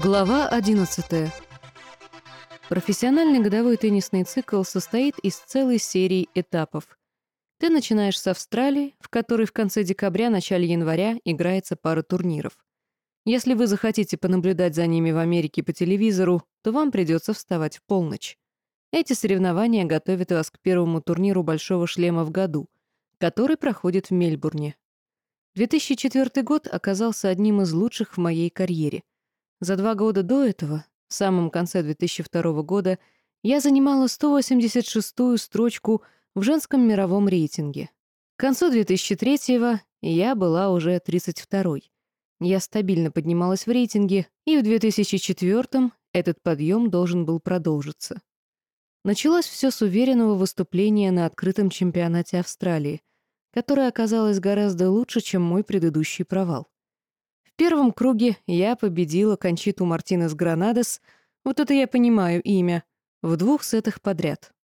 Глава 11. Профессиональный годовой теннисный цикл состоит из целой серии этапов. Ты начинаешь с Австралии, в которой в конце декабря-начале января играется пара турниров. Если вы захотите понаблюдать за ними в Америке по телевизору, то вам придется вставать в полночь. Эти соревнования готовят вас к первому турниру «Большого шлема» в году, который проходит в Мельбурне. 2004 год оказался одним из лучших в моей карьере. За два года до этого, в самом конце 2002 года, я занимала 186-ю строчку в женском мировом рейтинге. К концу 2003 я была уже 32-й. Я стабильно поднималась в рейтинге, и в 2004 этот подъем должен был продолжиться. Началось все с уверенного выступления на открытом чемпионате Австралии, которое оказалось гораздо лучше, чем мой предыдущий провал. Первом круге я победила Кончиту Мартинес Гранадес, вот это я понимаю имя, в двух сетах подряд.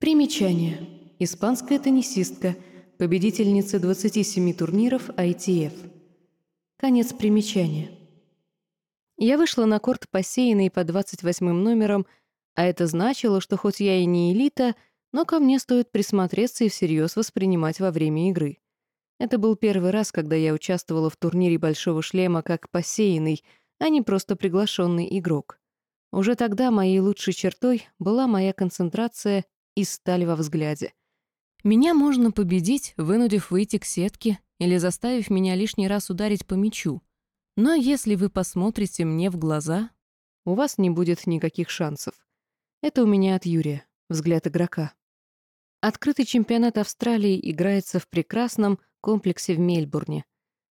Примечание. Испанская теннисистка, победительница 27 турниров ITF. Конец примечания. Я вышла на корт посеянный по 28 номером, а это значило, что хоть я и не элита, но ко мне стоит присмотреться и всерьез воспринимать во время игры. Это был первый раз, когда я участвовала в турнире «Большого шлема» как посеянный, а не просто приглашенный игрок. Уже тогда моей лучшей чертой была моя концентрация и сталь во взгляде. Меня можно победить, вынудив выйти к сетке или заставив меня лишний раз ударить по мячу. Но если вы посмотрите мне в глаза, у вас не будет никаких шансов. Это у меня от Юрия, взгляд игрока. Открытый чемпионат Австралии играется в прекрасном комплексе в Мельбурне.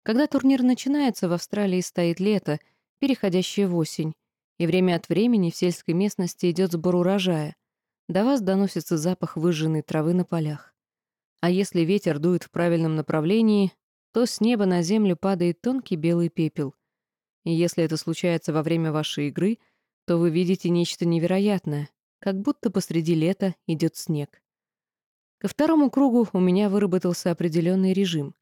Когда турнир начинается, в Австралии стоит лето, переходящее в осень, и время от времени в сельской местности идет сбор урожая. До вас доносится запах выжженной травы на полях. А если ветер дует в правильном направлении, то с неба на землю падает тонкий белый пепел. И если это случается во время вашей игры, то вы видите нечто невероятное, как будто посреди лета идет снег. Ко второму кругу у меня выработался определенный режим.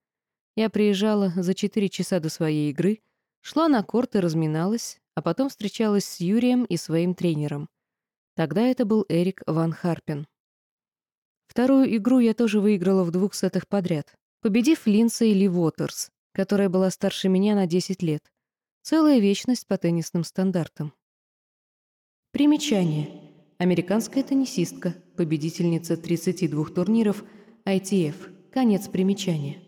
Я приезжала за 4 часа до своей игры, шла на корт и разминалась, а потом встречалась с Юрием и своим тренером. Тогда это был Эрик Ван Харпен. Вторую игру я тоже выиграла в двух сетах подряд, победив Линдсей Ли Уотерс, которая была старше меня на 10 лет. Целая вечность по теннисным стандартам. Примечание. Американская теннисистка, победительница 32 турниров, ITF. Конец примечания.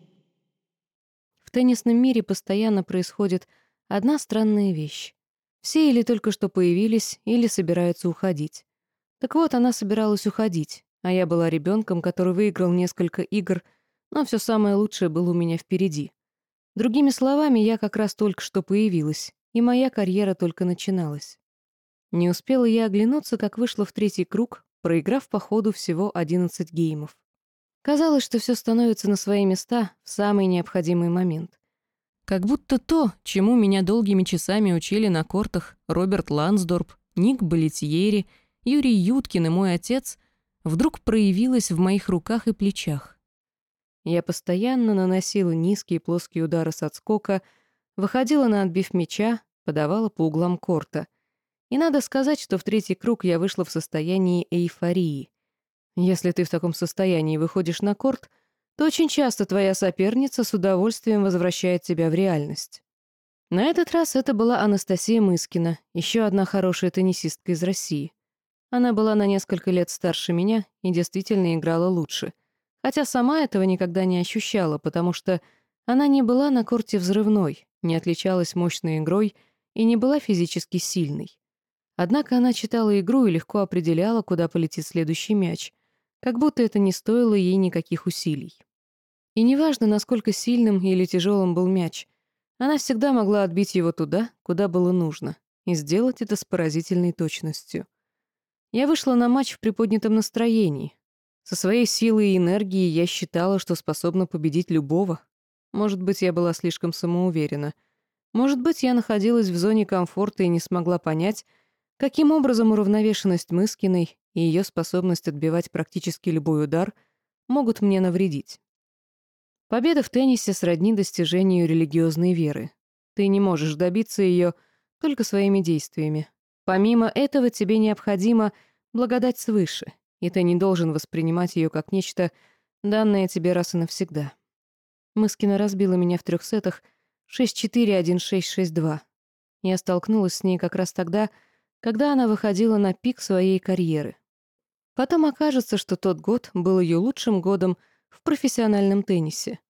В теннисном мире постоянно происходит одна странная вещь. Все или только что появились, или собираются уходить. Так вот, она собиралась уходить, а я была ребенком, который выиграл несколько игр, но все самое лучшее было у меня впереди. Другими словами, я как раз только что появилась, и моя карьера только начиналась. Не успела я оглянуться, как вышла в третий круг, проиграв по ходу всего 11 геймов. Казалось, что все становится на свои места в самый необходимый момент. Как будто то, чему меня долгими часами учили на кортах Роберт Лансдорп, Ник Болетьери, Юрий Юткин и мой отец — вдруг проявилась в моих руках и плечах. Я постоянно наносила низкие плоские удары с отскока, выходила на отбив мяча, подавала по углам корта. И надо сказать, что в третий круг я вышла в состоянии эйфории. Если ты в таком состоянии выходишь на корт, то очень часто твоя соперница с удовольствием возвращает тебя в реальность. На этот раз это была Анастасия Мыскина, еще одна хорошая теннисистка из России. Она была на несколько лет старше меня и действительно играла лучше. Хотя сама этого никогда не ощущала, потому что она не была на корте взрывной, не отличалась мощной игрой и не была физически сильной. Однако она читала игру и легко определяла, куда полетит следующий мяч, как будто это не стоило ей никаких усилий. И неважно, насколько сильным или тяжелым был мяч, она всегда могла отбить его туда, куда было нужно, и сделать это с поразительной точностью — я вышла на матч в приподнятом настроении. Со своей силой и энергией я считала, что способна победить любого. Может быть, я была слишком самоуверена. Может быть, я находилась в зоне комфорта и не смогла понять, каким образом уравновешенность Мыскиной и ее способность отбивать практически любой удар могут мне навредить. Победа в теннисе сродни достижению религиозной веры. Ты не можешь добиться ее, только своими действиями. Помимо этого, тебе необходимо благодать свыше, и ты не должен воспринимать ее как нечто, данное тебе раз и навсегда. Мыскина разбила меня в трех сетах 6-4-1-6-6-2. Я столкнулась с ней как раз тогда, когда она выходила на пик своей карьеры. Потом окажется, что тот год был ее лучшим годом в профессиональном теннисе.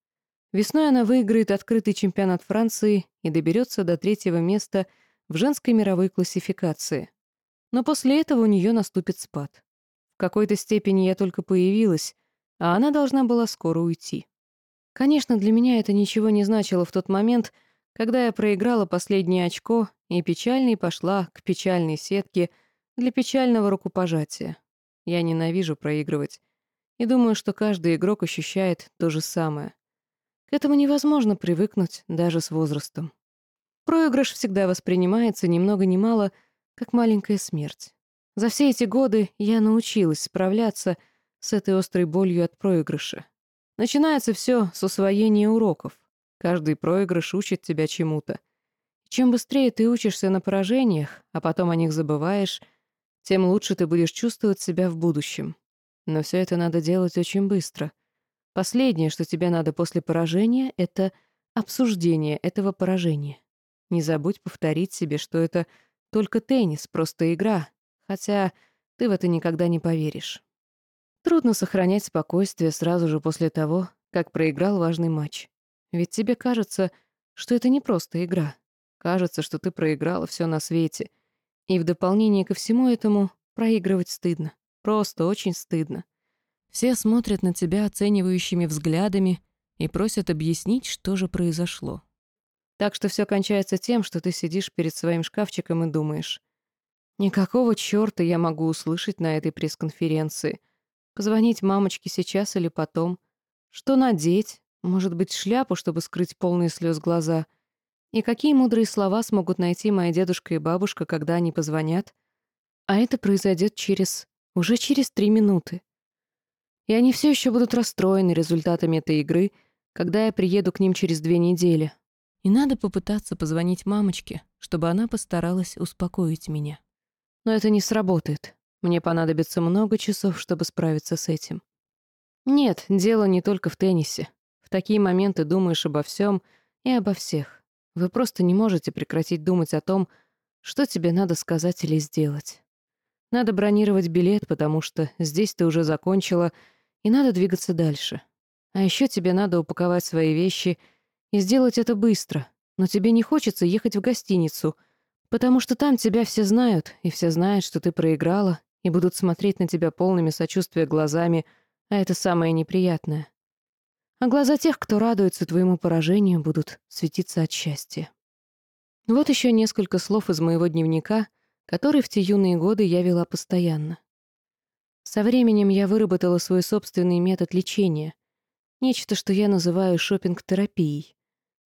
Весной она выиграет открытый чемпионат Франции и доберется до третьего места в женской мировой классификации. Но после этого у нее наступит спад. В какой-то степени я только появилась, а она должна была скоро уйти. Конечно, для меня это ничего не значило в тот момент, когда я проиграла последнее очко и печальной пошла к печальной сетке для печального рукопожатия. Я ненавижу проигрывать. И думаю, что каждый игрок ощущает то же самое. К этому невозможно привыкнуть даже с возрастом. Проигрыш всегда воспринимается ни много ни мало, как маленькая смерть. За все эти годы я научилась справляться с этой острой болью от проигрыша. Начинается все с усвоения уроков. Каждый проигрыш учит тебя чему-то. Чем быстрее ты учишься на поражениях, а потом о них забываешь, тем лучше ты будешь чувствовать себя в будущем. Но все это надо делать очень быстро. Последнее, что тебе надо после поражения, это обсуждение этого поражения. Не забудь повторить себе, что это только теннис, просто игра, хотя ты в это никогда не поверишь. Трудно сохранять спокойствие сразу же после того, как проиграл важный матч. Ведь тебе кажется, что это не просто игра. Кажется, что ты проиграла все на свете. И в дополнение ко всему этому проигрывать стыдно. Просто очень стыдно. Все смотрят на тебя оценивающими взглядами и просят объяснить, что же произошло. Так что все кончается тем, что ты сидишь перед своим шкафчиком и думаешь. Никакого чёрта я могу услышать на этой пресс-конференции. Позвонить мамочке сейчас или потом. Что надеть? Может быть, шляпу, чтобы скрыть полные слез глаза? И какие мудрые слова смогут найти моя дедушка и бабушка, когда они позвонят? А это произойдет через... уже через три минуты. И они все еще будут расстроены результатами этой игры, когда я приеду к ним через две недели. И надо попытаться позвонить мамочке, чтобы она постаралась успокоить меня. Но это не сработает. Мне понадобится много часов, чтобы справиться с этим. Нет, дело не только в теннисе. Такие моменты думаешь обо всем и обо всех. Вы просто не можете прекратить думать о том, что тебе надо сказать или сделать. Надо бронировать билет, потому что здесь ты уже закончила, и надо двигаться дальше. А еще тебе надо упаковать свои вещи и сделать это быстро. Но тебе не хочется ехать в гостиницу, потому что там тебя все знают, и все знают, что ты проиграла, и будут смотреть на тебя полными сочувствия глазами, а это самое неприятное. А глаза тех, кто радуется твоему поражению, будут светиться от счастья. Вот еще несколько слов из моего дневника, который в те юные годы я вела постоянно. Со временем я выработала свой собственный метод лечения. Нечто, что я называю шопинг-терапией.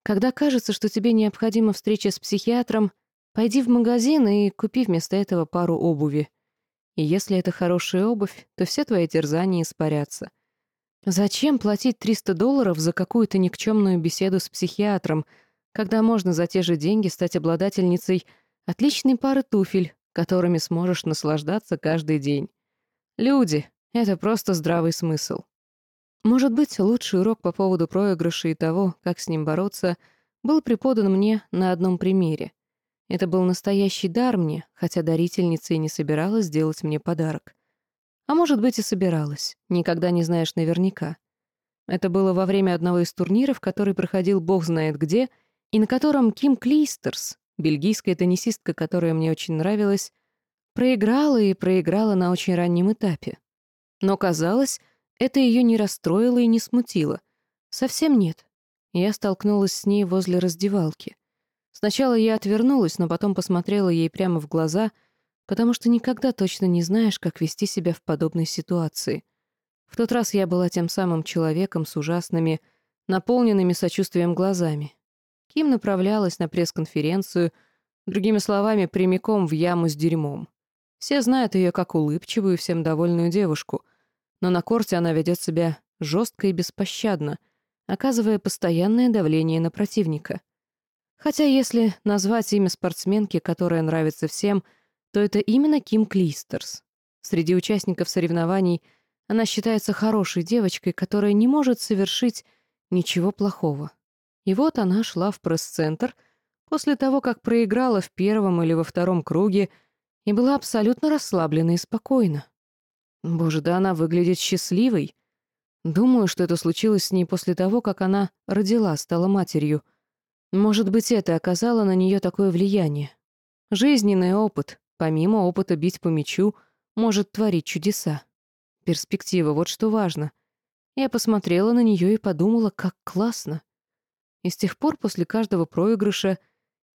Когда кажется, что тебе необходима встреча с психиатром, пойди в магазин и купи вместо этого пару обуви. И если это хорошая обувь, то все твои терзания испарятся. Зачем платить 300 долларов за какую-то никчемную беседу с психиатром, когда можно за те же деньги стать обладательницей отличной пары туфель, которыми сможешь наслаждаться каждый день? Люди — это просто здравый смысл. Может быть, лучший урок по поводу проигрыша и того, как с ним бороться, был преподан мне на одном примере. Это был настоящий дар мне, хотя дарительница и не собиралась сделать мне подарок. А может быть, и собиралась, никогда не знаешь наверняка. Это было во время одного из турниров, который проходил бог знает где, и на котором Ким Клейстерс, бельгийская теннисистка, которая мне очень нравилась, Проиграла и проиграла на очень раннем этапе. Но, казалось, это ее не расстроило и не смутило. Совсем нет. Я столкнулась с ней возле раздевалки. Сначала я отвернулась, но потом посмотрела ей прямо в глаза, потому что никогда точно не знаешь, как вести себя в подобной ситуации. В тот раз я была тем самым человеком с ужасными, наполненными сочувствием глазами. Ким направлялась на пресс-конференцию, другими словами, прямиком в яму с дерьмом. Все знают ее как улыбчивую, всем довольную девушку, но на корте она ведет себя жестко и беспощадно, оказывая постоянное давление на противника. Хотя если назвать имя спортсменки, которая нравится всем, то это именно Ким Клистерс. Среди участников соревнований она считается хорошей девочкой, которая не может совершить ничего плохого. И вот она шла в пресс-центр после того, как проиграла в первом или во втором круге и была абсолютно расслаблена и спокойна. Боже, да она выглядит счастливой. Думаю, что это случилось с ней после того, как она родила, стала матерью. Может быть, это оказало на нее такое влияние. Жизненный опыт, помимо опыта бить по мячу, может творить чудеса. Перспектива, вот что важно. Я посмотрела на нее и подумала, как классно. И с тех пор, после каждого проигрыша,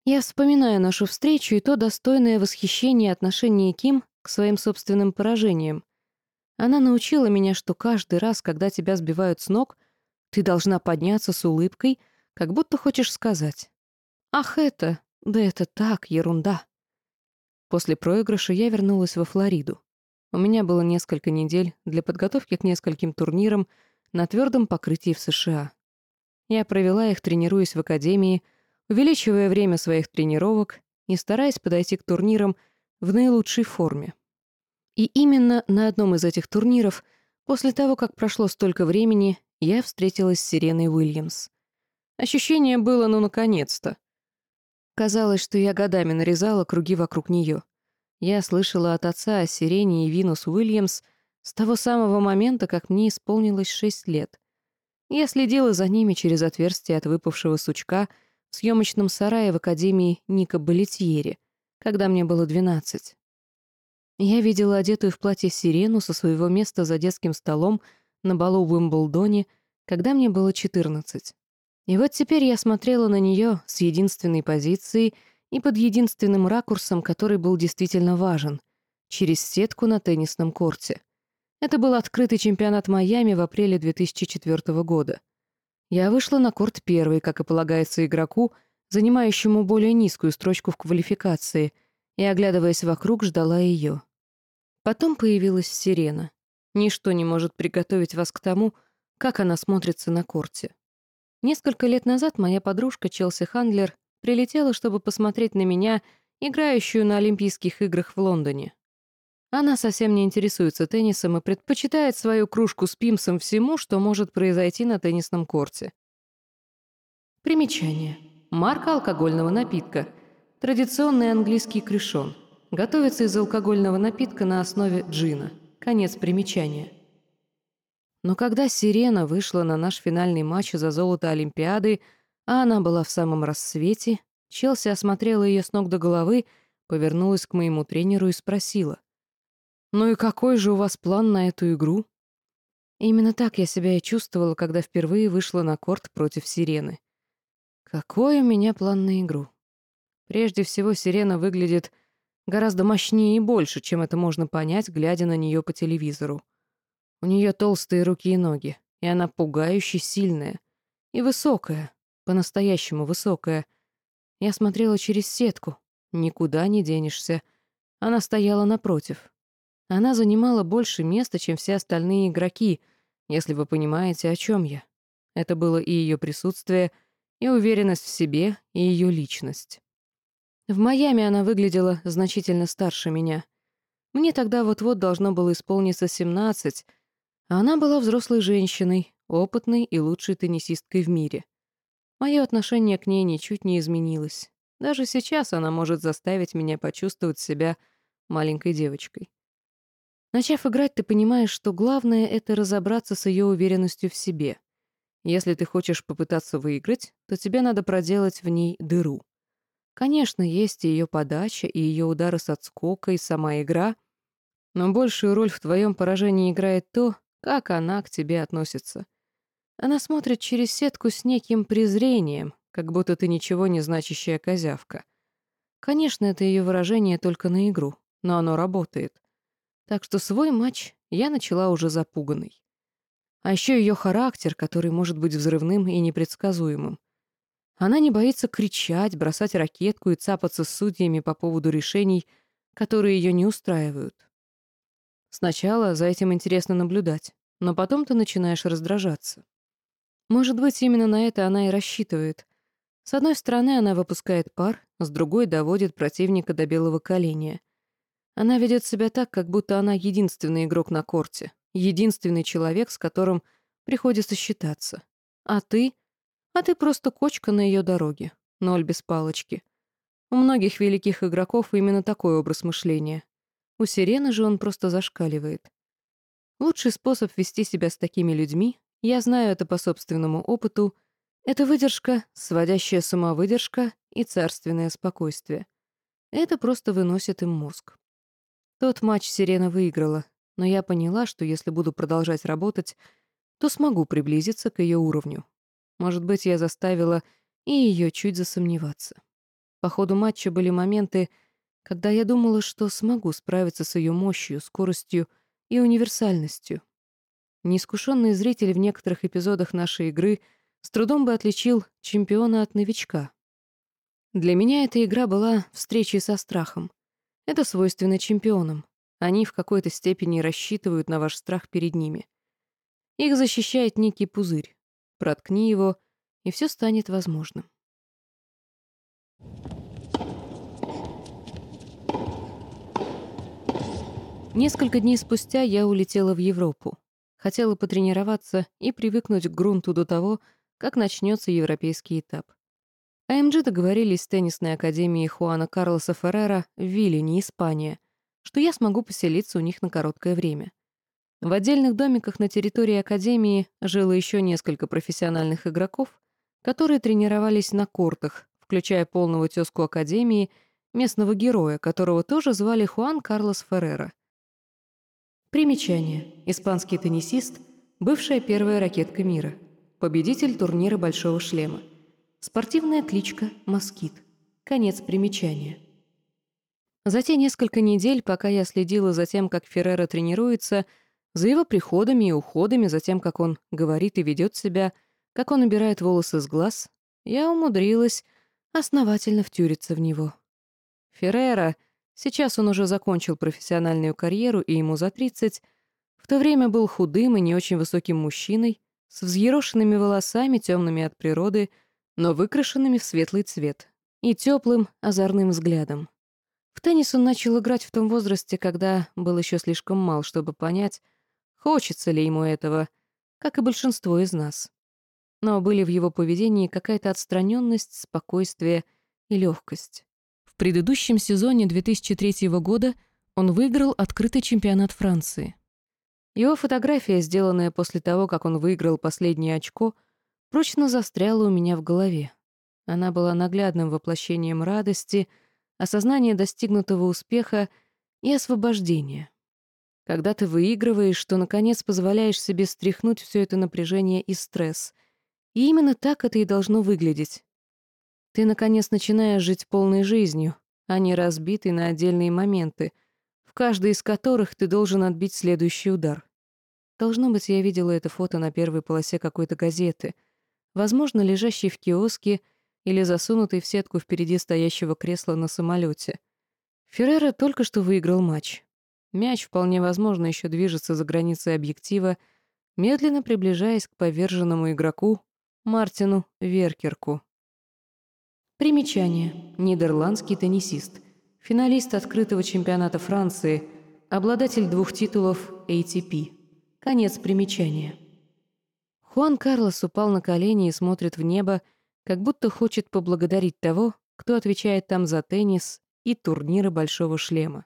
я вспоминаю нашу встречу и то достойное восхищение отношения Ким к своим собственным поражениям. Она научила меня, что каждый раз, когда тебя сбивают с ног, ты должна подняться с улыбкой, как будто хочешь сказать «Ах, это, да это так, ерунда». После проигрыша я вернулась во Флориду. У меня было несколько недель для подготовки к нескольким турнирам на твердом покрытии в США. Я провела их, тренируясь в академии, увеличивая время своих тренировок и стараясь подойти к турнирам в наилучшей форме. И именно на одном из этих турниров, после того, как прошло столько времени, я встретилась с Сиреной Уильямс. Ощущение было, ну, наконец-то. Казалось, что я годами нарезала круги вокруг нее. Я слышала от отца о Сирене и Винус Уильямс с того самого момента, как мне исполнилось шесть лет. Я следила за ними через отверстие от выпавшего сучка в съемочном сарае в Академии Ника Балетьери, когда мне было двенадцать. Я видела одетую в платье сирену со своего места за детским столом на балу в Уимблдоне, когда мне было 14. И вот теперь я смотрела на нее с единственной позиции и под единственным ракурсом, который был действительно важен, через сетку на теннисном корте. Это был открытый чемпионат Майами в апреле 2004 года. Я вышла на корт первый, как и полагается игроку, занимающему более низкую строчку в квалификации, и, оглядываясь вокруг, ждала ее. Потом появилась сирена. Ничто не может приготовить вас к тому, как она смотрится на корте. Несколько лет назад моя подружка Челси Хандлер прилетела, чтобы посмотреть на меня, играющую на Олимпийских играх в Лондоне. Она совсем не интересуется теннисом и предпочитает свою кружку с пимсом всему, что может произойти на теннисном корте. Примечание. Марка алкогольного напитка. Традиционный английский крюшон. Готовится из алкогольного напитка на основе джина. Конец примечания. Но когда «Сирена» вышла на наш финальный матч за золото Олимпиады, а она была в самом рассвете, Челси осмотрела ее с ног до головы, повернулась к моему тренеру и спросила. «Ну и какой же у вас план на эту игру?» Именно так я себя и чувствовала, когда впервые вышла на корт против «Сирены». Какой у меня план на игру? Прежде всего, «Сирена» выглядит Гораздо мощнее и больше, чем это можно понять, глядя на нее по телевизору. У нее толстые руки и ноги, и она пугающе сильная. И высокая, по-настоящему высокая. Я смотрела через сетку. Никуда не денешься. Она стояла напротив. Она занимала больше места, чем все остальные игроки, если вы понимаете, о чем я. Это было и ее присутствие, и уверенность в себе, и ее личность. В Майами она выглядела значительно старше меня. Мне тогда вот-вот должно было исполниться 17, а она была взрослой женщиной, опытной и лучшей теннисисткой в мире. Мое отношение к ней ничуть не изменилось. Даже сейчас она может заставить меня почувствовать себя маленькой девочкой. Начав играть, ты понимаешь, что главное — это разобраться с ее уверенностью в себе. Если ты хочешь попытаться выиграть, то тебе надо проделать в ней дыру. Конечно, есть и ее подача, и ее удары с отскока, и сама игра, но большую роль в твоем поражении играет то, как она к тебе относится. Она смотрит через сетку с неким презрением, как будто ты ничего не значащая козявка. Конечно, это ее выражение только на игру, но оно работает. Так что свой матч я начала уже запуганной. А еще ее характер, который может быть взрывным и непредсказуемым. Она не боится кричать, бросать ракетку и цапаться с судьями по поводу решений, которые ее не устраивают. Сначала за этим интересно наблюдать, но потом ты начинаешь раздражаться. Может быть, именно на это она и рассчитывает. С одной стороны, она выпускает пар, с другой доводит противника до белого коленя. Она ведет себя так, как будто она единственный игрок на корте, единственный человек, с которым приходится считаться. А ты? А ты просто кочка на ее дороге, ноль без палочки. У многих великих игроков именно такой образ мышления. У Сирены же он просто зашкаливает. Лучший способ вести себя с такими людьми, я знаю это по собственному опыту, это выдержка, сводящая самовыдержка и царственное спокойствие. Это просто выносит им мозг. Тот матч Сирена выиграла, но я поняла, что если буду продолжать работать, то смогу приблизиться к ее уровню. Может быть, я заставила и ее чуть засомневаться. По ходу матча были моменты, когда я думала, что смогу справиться с ее мощью, скоростью и универсальностью. Неискушенный зритель в некоторых эпизодах нашей игры с трудом бы отличил чемпиона от новичка. Для меня эта игра была встречей со страхом. Это свойственно чемпионам. Они в какой-то степени рассчитывают на ваш страх перед ними. Их защищает некий пузырь. Проткни его, и все станет возможным. Несколько дней спустя я улетела в Европу. Хотела потренироваться и привыкнуть к грунту до того, как начнется европейский этап. АМГ договорились с теннисной академией Хуана Карлоса Феррера в Виллине, Испания, что я смогу поселиться у них на короткое время. В отдельных домиках на территории академии жило еще несколько профессиональных игроков, которые тренировались на кортах, включая полного тезку академии, местного героя, которого тоже звали Хуан Карлос Феррера. Примечание. Испанский теннисист, бывшая первая ракетка мира, победитель турнира «Большого шлема». Спортивная кличка «Москит». Конец примечания. За те несколько недель, пока я следила за тем, как Феррера тренируется, за его приходами и уходами, за тем, как он говорит и ведет себя, как он убирает волосы с глаз, я умудрилась основательно втюриться в него. Феррера — Сейчас он уже закончил профессиональную карьеру, и ему за 30. В то время был худым и не очень высоким мужчиной, с взъерошенными волосами, темными от природы, но выкрашенными в светлый цвет, и теплым, озорным взглядом. В теннис он начал играть в том возрасте, когда был еще слишком мал, чтобы понять, хочется ли ему этого, как и большинство из нас. Но были в его поведении какая-то отстраненность, спокойствие и легкость предыдущем сезоне 2003 года он выиграл открытый чемпионат Франции. Его фотография, сделанная после того, как он выиграл последнее очко, прочно застряла у меня в голове. Она была наглядным воплощением радости, осознания достигнутого успеха и освобождения. Когда ты выигрываешь, что, наконец, позволяешь себе стряхнуть все это напряжение и стресс. И именно так это и должно выглядеть. Ты, наконец, начинаешь жить полной жизнью, а не разбитой на отдельные моменты, в каждой из которых ты должен отбить следующий удар. Должно быть, я видела это фото на первой полосе какой-то газеты, возможно, лежащей в киоске или засунутой в сетку впереди стоящего кресла на самолете. Феррера только что выиграл матч. Мяч, вполне возможно, еще движется за границей объектива, медленно приближаясь к поверженному игроку Мартину Веркерку. Примечание. Нидерландский теннисист. Финалист открытого чемпионата Франции. Обладатель двух титулов ATP. Конец примечания. Хуан Карлос упал на колени и смотрит в небо, как будто хочет поблагодарить того, кто отвечает там за теннис и турниры Большого шлема.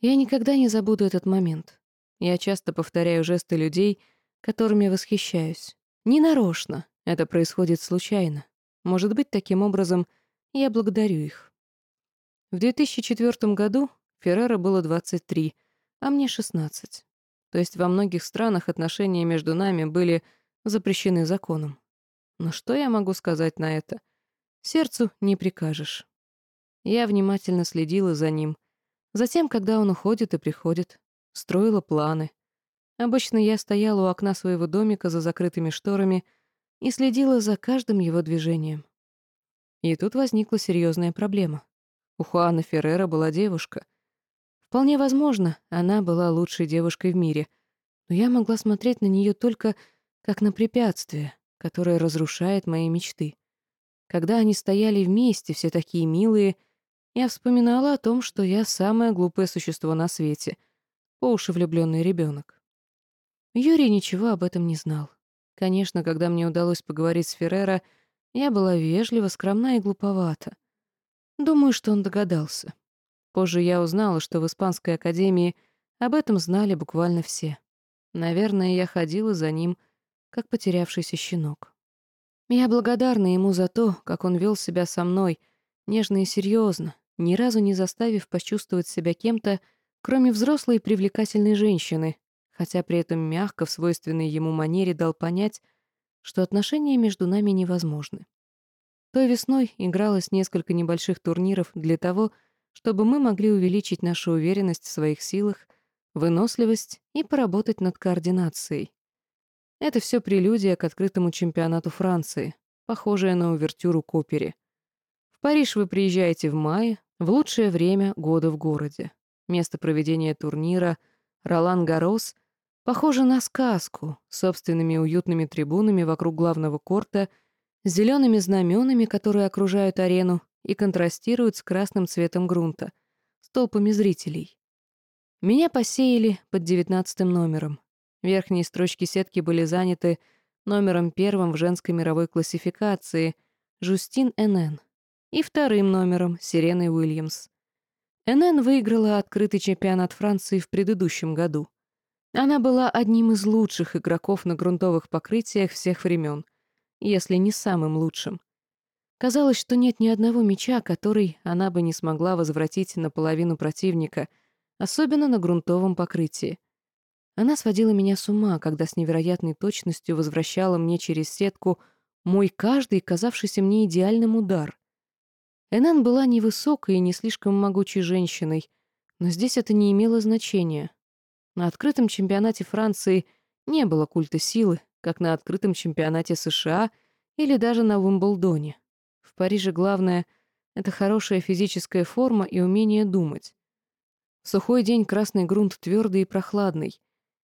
Я никогда не забуду этот момент. Я часто повторяю жесты людей, которыми восхищаюсь. Не нарочно, это происходит случайно. Может быть, таким образом я благодарю их. В 2004 году Феррера было 23, а мне 16. То есть во многих странах отношения между нами были запрещены законом. Но что я могу сказать на это? Сердцу не прикажешь. Я внимательно следила за ним. Затем, когда он уходит и приходит, строила планы. Обычно я стояла у окна своего домика за закрытыми шторами и следила за каждым его движением. И тут возникла серьезная проблема. У Хуана Феррера была девушка. Вполне возможно, она была лучшей девушкой в мире, но я могла смотреть на нее только как на препятствие, которое разрушает мои мечты. Когда они стояли вместе, все такие милые, я вспоминала о том, что я самое глупое существо на свете, по уши влюбленный ребенок. Юрий ничего об этом не знал. Конечно, когда мне удалось поговорить с Феррера, я была вежлива, скромна и глуповата. Думаю, что он догадался. Позже я узнала, что в Испанской академии об этом знали буквально все. Наверное, я ходила за ним, как потерявшийся щенок. Я благодарна ему за то, как он вел себя со мной, нежно и серьезно, ни разу не заставив почувствовать себя кем-то, кроме взрослой и привлекательной женщины, хотя при этом мягко в свойственной ему манере дал понять, что отношения между нами невозможны. Той весной игралось несколько небольших турниров для того, чтобы мы могли увеличить нашу уверенность в своих силах, выносливость и поработать над координацией. Это все прелюдия к открытому чемпионату Франции, похожая на увертюру к. В Париж вы приезжаете в мае, в лучшее время года в городе. Место проведения турнира — Ролан Гарос — похоже на сказку, с собственными уютными трибунами вокруг главного корта, с зелеными знаменами, которые окружают арену и контрастируют с красным цветом грунта, с толпами зрителей. Меня посеяли под девятнадцатым номером. Верхние строчки сетки были заняты номером первым в женской мировой классификации Жустин НН и вторым номером Сиреной Уильямс. НН выиграла открытый чемпионат Франции в предыдущем году. Она была одним из лучших игроков на грунтовых покрытиях всех времен, если не самым лучшим. Казалось, что нет ни одного мяча, который она бы не смогла возвратить наполовину противника, особенно на грунтовом покрытии. Она сводила меня с ума, когда с невероятной точностью возвращала мне через сетку мой каждый, казавшийся мне идеальным удар. Энан была невысокой и не слишком могучей женщиной, но здесь это не имело значения. На открытом чемпионате Франции не было культа силы, как на открытом чемпионате США или даже на Уимблдоне. В Париже главное — это хорошая физическая форма и умение думать. В сухой день красный грунт твердый и прохладный.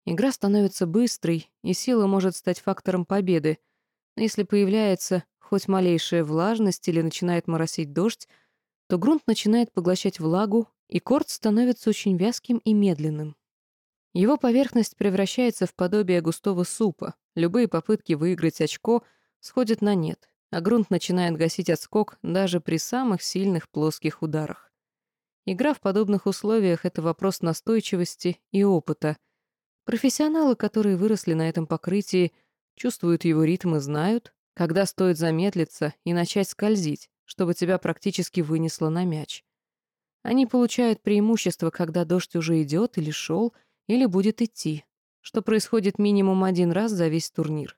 Игра становится быстрой, и сила может стать фактором победы. Но если появляется хоть малейшая влажность или начинает моросить дождь, то грунт начинает поглощать влагу, и корт становится очень вязким и медленным. Его поверхность превращается в подобие густого супа, любые попытки выиграть очко сходят на нет, а грунт начинает гасить отскок даже при самых сильных плоских ударах. Игра в подобных условиях — это вопрос настойчивости и опыта — Профессионалы, которые выросли на этом покрытии, чувствуют его ритм и знают, когда стоит замедлиться и начать скользить, чтобы тебя практически вынесло на мяч. Они получают преимущество, когда дождь уже идет или шел, или будет идти, что происходит минимум один раз за весь турнир.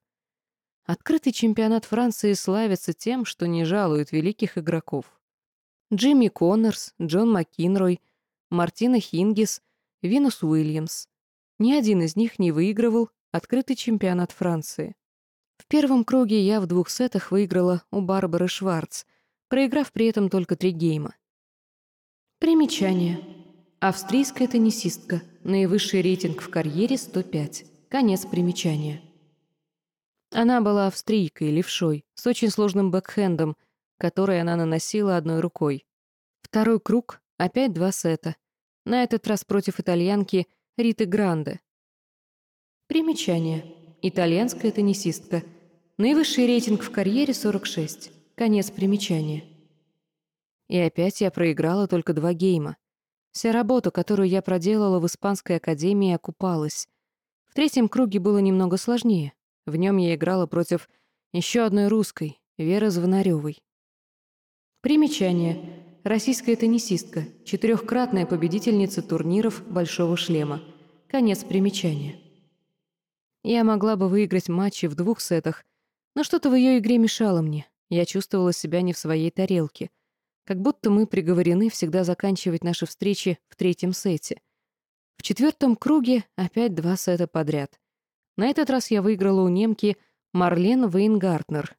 Открытый чемпионат Франции славится тем, что не жалует великих игроков. Джимми Коннорс, Джон Маккинрой, Мартина Хингис, Винус Уильямс. Ни один из них не выигрывал открытый чемпионат Франции. В первом круге я в двух сетах выиграла у Барбары Шварц, проиграв при этом только три гейма. Примечание. Австрийская теннисистка. Наивысший рейтинг в карьере 105. Конец примечания. Она была австрийкой, левшой, с очень сложным бэкхендом, который она наносила одной рукой. Второй круг, опять два сета. На этот раз против итальянки Риты Гранде. Примечание. Итальянская теннисистка. Наивысший рейтинг в карьере 46. Конец примечания. И опять я проиграла только два гейма. Вся работа, которую я проделала в Испанской академии, окупалась. В третьем круге было немного сложнее. В нем я играла против еще одной русской, Веры Звонаревой. Примечание. Российская теннисистка, четырехкратная победительница турниров «Большого шлема». Конец примечания. Я могла бы выиграть матчи в двух сетах, но что-то в ее игре мешало мне. Я чувствовала себя не в своей тарелке. Как будто мы приговорены всегда заканчивать наши встречи в третьем сете. В четвертом круге опять два сета подряд. На этот раз я выиграла у немки Марлен Вейнгартнер.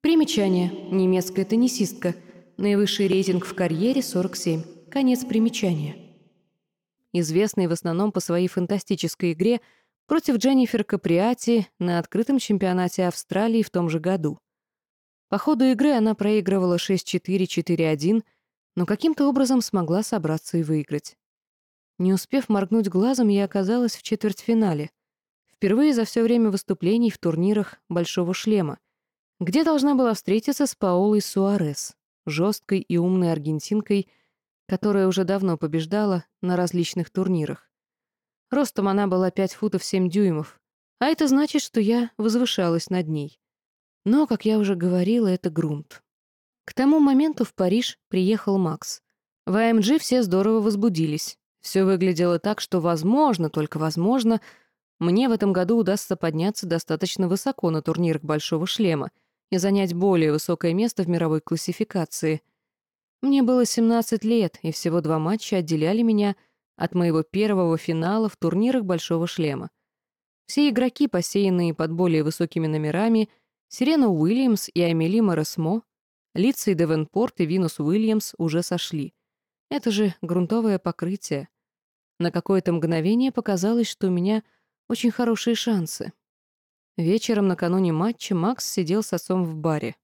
Примечание. Немецкая теннисистка — Наивысший рейтинг в карьере — 47. Конец примечания. Известный в основном по своей фантастической игре против Дженнифер Каприати на открытом чемпионате Австралии в том же году. По ходу игры она проигрывала 6-4, 4-1, но каким-то образом смогла собраться и выиграть. Не успев моргнуть глазом, я оказалась в четвертьфинале. Впервые за все время выступлений в турнирах «Большого шлема», где должна была встретиться с Паолой Суарес, жесткой и умной аргентинкой, которая уже давно побеждала на различных турнирах. Ростом она была 5 футов 7 дюймов, а это значит, что я возвышалась над ней. Но, как я уже говорила, это грунт. К тому моменту в Париж приехал Макс. В АМГ все здорово возбудились. Все выглядело так, что, возможно, только возможно, мне в этом году удастся подняться достаточно высоко на турнирах «Большого шлема» и занять более высокое место в мировой классификации. Мне было 17 лет, и всего два матча отделяли меня от моего первого финала в турнирах «Большого шлема». Все игроки, посеянные под более высокими номерами, Сирена Уильямс и Амели Моросмо, Лицей Девенпорт и Винус Уильямс уже сошли. Это же грунтовое покрытие. На какое-то мгновение показалось, что у меня очень хорошие шансы. Вечером накануне матча Макс сидел с отцом в баре.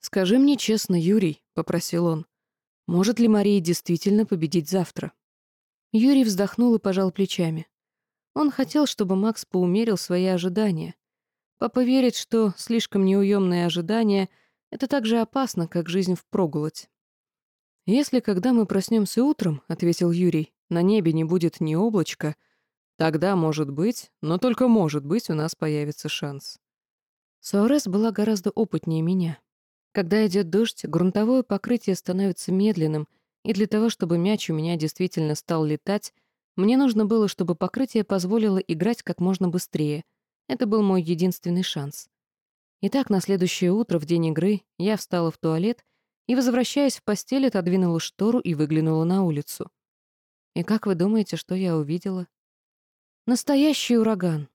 «Скажи мне честно, Юрий», — попросил он, — «может ли Мария действительно победить завтра?» Юрий вздохнул и пожал плечами. Он хотел, чтобы Макс поумерил свои ожидания. Папа верит, что слишком неуемные ожидания — это так же опасно, как жизнь впроголодь. «Если, когда мы проснемся утром, — ответил Юрий, — на небе не будет ни облачка, тогда, может быть, но только может быть, у нас появится шанс». Суарес была гораздо опытнее меня. Когда идет дождь, грунтовое покрытие становится медленным, и для того, чтобы мяч у меня действительно стал летать, мне нужно было, чтобы покрытие позволило играть как можно быстрее. Это был мой единственный шанс. Итак, на следующее утро, в день игры, я встала в туалет и, возвращаясь в постель, отодвинула штору и выглянула на улицу. И как вы думаете, что я увидела? Настоящий ураган.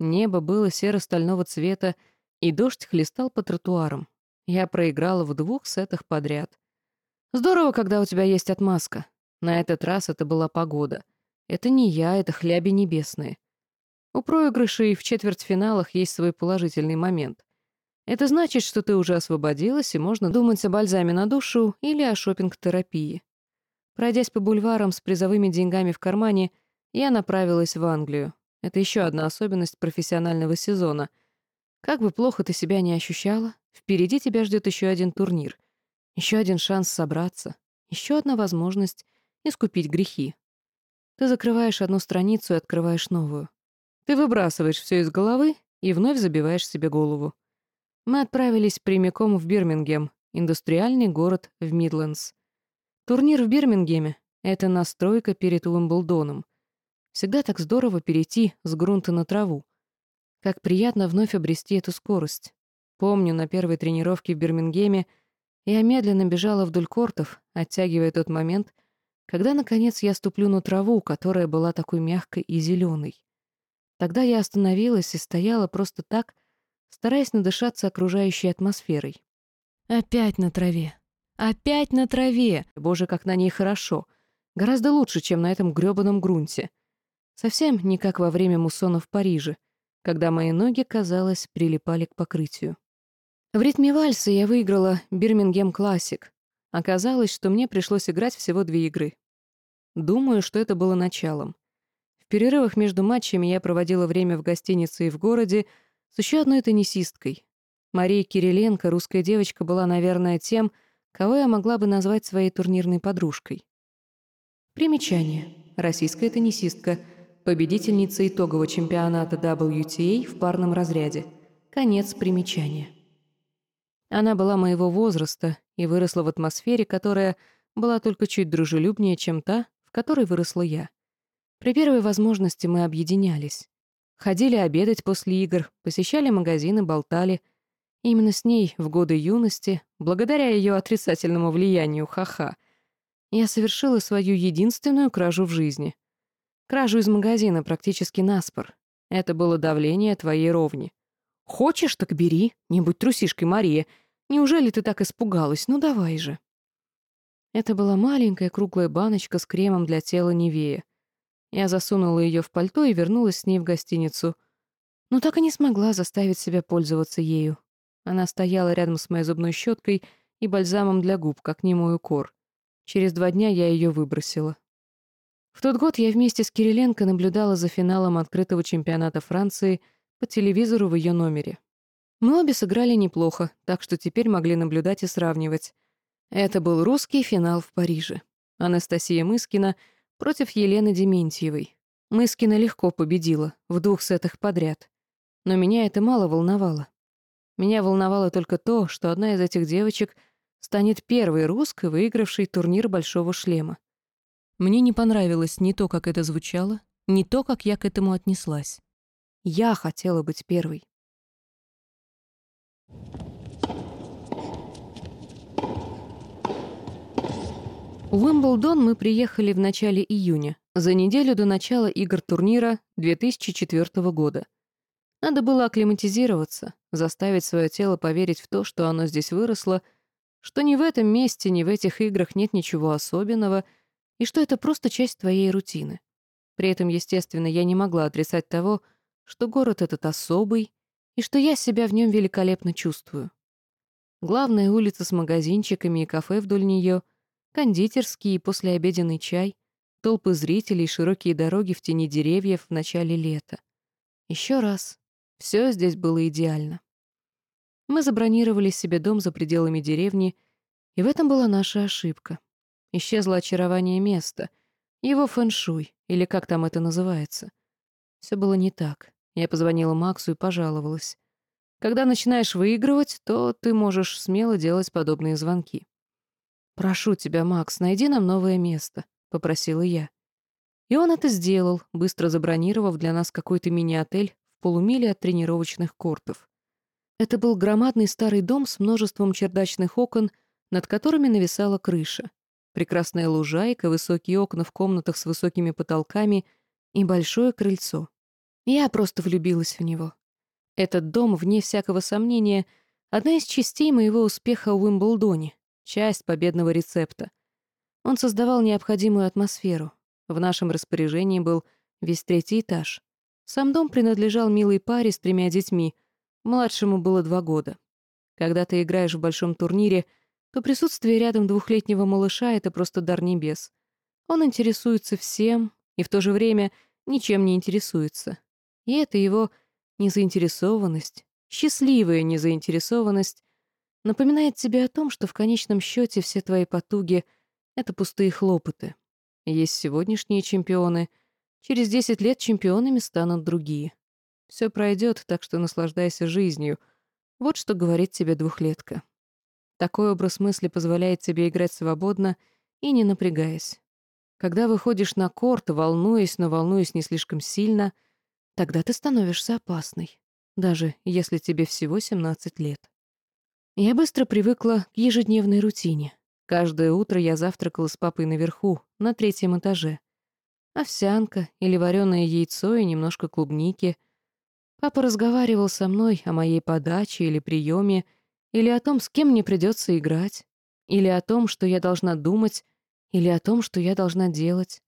Небо было серо-стального цвета, и дождь хлестал по тротуарам. Я проиграла в двух сетах подряд. Здорово, когда у тебя есть отмазка. На этот раз это была погода. Это не я, это хляби небесные. У проигрышей в четвертьфиналах есть свой положительный момент. Это значит, что ты уже освободилась, и можно думать о бальзаме на душу или о шопинг-терапии. Пройдясь по бульварам с призовыми деньгами в кармане, я направилась в Англию. Это еще одна особенность профессионального сезона. Как бы плохо ты себя не ощущала, впереди тебя ждет еще один турнир, еще один шанс собраться, еще одна возможность искупить грехи. Ты закрываешь одну страницу и открываешь новую. Ты выбрасываешь все из головы и вновь забиваешь себе голову. Мы отправились прямиком в Бирмингем, индустриальный город в Мидлендс. Турнир в Бирмингеме — это настройка перед Уимблдоном. Всегда так здорово перейти с грунта на траву. Как приятно вновь обрести эту скорость. Помню, на первой тренировке в Бирмингеме я медленно бежала вдоль кортов, оттягивая тот момент, когда, наконец, я ступлю на траву, которая была такой мягкой и зеленой. Тогда я остановилась и стояла просто так, стараясь надышаться окружающей атмосферой. Опять на траве. Опять на траве. Боже, как на ней хорошо. Гораздо лучше, чем на этом грёбаном грунте. Совсем не как во время муссона в Париже, когда мои ноги, казалось, прилипали к покрытию. В ритме вальса я выиграла Бирмингем Классик. Оказалось, что мне пришлось играть всего две игры. Думаю, что это было началом. Перерывах между матчами я проводила время в гостинице и в городе, с еще одной теннисисткой. Мария Кириленко, русская девочка, была, наверное, тем, кого я могла бы назвать своей турнирной подружкой. Примечание. Российская теннисистка, победительница итогового чемпионата WTA в парном разряде. Конец примечания. Она была моего возраста и выросла в атмосфере, которая была только чуть дружелюбнее, чем та, в которой выросла я. При первой возможности мы объединялись. Ходили обедать после игр, посещали магазины, болтали. Именно с ней в годы юности, благодаря ее отрицательному влиянию, ха-ха, я совершила свою единственную кражу в жизни. Кражу из магазина практически наспор. Это было давление твоей ровни. «Хочешь, так бери, не будь трусишкой, Мария. Неужели ты так испугалась? Ну давай же». Это была маленькая круглая баночка с кремом для тела Невея. Я засунула ее в пальто и вернулась с ней в гостиницу, но так и не смогла заставить себя пользоваться ею. Она стояла рядом с моей зубной щеткой и бальзамом для губ, как немой укор. Через два дня я ее выбросила. В тот год я вместе с Кириленко наблюдала за финалом открытого чемпионата Франции по телевизору в ее номере. Мы обе сыграли неплохо, так что теперь могли наблюдать и сравнивать. Это был русский финал в Париже. Анастасия Мыскина против Елены Дементьевой. Мыскина легко победила, в двух сетах подряд. Но меня это мало волновало. Меня волновало только то, что одна из этих девочек станет первой русской, выигравшей турнир «Большого шлема». Мне не понравилось ни то, как это звучало, ни то, как я к этому отнеслась. Я хотела быть первой. В Уимблдон мы приехали в начале июня, за неделю до начала игр турнира 2004 года. Надо было акклиматизироваться, заставить свое тело поверить в то, что оно здесь выросло, что ни в этом месте, ни в этих играх нет ничего особенного, и что это просто часть твоей рутины. При этом, естественно, я не могла отрицать того, что город этот особый, и что я себя в нем великолепно чувствую. Главная улица с магазинчиками и кафе вдоль нее — кондитерский и послеобеденный чай, толпы зрителей, широкие дороги в тени деревьев в начале лета. Еще раз. Все здесь было идеально. Мы забронировали себе дом за пределами деревни, и в этом была наша ошибка. Исчезло очарование места, его фэншуй, или как там это называется. Все было не так. Я позвонила Максу и пожаловалась. Когда начинаешь выигрывать, то ты можешь смело делать подобные звонки. «Прошу тебя, Макс, найди нам новое место», — попросила я. И он это сделал, быстро забронировав для нас какой-то мини-отель в полумиле от тренировочных кортов. Это был громадный старый дом с множеством чердачных окон, над которыми нависала крыша. Прекрасная лужайка, высокие окна в комнатах с высокими потолками и большое крыльцо. Я просто влюбилась в него. Этот дом, вне всякого сомнения, одна из частей моего успеха в Уимблдоне, часть победного рецепта. Он создавал необходимую атмосферу. В нашем распоряжении был весь третий этаж. Сам дом принадлежал милой паре с тремя детьми. Младшему было два года. Когда ты играешь в большом турнире, то присутствие рядом двухлетнего малыша — это просто дар небес. Он интересуется всем и в то же время ничем не интересуется. И это его незаинтересованность, счастливая незаинтересованность, напоминает тебе о том, что в конечном счете все твои потуги — это пустые хлопоты. Есть сегодняшние чемпионы, через 10 лет чемпионами станут другие. Все пройдет, так что наслаждайся жизнью. Вот что говорит тебе двухлетка. Такой образ мысли позволяет тебе играть свободно и не напрягаясь. Когда выходишь на корт, волнуясь, но волнуясь не слишком сильно, тогда ты становишься опасной, даже если тебе всего 17 лет. Я быстро привыкла к ежедневной рутине. Каждое утро я завтракала с папой наверху, на третьем этаже. Овсянка или вареное яйцо и немножко клубники. Папа разговаривал со мной о моей подаче или приеме, или о том, с кем мне придется играть, или о том, что я должна думать, или о том, что я должна делать.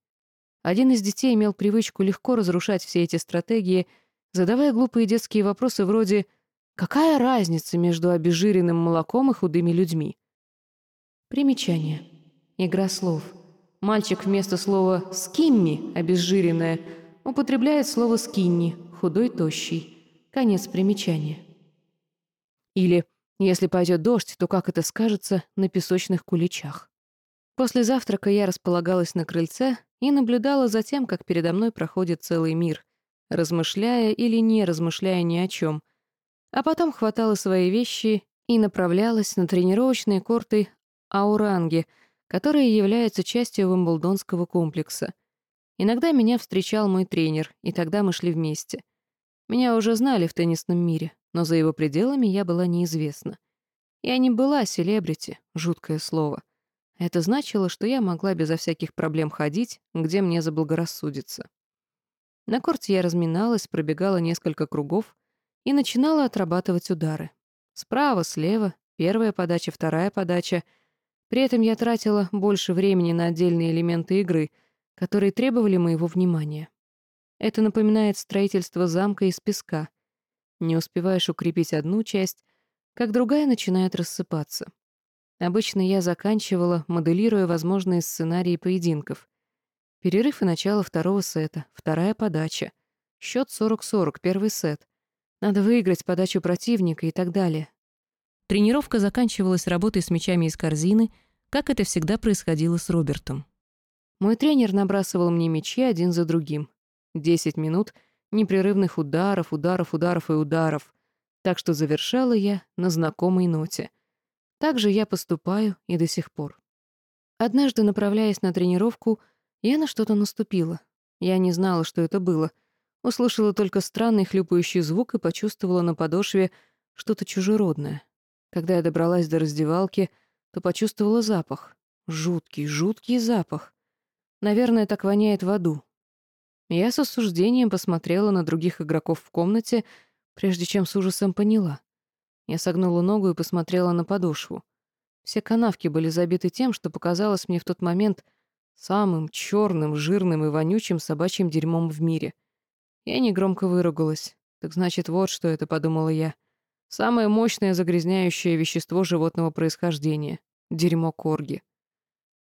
Один из детей имел привычку легко разрушать все эти стратегии, задавая глупые детские вопросы вроде Какая разница между обезжиренным молоком и худыми людьми? Примечание. Игра слов. Мальчик вместо слова «скимми» — обезжиренное, употребляет слово «скинни» — худой, тощий. Конец примечания. Или «если пойдет дождь, то как это скажется на песочных куличах?» После завтрака я располагалась на крыльце и наблюдала за тем, как передо мной проходит целый мир, размышляя или не размышляя ни о чем — а потом хватала свои вещи и направлялась на тренировочные корты Ауранги, которые являются частью Вимблдонского комплекса. Иногда меня встречал мой тренер, и тогда мы шли вместе. Меня уже знали в теннисном мире, но за его пределами я была неизвестна. Я не была селебрити, жуткое слово. Это значило, что я могла безо всяких проблем ходить, где мне заблагорассудится. На корте я разминалась, пробегала несколько кругов, и начинала отрабатывать удары. Справа, слева, первая подача, вторая подача. При этом я тратила больше времени на отдельные элементы игры, которые требовали моего внимания. Это напоминает строительство замка из песка. Не успеваешь укрепить одну часть, как другая начинает рассыпаться. Обычно я заканчивала, моделируя возможные сценарии поединков. Перерыв и начало второго сета, вторая подача. Счет 40-40, первый сет. Надо выиграть подачу противника и так далее. Тренировка заканчивалась работой с мячами из корзины, как это всегда происходило с Робертом. Мой тренер набрасывал мне мячи один за другим. Десять минут непрерывных ударов, ударов, ударов и ударов. Так что завершала я на знакомой ноте. Так же я поступаю и до сих пор. Однажды, направляясь на тренировку, я на что-то наступила. Я не знала, что это было. Услышала только странный хлюпающий звук и почувствовала на подошве что-то чужеродное. Когда я добралась до раздевалки, то почувствовала запах. Жуткий, жуткий запах. Наверное, так воняет в аду. Я с осуждением посмотрела на других игроков в комнате, прежде чем с ужасом поняла. Я согнула ногу и посмотрела на подошву. Все канавки были забиты тем, что показалось мне в тот момент самым черным, жирным и вонючим собачьим дерьмом в мире. Я негромко выругалась. Так значит, вот что это, подумала я. Самое мощное загрязняющее вещество животного происхождения — дерьмо корги.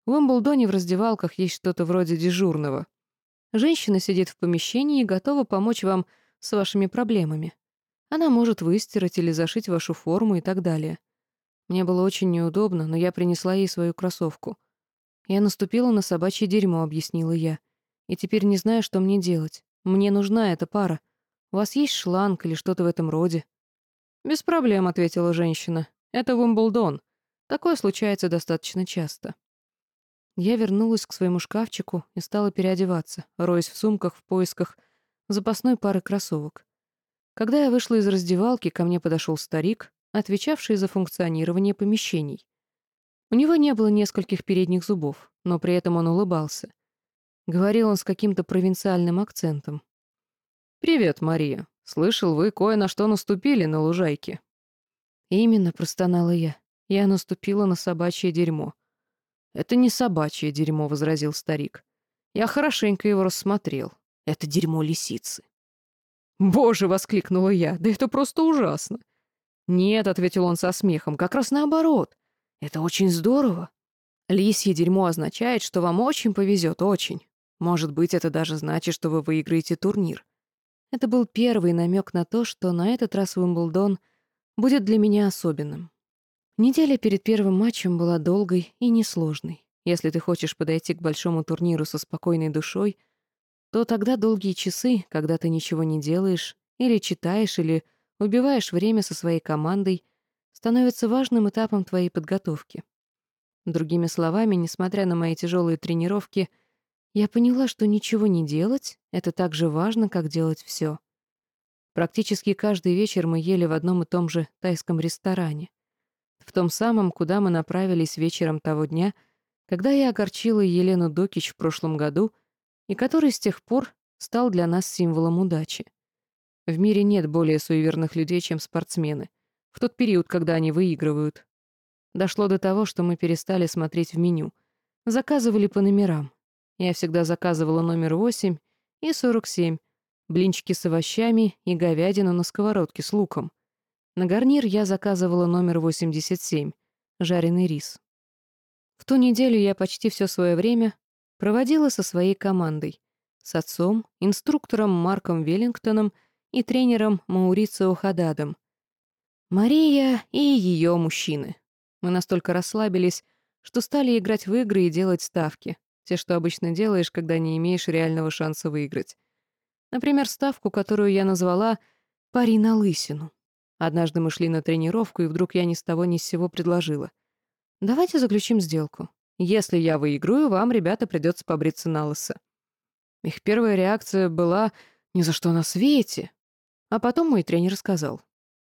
В Уимблдоне в раздевалках есть что-то вроде дежурного. Женщина сидит в помещении и готова помочь вам с вашими проблемами. Она может выстирать или зашить вашу форму и так далее. Мне было очень неудобно, но я принесла ей свою кроссовку. Я наступила на собачье дерьмо, объяснила я. И теперь не знаю, что мне делать. Мне нужна эта пара. У вас есть шланг или что-то в этом роде? Без проблем, ответила женщина. Это Уимблдон. Такое случается достаточно часто. Я вернулась к своему шкафчику и стала переодеваться, роясь в сумках в поисках запасной пары кроссовок. Когда я вышла из раздевалки, ко мне подошел старик, отвечавший за функционирование помещений. У него не было нескольких передних зубов, но при этом он улыбался. Говорил он с каким-то провинциальным акцентом. «Привет, Мария. Слышал, вы кое на что наступили на лужайке». «Именно», — простонала я. Я наступила на собачье дерьмо. «Это не собачье дерьмо», — возразил старик. «Я хорошенько его рассмотрел. Это дерьмо лисицы». «Боже!» — воскликнула я. «Да это просто ужасно!» «Нет», — ответил он со смехом, — «как раз наоборот. Это очень здорово. Лисье дерьмо означает, что вам очень повезет, очень. Может быть, это даже значит, что вы выиграете турнир». Это был первый намек на то, что на этот раз Уимблдон будет для меня особенным. Неделя перед первым матчем была долгой и несложной. Если ты хочешь подойти к большому турниру со спокойной душой — то тогда долгие часы, когда ты ничего не делаешь, или читаешь, или убиваешь время со своей командой, становятся важным этапом твоей подготовки. Другими словами, несмотря на мои тяжелые тренировки, я поняла, что ничего не делать — это так же важно, как делать все. Практически каждый вечер мы ели в одном и том же тайском ресторане. В том самом, куда мы направились вечером того дня, когда я огорчила Елену Докич в прошлом году — и который с тех пор стал для нас символом удачи. В мире нет более суеверных людей, чем спортсмены, в тот период, когда они выигрывают. Дошло до того, что мы перестали смотреть в меню. Заказывали по номерам. Я всегда заказывала номер 8 и 47, блинчики с овощами и говядину на сковородке с луком. На гарнир я заказывала номер 87, жареный рис. В ту неделю я почти все свое время проводила со своей командой, с отцом, инструктором Марком Веллингтоном и тренером Маурицио Хададом. Мария и ее мужчины. Мы настолько расслабились, что стали играть в игры и делать ставки. Те, что обычно делаешь, когда не имеешь реального шанса выиграть. Например, ставку, которую я назвала «Пари на лысину». Однажды мы шли на тренировку, и вдруг я ни с того ни с сего предложила. «Давайте заключим сделку. Если я выиграю, вам, ребята, придется побриться на лысо. Их первая реакция была «ни за что на свете». А потом мой тренер сказал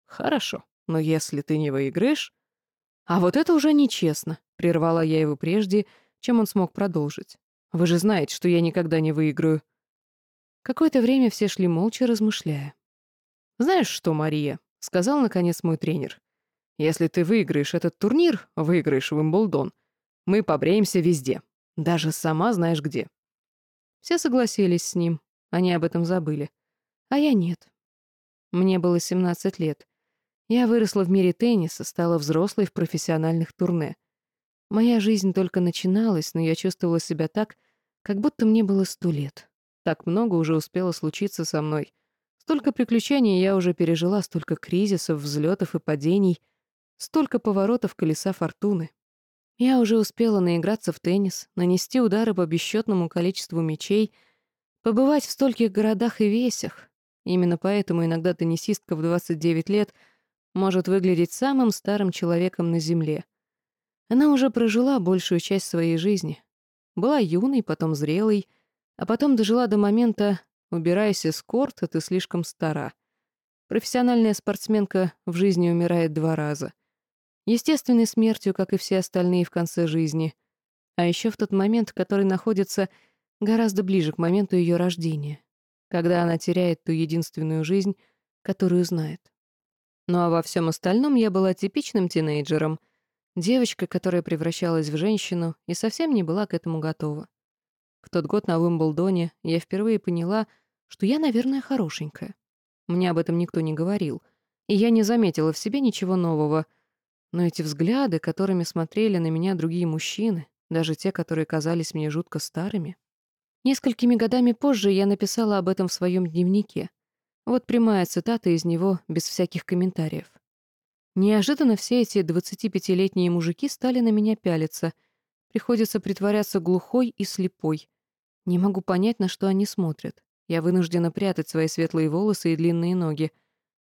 «Хорошо, но если ты не выиграешь...» «А вот это уже нечестно», — прервала я его прежде, чем он смог продолжить. «Вы же знаете, что я никогда не выиграю». Какое-то время все шли молча, размышляя. «Знаешь что, Мария?» — сказал, наконец, мой тренер. «Если ты выиграешь этот турнир, выиграешь Уимблдон, мы побреемся везде. Даже сама знаешь где». Все согласились с ним. Они об этом забыли. А я нет. Мне было 17 лет. Я выросла в мире тенниса, стала взрослой в профессиональных турне. Моя жизнь только начиналась, но я чувствовала себя так, как будто мне было сто лет. Так много уже успело случиться со мной. Столько приключений я уже пережила, столько кризисов, взлетов и падений, столько поворотов колеса фортуны. Я уже успела наиграться в теннис, нанести удары по бесчетному количеству мячей, побывать в стольких городах и весях. Именно поэтому иногда теннисистка в 29 лет может выглядеть самым старым человеком на Земле. Она уже прожила большую часть своей жизни. Была юной, потом зрелой, а потом дожила до момента «убирайся с корта, ты слишком стара». Профессиональная спортсменка в жизни умирает два раза — естественной смертью, как и все остальные в конце жизни, а еще в тот момент, который находится гораздо ближе к моменту ее рождения, когда она теряет ту единственную жизнь, которую знает. Ну а во всем остальном я была типичным тинейджером, девочкой, которая превращалась в женщину и совсем не была к этому готова. В тот год на Уимблдоне я впервые поняла, что я, наверное, хорошенькая. Мне об этом никто не говорил, и я не заметила в себе ничего нового — но эти взгляды, которыми смотрели на меня другие мужчины, даже те, которые казались мне жутко старыми. Несколькими годами позже я написала об этом в своем дневнике. Вот прямая цитата из него, без всяких комментариев. Неожиданно все эти 25-летние мужики стали на меня пялиться. Приходится притворяться глухой и слепой. Не могу понять, на что они смотрят. Я вынуждена прятать свои светлые волосы и длинные ноги.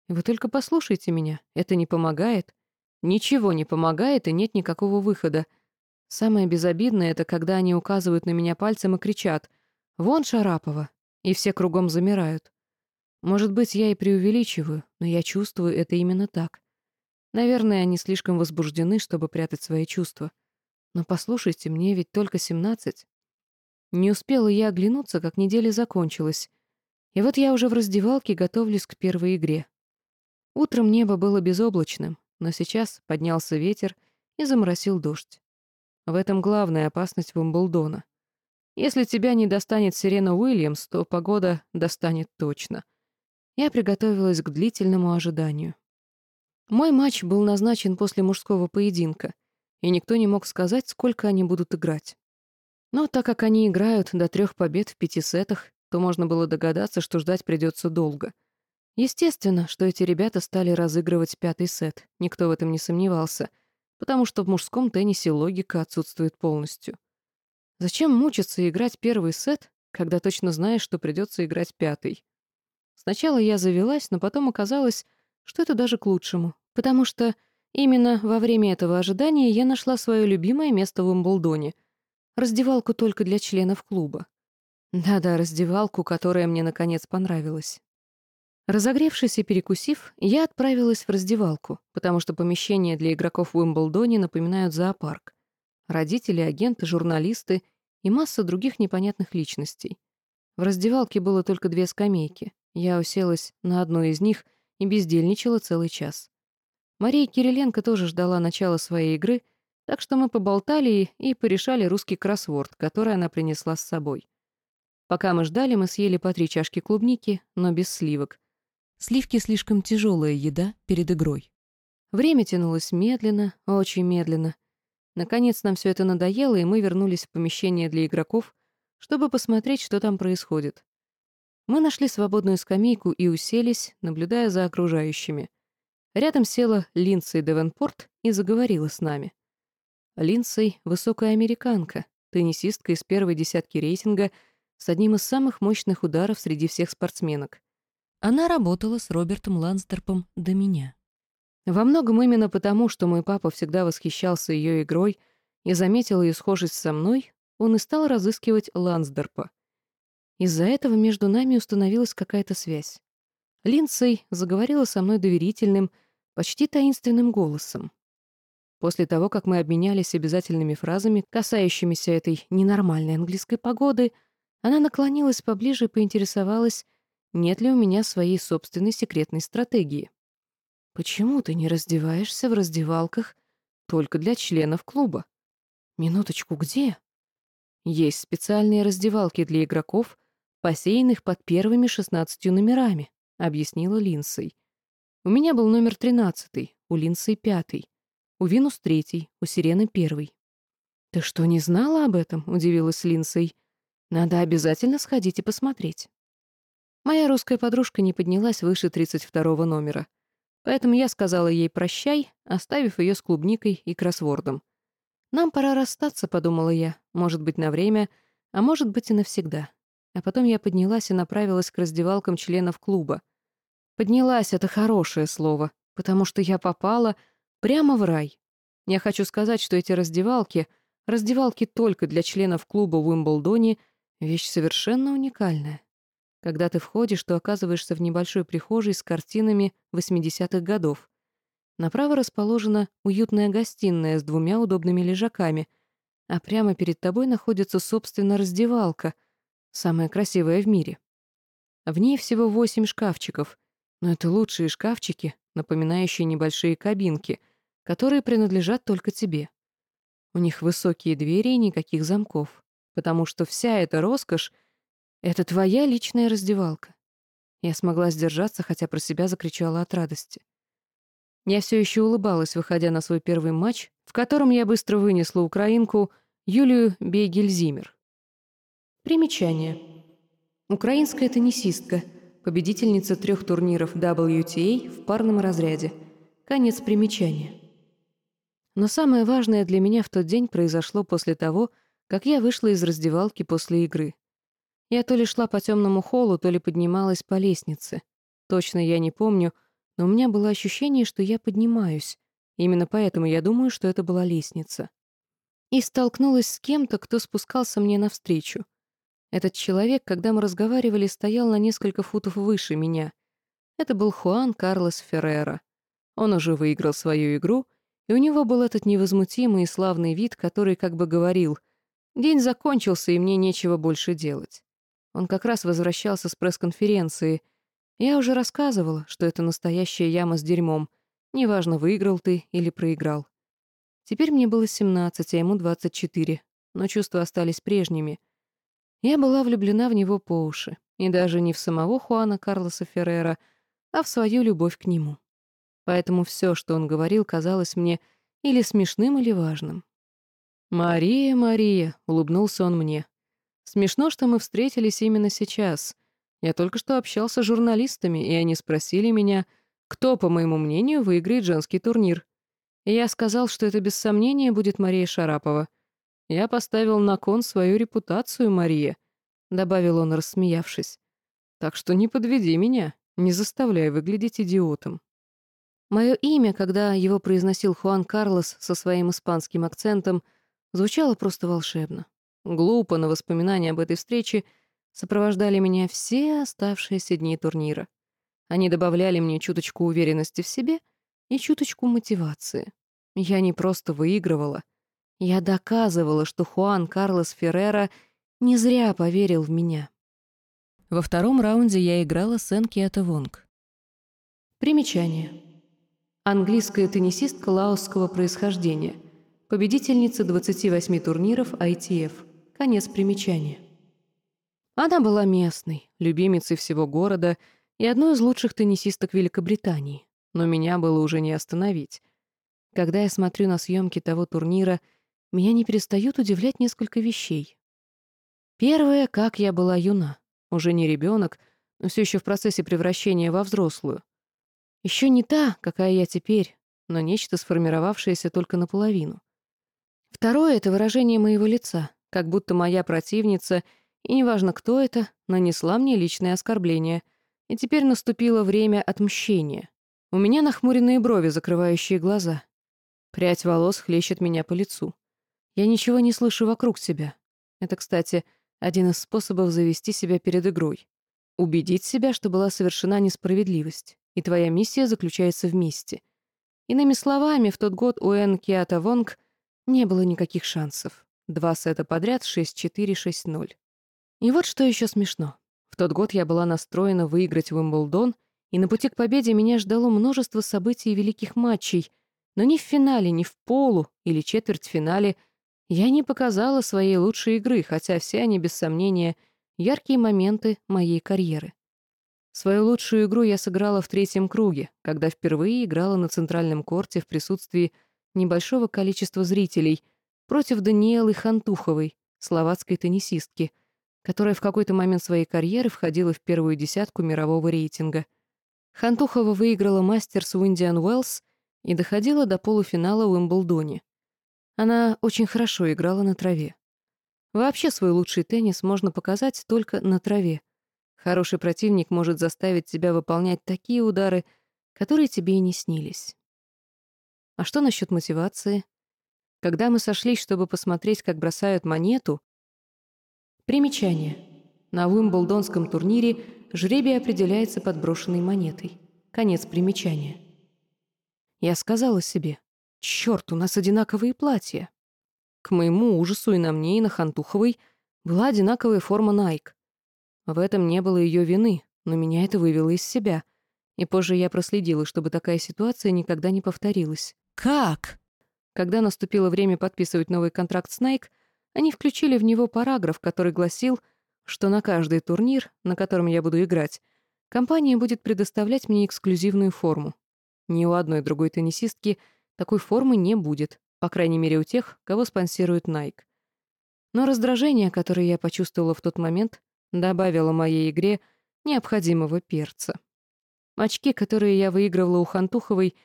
Вы только послушайте меня, это не помогает. Ничего не помогает и нет никакого выхода. Самое безобидное — это когда они указывают на меня пальцем и кричат «Вон Шарапова!» и все кругом замирают. Может быть, я и преувеличиваю, но я чувствую это именно так. Наверное, они слишком возбуждены, чтобы прятать свои чувства. Но послушайте, мне ведь только семнадцать. Не успела я оглянуться, как неделя закончилась. И вот я уже в раздевалке готовлюсь к первой игре. Утром небо было безоблачным, но сейчас поднялся ветер и заморосил дождь. В этом главная опасность Вимблдона. Если тебя не достанет Сирена Уильямс, то погода достанет точно. Я приготовилась к длительному ожиданию. Мой матч был назначен после мужского поединка, и никто не мог сказать, сколько они будут играть. Но так как они играют до трех побед в пяти сетах, то можно было догадаться, что ждать придется долго — Естественно, что эти ребята стали разыгрывать пятый сет, никто в этом не сомневался, потому что в мужском теннисе логика отсутствует полностью. Зачем мучиться и играть первый сет, когда точно знаешь, что придется играть пятый? Сначала я завелась, но потом оказалось, что это даже к лучшему, потому что именно во время этого ожидания я нашла свое любимое место в Умблдоне — раздевалку только для членов клуба. Да-да, раздевалку, которая мне наконец понравилась. Разогревшись и перекусив, я отправилась в раздевалку, потому что помещения для игроков в Уимблдоне напоминают зоопарк. Родители, агенты, журналисты и масса других непонятных личностей. В раздевалке было только две скамейки. Я уселась на одну из них и бездельничала целый час. Мария Кириленко тоже ждала начала своей игры, так что мы поболтали и порешали русский кроссворд, который она принесла с собой. Пока мы ждали, мы съели по три чашки клубники, но без сливок — Сливки слишком тяжелая еда перед игрой. Время тянулось медленно, очень медленно. Наконец нам все это надоело, и мы вернулись в помещение для игроков, чтобы посмотреть, что там происходит. Мы нашли свободную скамейку и уселись, наблюдая за окружающими. Рядом села Линдсей Девенпорт и заговорила с нами. Линдсей — высокая американка, теннисистка из первой десятки рейтинга с одним из самых мощных ударов среди всех спортсменок. Она работала с Робертом Лансдорпом до меня. Во многом именно потому, что мой папа всегда восхищался ее игрой и заметил ее схожесть со мной, он и стал разыскивать Лансдорпа. Из-за этого между нами установилась какая-то связь. Линдсей заговорила со мной доверительным, почти таинственным голосом. После того, как мы обменялись обязательными фразами, касающимися этой ненормальной английской погоды, она наклонилась поближе и поинтересовалась, нет ли у меня своей собственной секретной стратегии. Почему ты не раздеваешься в раздевалках только для членов клуба? Минуточку, где? Есть специальные раздевалки для игроков, посеянных под первыми шестнадцатью номерами, объяснила Линсей. У меня был номер 13, у Линдсей пятый, у Винус третий, у Сирены первый. «Ты что, не знала об этом?» — удивилась Линдсей. «Надо обязательно сходить и посмотреть». Моя русская подружка не поднялась выше 32 номера, поэтому я сказала ей «прощай», оставив ее с клубникой и кроссвордом. «Нам пора расстаться», — подумала я, может быть, на время, а может быть и навсегда. А потом я поднялась и направилась к раздевалкам членов клуба. Поднялась — это хорошее слово, потому что я попала прямо в рай. Я хочу сказать, что эти раздевалки, раздевалки только для членов клуба в Уимблдоне, вещь совершенно уникальная. Когда ты входишь, то оказываешься в небольшой прихожей с картинами 80-х годов. Направо расположена уютная гостиная с двумя удобными лежаками, а прямо перед тобой находится, собственно, раздевалка, самая красивая в мире. В ней всего восемь шкафчиков, но это лучшие шкафчики, напоминающие небольшие кабинки, которые принадлежат только тебе. У них высокие двери и никаких замков, потому что вся эта роскошь — это твоя личная раздевалка. Я смогла сдержаться, хотя про себя закричала от радости. Я все еще улыбалась, выходя на свой первый матч, в котором я быстро вынесла украинку Юлию Бейгельзимер. Примечание. Украинская теннисистка, победительница трех турниров WTA в парном разряде. Конец примечания. Но самое важное для меня в тот день произошло после того, как я вышла из раздевалки после игры. Я то ли шла по темному холлу, то ли поднималась по лестнице. Точно я не помню, но у меня было ощущение, что я поднимаюсь. Именно поэтому я думаю, что это была лестница. И столкнулась с кем-то, кто спускался мне навстречу. Этот человек, когда мы разговаривали, стоял на несколько футов выше меня. Это был Хуан Карлос Феррера. Он уже выиграл свою игру, и у него был этот невозмутимый и славный вид, который как бы говорил «День закончился, и мне нечего больше делать». Он как раз возвращался с пресс-конференции — я уже рассказывала, что это настоящая яма с дерьмом. Неважно, выиграл ты или проиграл. Теперь мне было 17, а ему 24, но чувства остались прежними. Я была влюблена в него по уши, и даже не в самого Хуана Карлоса Феррера, а в свою любовь к нему. Поэтому все, что он говорил, казалось мне или смешным, или важным. «Мария, Мария», — улыбнулся он мне. «Смешно, что мы встретились именно сейчас. Я только что общался с журналистами, и они спросили меня, кто, по моему мнению, выиграет женский турнир. И я сказал, что это без сомнения будет Мария Шарапова. Я поставил на кон свою репутацию, Мария, добавил он, рассмеявшись. Так что не подведи меня, не заставляй выглядеть идиотом. Мое имя, когда его произносил Хуан Карлос со своим испанским акцентом, звучало просто волшебно. Глупо, но воспоминания об этой встрече — сопровождали меня все оставшиеся дни турнира. Они добавляли мне чуточку уверенности в себе и чуточку мотивации. Я не просто выигрывала. Я доказывала, что Хуан Карлос Феррера не зря поверил в меня. Во втором раунде я играла с Энкиата Вонг. Примечание. Английская теннисистка лаосского происхождения. Победительница 28 турниров ITF. Конец примечания. Она была местной, любимицей всего города и одной из лучших теннисисток Великобритании, но меня было уже не остановить. Когда я смотрю на съемки того турнира, меня не перестают удивлять несколько вещей. Первое, как я была юна. Уже не ребенок, но все еще в процессе превращения во взрослую. Еще не та, какая я теперь, но нечто сформировавшееся только наполовину. Второе — это выражение моего лица, как будто моя противница — и неважно, кто это, нанесла мне личное оскорбление. И теперь наступило время отмщения. У меня нахмуренные брови, закрывающие глаза. Прядь волос хлещет меня по лицу. Я ничего не слышу вокруг себя. Это, кстати, один из способов завести себя перед игрой. Убедить себя, что была совершена несправедливость, и твоя миссия заключается в мести. Иными словами, в тот год у Эн Киата Вонг не было никаких шансов. Два сета подряд 6-4-6-0. И вот что еще смешно. В тот год я была настроена выиграть Уимблдон, и на пути к победе меня ждало множество событий и великих матчей, но ни в финале, ни в полу или четвертьфинале я не показала своей лучшей игры, хотя все они, без сомнения, яркие моменты моей карьеры. Свою лучшую игру я сыграла в третьем круге, когда впервые играла на центральном корте в присутствии небольшого количества зрителей против Даниэлы Хантуховой, словацкой теннисистки, которая в какой-то момент своей карьеры входила в первую десятку мирового рейтинга. Хантухова выиграла мастерс в Индиан Уэллс и доходила до полуфинала в Уимблдоне. Она очень хорошо играла на траве. Вообще свой лучший теннис можно показать только на траве — Хороший противник может заставить тебя выполнять такие удары, которые тебе и не снились. А что насчет мотивации? Когда мы сошлись, чтобы посмотреть, как бросают монету... Примечание. На Уимблдонском турнире жребий определяется подброшенной монетой. Конец примечания. Я сказала себе, «Чёрт, у нас одинаковые платья». К моему ужасу и на мне, и на Хантуховой была одинаковая форма Nike. В этом не было ее вины, но меня это вывело из себя. И позже я проследила, чтобы такая ситуация никогда не повторилась. «Как?» Когда наступило время подписывать новый контракт с Nike, они включили в него параграф, который гласил, что на каждый турнир, на котором я буду играть, компания будет предоставлять мне эксклюзивную форму. Ни у одной другой теннисистки такой формы не будет, по крайней мере у тех, кого спонсирует Nike. Но раздражение, которое я почувствовала в тот момент, добавила моей игре необходимого перца. Очки, которые я выигрывала у Хантуховой,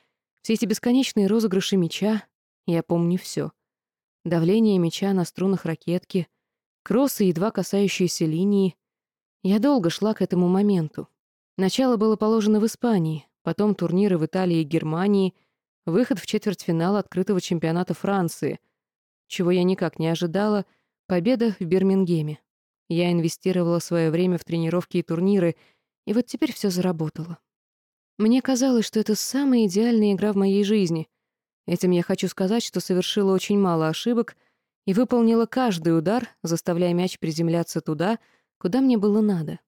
все эти бесконечные розыгрыши мяча, я помню все. Давление мяча на струнах ракетки, кроссы, едва касающиеся линии. Я долго шла к этому моменту. Начало было положено в Испании, потом турниры в Италии и Германии, выход в четвертьфинал открытого чемпионата Франции. Чего я никак не ожидала, победа в Бирмингеме. Я инвестировала свое время в тренировки и турниры, и вот теперь все заработало. Мне казалось, что это самая идеальная игра в моей жизни. Этим я хочу сказать, что совершила очень мало ошибок и выполнила каждый удар, заставляя мяч приземляться туда, куда мне было надо.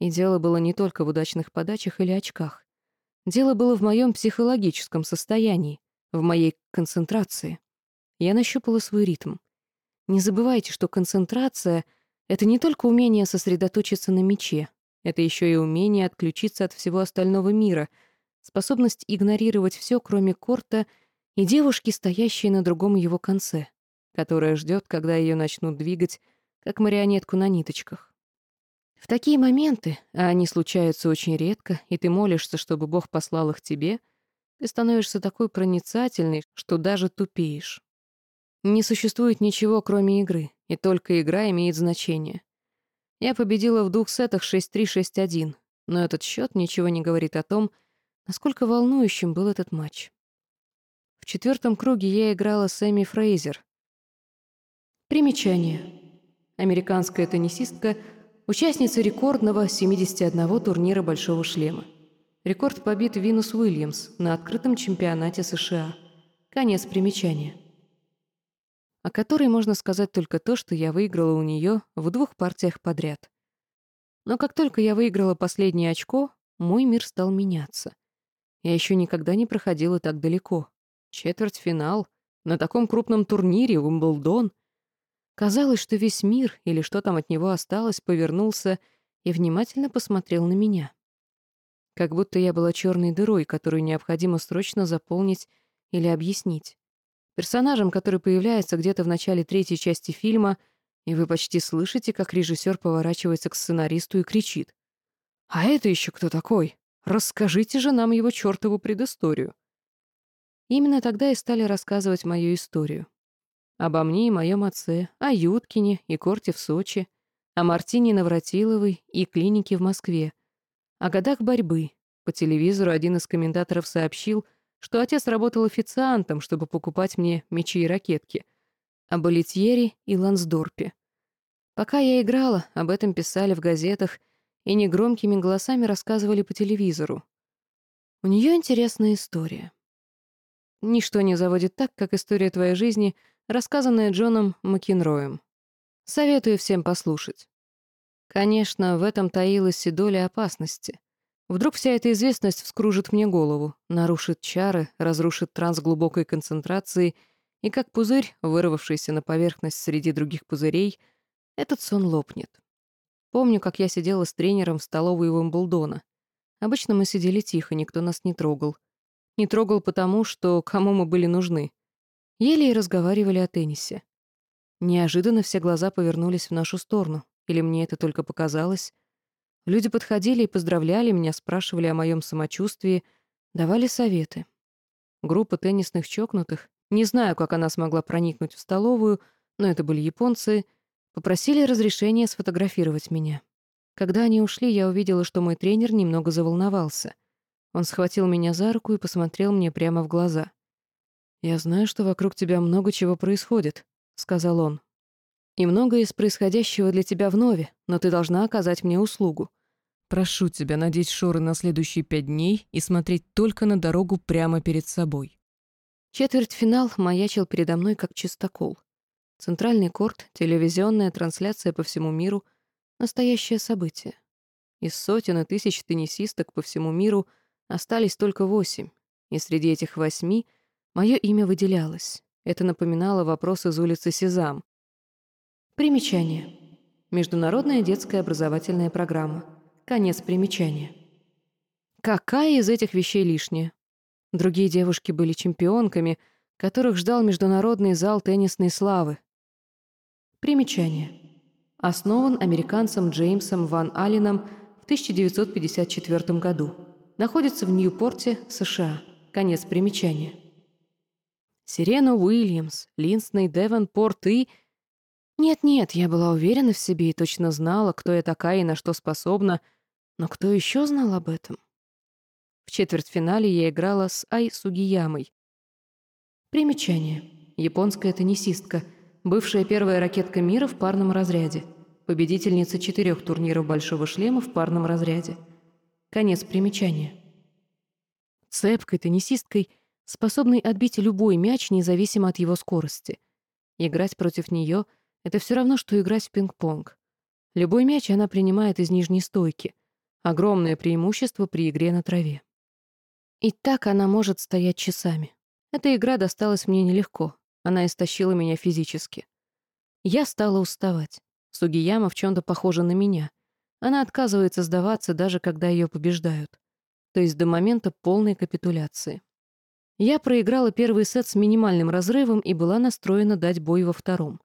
И дело было не только в удачных подачах или очках. Дело было в моем психологическом состоянии, в моей концентрации. Я нащупала свой ритм. Не забывайте, что концентрация — это не только умение сосредоточиться на мече, это еще и умение отключиться от всего остального мира, способность игнорировать все, кроме корта и девушки, стоящей на другом его конце, которая ждет, когда ее начнут двигать, как марионетку на ниточках. В такие моменты, а они случаются очень редко, и ты молишься, чтобы Бог послал их тебе, ты становишься такой проницательный, что даже тупеешь. Не существует ничего, кроме игры, и только игра имеет значение. Я победила в двух сетах 6-3-6-1, но этот счет ничего не говорит о том, насколько волнующим был этот матч. В четвертом круге я играла с Эми Фрейзер. Примечание. Американская теннисистка, участница рекордного 71 турнира «Большого шлема». Рекорд побит Винус Уильямс на открытом чемпионате США. Конец примечания о которой можно сказать только то, что я выиграла у нее в двух партиях подряд. Но как только я выиграла последнее очко, мой мир стал меняться. Я еще никогда не проходила так далеко. Четвертьфинал, на таком крупном турнире Уимблдон. Казалось, что весь мир, или что там от него осталось, повернулся и внимательно посмотрел на меня. Как будто я была черной дырой, которую необходимо срочно заполнить или объяснить персонажем, который появляется где-то в начале третьей части фильма, и вы почти слышите, как режиссер поворачивается к сценаристу и кричит. «А это еще кто такой? Расскажите же нам его чертову предысторию». Именно тогда и стали рассказывать мою историю. Обо мне и моем отце, о Юткине и корте в Сочи, о Мартине Навратиловой и клинике в Москве, о годах борьбы. По телевизору один из комментаторов сообщил — что отец работал официантом, чтобы покупать мне мечи и ракетки, о Болитьере и Лансдорпе. Пока я играла, об этом писали в газетах и негромкими голосами рассказывали по телевизору. У нее интересная история. Ничто не заводит так, как история твоей жизни, рассказанная Джоном Макинроем. Советую всем послушать. Конечно, в этом таилась и доля опасности. Вдруг вся эта известность вскружит мне голову, нарушит чары, разрушит транс глубокой концентрации, и как пузырь, вырвавшийся на поверхность среди других пузырей, этот сон лопнет. Помню, как я сидела с тренером в столовой Уимблдона. Обычно мы сидели тихо, никто нас не трогал. Не трогал потому, что кому мы были нужны. Ели и разговаривали о теннисе. Неожиданно все глаза повернулись в нашу сторону. Или мне это только показалось? Люди подходили и поздравляли меня, спрашивали о моем самочувствии, давали советы. Группа теннисных чокнутых, не знаю, как она смогла проникнуть в столовую, но это были японцы, попросили разрешения сфотографировать меня. Когда они ушли, я увидела, что мой тренер немного заволновался. Он схватил меня за руку и посмотрел мне прямо в глаза. «Я знаю, что вокруг тебя много чего происходит», — сказал он. «И многое из происходящего для тебя вновь, но ты должна оказать мне услугу. Прошу тебя надеть шоры на следующие пять дней и смотреть только на дорогу прямо перед собой». Четвертьфинал маячил передо мной как чистокол. Центральный корт, телевизионная трансляция по всему миру — Настоящее событие. Из сотен и тысяч теннисисток по всему миру остались только восемь, и среди этих восьми мое имя выделялось. Это напоминало вопрос из улицы Сезам. Примечание. Международная детская образовательная программа. Конец примечания. Какая из этих вещей лишняя? Другие девушки были чемпионками, которых ждал международный зал теннисной славы. Примечание основан американцем Джеймсом Ван Алленом в 1954 году. Находится в Ньюпорте, США. Конец примечания. Сирена Уильямс, Линсней Девонпорт и... Нет-нет, я была уверена в себе и точно знала, кто я такая и на что способна, но кто еще знал об этом? В четвертьфинале я играла с Ай Сугиямой. Примечание. Японская теннисистка — бывшая первая ракетка мира в парном разряде, победительница четырех турниров «Большого шлема» в парном разряде. Конец примечания. Цепкой теннисисткой, способной отбить любой мяч, независимо от его скорости. Играть против нее — это все равно, что играть в пинг-понг. Любой мяч она принимает из нижней стойки. Огромное преимущество при игре на траве. И так она может стоять часами. Эта игра досталась мне нелегко. Она истощила меня физически. Я стала уставать. Сугияма в чем то похожа на меня. Она отказывается сдаваться, даже когда ее побеждают. То есть до момента полной капитуляции. Я проиграла первый сет с минимальным разрывом и была настроена дать бой во втором.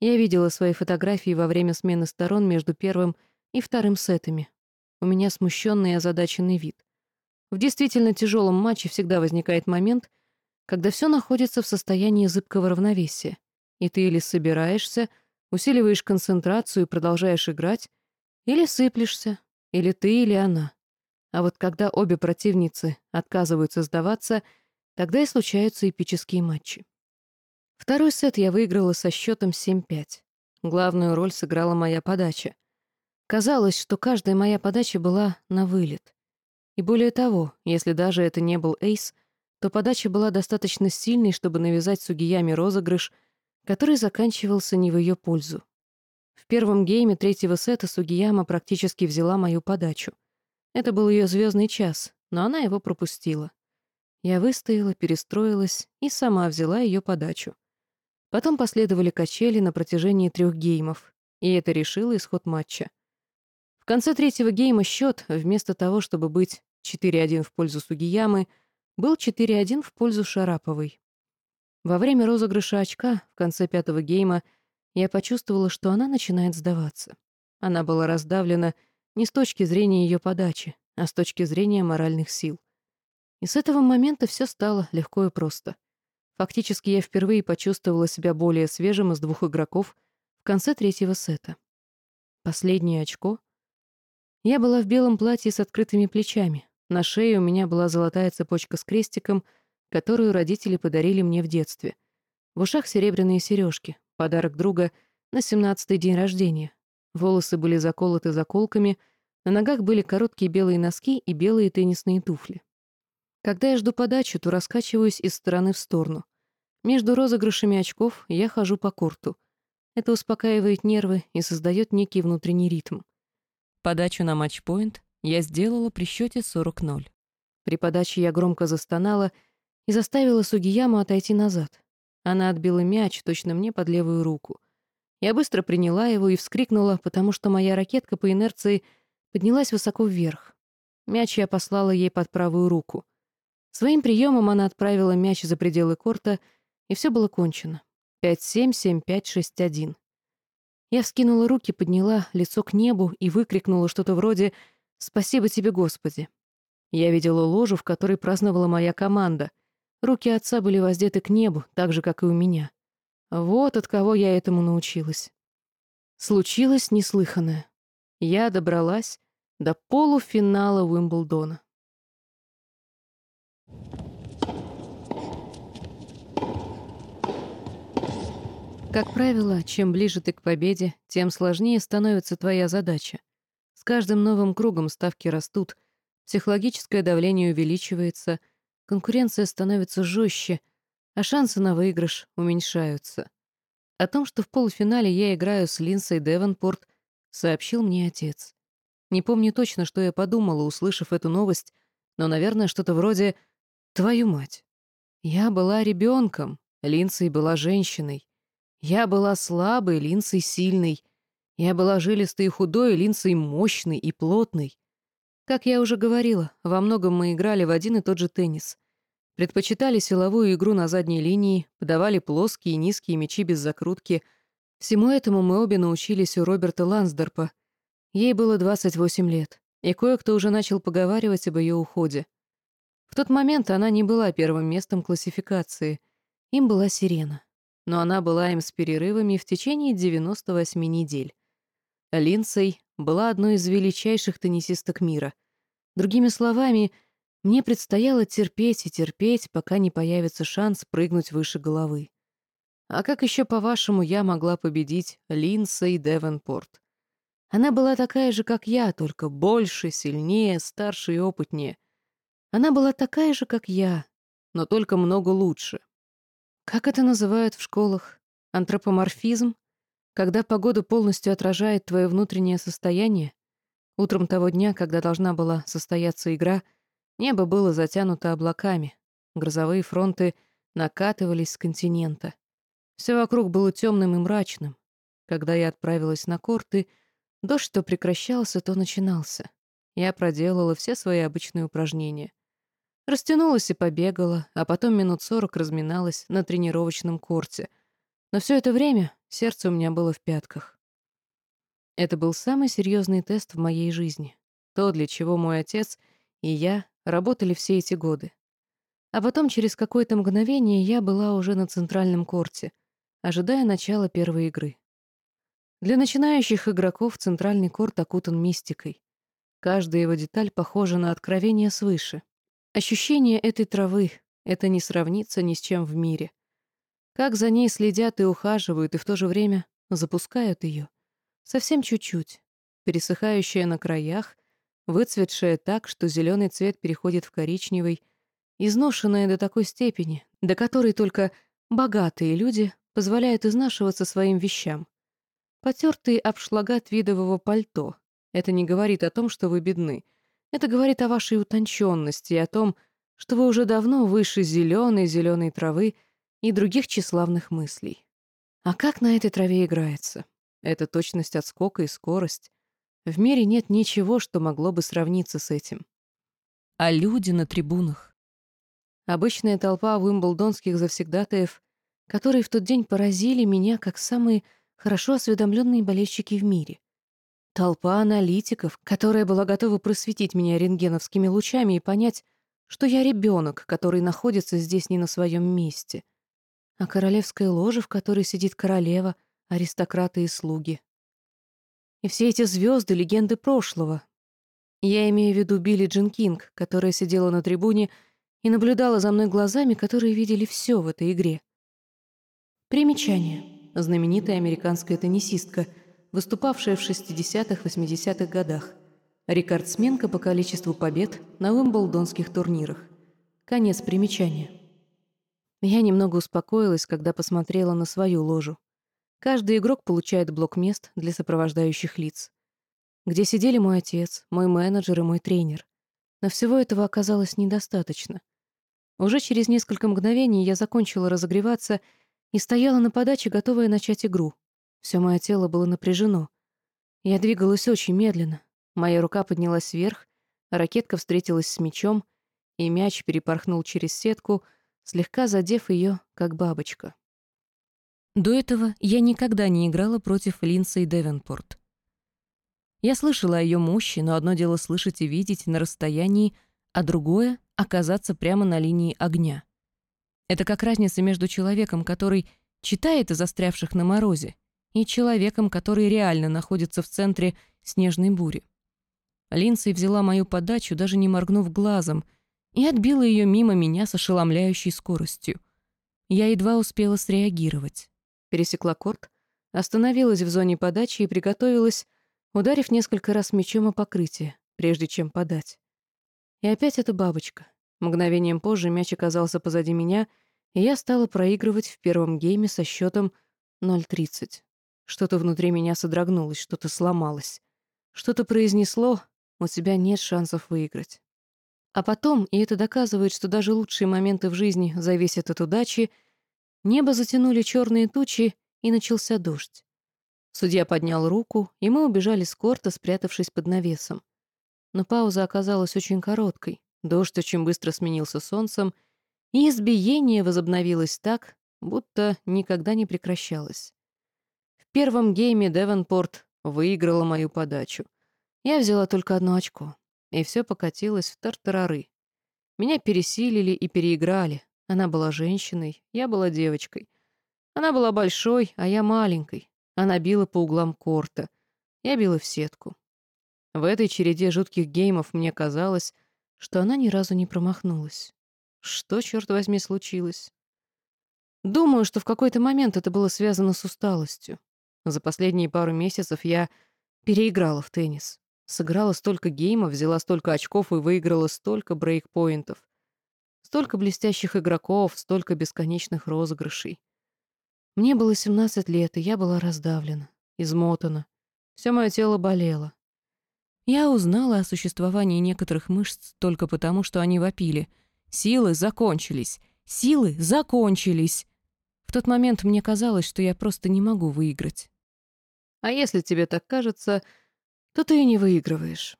Я видела свои фотографии во время смены сторон между первым и вторым сетами. У меня смущенный и озадаченный вид. В действительно тяжелом матче всегда возникает момент, когда все находится в состоянии зыбкого равновесия, и ты или собираешься, усиливаешь концентрацию и продолжаешь играть, или сыплешься, или ты, или она. А вот когда обе противницы отказываются сдаваться, тогда и случаются эпические матчи. Второй сет я выиграла со счетом 7-5. Главную роль сыграла моя подача. Казалось, что каждая моя подача была на вылет. И более того, если даже это не был эйс — то подача была достаточно сильной, чтобы навязать Сугиями розыгрыш, который заканчивался не в ее пользу. В первом гейме третьего сета Сугияма практически взяла мою подачу. Это был ее звездный час, но она его пропустила. Я выстояла, перестроилась и сама взяла ее подачу. Потом последовали качели на протяжении трех геймов, и это решило исход матча. В конце третьего гейма счет, вместо того, чтобы быть 4-1 в пользу Сугиямы, был 4-1 в пользу Шараповой. Во время розыгрыша очка в конце пятого гейма я почувствовала, что она начинает сдаваться. Она была раздавлена не с точки зрения ее подачи, а с точки зрения моральных сил. И с этого момента все стало легко и просто. Фактически я впервые почувствовала себя более свежим из двух игроков в конце третьего сета. Последнее очко. Я была в белом платье с открытыми плечами, на шее у меня была золотая цепочка с крестиком, которую родители подарили мне в детстве. В ушах серебряные сережки, подарок друга на семнадцатый день рождения. Волосы были заколоты заколками, на ногах были короткие белые носки и белые теннисные туфли. Когда я жду подачу, то раскачиваюсь из стороны в сторону. Между розыгрышами очков я хожу по корту. Это успокаивает нервы и создает некий внутренний ритм. Подачу на матчпоинт я сделала при счете 40-0. При подаче я громко застонала и заставила Сугияму отойти назад. Она отбила мяч точно мне под левую руку. Я быстро приняла его и вскрикнула, потому что моя ракетка по инерции поднялась высоко вверх. Мяч я послала ей под правую руку. Своим приемом она отправила мяч за пределы корта, и все было кончено. 5-7, 7-5, 6-1. Я вскинула руки, подняла лицо к небу и выкрикнула что-то вроде «Спасибо тебе, Господи». Я видела ложу, в которой праздновала моя команда. Руки отца были воздеты к небу, так же, как и у меня. Вот от кого я этому научилась. Случилось неслыханное. Я добралась до полуфинала Уимблдона. Как правило, чем ближе ты к победе, тем сложнее становится твоя задача. С каждым новым кругом ставки растут, психологическое давление увеличивается, конкуренция становится жестче, а шансы на выигрыш уменьшаются. О том, что в полуфинале я играю с Линсой Девонпорт, сообщил мне отец. Не помню точно, что я подумала, услышав эту новость, но, наверное, что-то вроде «Твою мать». Я была ребенком, Линдсей была женщиной. Я была слабой, Линдсей сильной. Я была жилистой и худой, Линдсей мощной и плотной. Как я уже говорила, во многом мы играли в один и тот же теннис. Предпочитали силовую игру на задней линии, подавали плоские и низкие мячи без закрутки. Всему этому мы обе научились у Роберта Лансдорпа — Ей было 28 лет, и кое-кто уже начал поговаривать об ее уходе. В тот момент она не была первым местом классификации. Им была Сирена. Но она была им с перерывами в течение 98 недель. Линдсей была одной из величайших теннисисток мира. Другими словами, мне предстояло терпеть и терпеть, пока не появится шанс прыгнуть выше головы. А как еще, по-вашему, я могла победить Линдсей Девенпорт? Она была такая же, как я, только больше, сильнее, старше и опытнее. Она была такая же, как я, но только много лучше. Как это называют в школах? Антропоморфизм? Когда погода полностью отражает твое внутреннее состояние? Утром того дня, когда должна была состояться игра, небо было затянуто облаками. Грозовые фронты накатывались с континента. Все вокруг было темным и мрачным. Когда я отправилась на корты — Дождь то прекращался, то начинался. Я проделала все свои обычные упражнения. Растянулась и побегала, а потом минут сорок разминалась на тренировочном корте. Но все это время сердце у меня было в пятках. Это был самый серьезный тест в моей жизни. То, для чего мой отец и я работали все эти годы. А потом, через какое-то мгновение, я была уже на центральном корте, ожидая начала первой игры. Для начинающих игроков центральный корт окутан мистикой. Каждая его деталь похожа на откровение свыше. Ощущение этой травы — это не сравнится ни с чем в мире. Как за ней следят и ухаживают, и в то же время запускают ее. Совсем чуть-чуть, пересыхающая на краях, выцветшая так, что зеленый цвет переходит в коричневый, изношенная до такой степени, до которой только богатые люди позволяют изнашиваться своим вещам. Потертый обшлага твидового пальто. Это не говорит о том, что вы бедны. Это говорит о вашей утонченности и о том, что вы уже давно выше зеленой, зеленой травы и других тщеславных мыслей. А как на этой траве играется? Это точность отскока и скорость. В мире нет ничего, что могло бы сравниться с этим. А люди на трибунах. Обычная толпа уимблдонских завсегдатаев, которые в тот день поразили меня как самые хорошо осведомленные болельщики в мире. Толпа аналитиков, которая была готова просветить меня рентгеновскими лучами и понять, что я ребенок, который находится здесь не на своем месте. А королевская ложа, в которой сидит королева, аристократы и слуги. И все эти звезды, легенды прошлого. Я имею в виду Билли Джин Кинг, которая сидела на трибуне и наблюдала за мной глазами, которые видели все в этой игре. Примечание знаменитая американская теннисистка, выступавшая в 60-80-х годах, рекордсменка по количеству побед на Уимблдонских турнирах. Конец примечания. Я немного успокоилась, когда посмотрела на свою ложу. Каждый игрок получает блок мест для сопровождающих лиц. Где сидели мой отец, мой менеджер и мой тренер. Но всего этого оказалось недостаточно. Уже через несколько мгновений я закончила разогреваться и стояла на подаче, готовая начать игру. Все мое тело было напряжено. Я двигалась очень медленно. Моя рука поднялась вверх, Ракетка встретилась с мячом, и мяч перепорхнул через сетку, слегка задев ее, как бабочка. До этого я никогда не играла против Линдсей Девенпорт. Я слышала о ее мощи, но одно дело слышать и видеть на расстоянии, а другое — оказаться прямо на линии огня. Это как разница между человеком, который читает о застрявших на морозе, и человеком, который реально находится в центре снежной бури. Линдсей взяла мою подачу, даже не моргнув глазом, и отбила ее мимо меня с ошеломляющей скоростью. Я едва успела среагировать. Пересекла корт, остановилась в зоне подачи и приготовилась, ударив несколько раз мечом о покрытие, прежде чем подать. И опять эта бабочка. Мгновением позже мяч оказался позади меня, и я стала проигрывать в первом гейме со счетом 0-30. Что-то внутри меня содрогнулось, что-то сломалось. Что-то произнесло, у тебя нет шансов выиграть. А потом, и это доказывает, что даже лучшие моменты в жизни зависят от удачи, небо затянули черные тучи, и начался дождь. Судья поднял руку, и мы убежали с корта, спрятавшись под навесом. Но пауза оказалась очень короткой. Дождь очень быстро сменился солнцем, и избиение возобновилось так, будто никогда не прекращалось. Первом гейме Девонпорт выиграла мою подачу. Я взяла только одно очко, и все покатилось в тартарары. Меня пересилили и переиграли. Она была женщиной, я была девочкой. Она была большой, а я маленькой. Она била по углам корта. Я била в сетку. В этой череде жутких геймов мне казалось, что она ни разу не промахнулась. Что, черт возьми, случилось? Думаю, что в какой-то момент это было связано с усталостью. За последние пару месяцев я переиграла в теннис. Сыграла столько геймов, взяла столько очков и выиграла столько брейкпоинтов. Столько блестящих игроков, столько бесконечных розыгрышей. Мне было 17 лет, и я была раздавлена, измотана. Все мое тело болело. Я узнала о существовании некоторых мышц только потому, что они вопили. Силы закончились. Силы закончились. В тот момент мне казалось, что я просто не могу выиграть. А если тебе так кажется, то ты и не выигрываешь.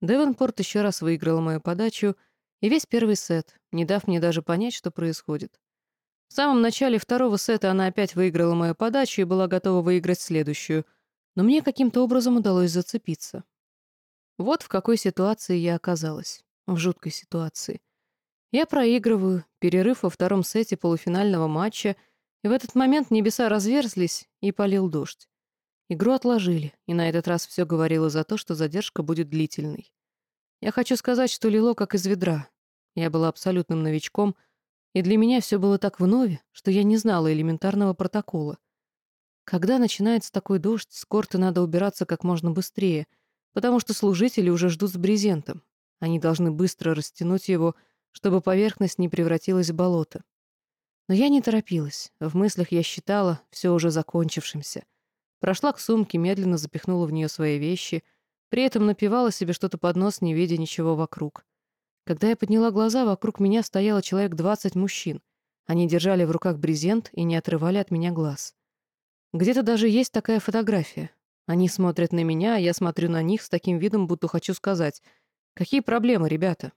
Девонпорт еще раз выиграла мою подачу и весь первый сет, не дав мне даже понять, что происходит. В самом начале второго сета она опять выиграла мою подачу и была готова выиграть следующую, но мне каким-то образом удалось зацепиться. Вот в какой ситуации я оказалась. В жуткой ситуации. Я проигрываю, перерыв во втором сете полуфинального матча, и в этот момент небеса разверзлись, и полил дождь. Игру отложили, и на этот раз все говорило за то, что задержка будет длительной. Я хочу сказать, что лило как из ведра. Я была абсолютным новичком, и для меня все было так вновь, что я не знала элементарного протокола. Когда начинается такой дождь, с корта надо убираться как можно быстрее — потому что служители уже ждут с брезентом. Они должны быстро растянуть его, чтобы поверхность не превратилась в болото. Но я не торопилась. В мыслях я считала все уже закончившимся. Прошла к сумке, медленно запихнула в нее свои вещи, при этом напивала себе что-то под нос, не видя ничего вокруг. Когда я подняла глаза, вокруг меня стояло человек двадцать мужчин. Они держали в руках брезент и не отрывали от меня глаз. Где-то даже есть такая фотография. Они смотрят на меня, а я смотрю на них с таким видом, будто хочу сказать, «Какие проблемы, ребята?»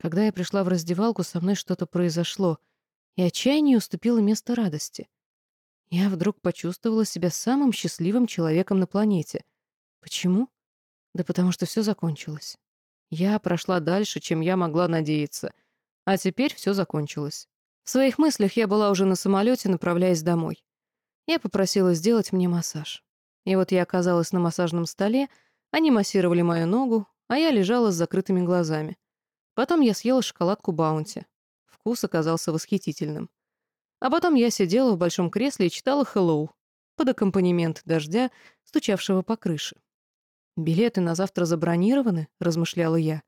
Когда я пришла в раздевалку, со мной что-то произошло, и отчаяние уступило место радости. Я вдруг почувствовала себя самым счастливым человеком на планете. Почему? Да потому что все закончилось. Я прошла дальше, чем я могла надеяться. А теперь все закончилось. В своих мыслях я была уже на самолете, направляясь домой. Я попросила сделать мне массаж. И вот я оказалась на массажном столе, они массировали мою ногу, а я лежала с закрытыми глазами. Потом я съела шоколадку Баунти. Вкус оказался восхитительным. А потом я сидела в большом кресле и читала «Хэллоу» под аккомпанемент дождя, стучавшего по крыше. «Билеты на завтра забронированы?» — размышляла я.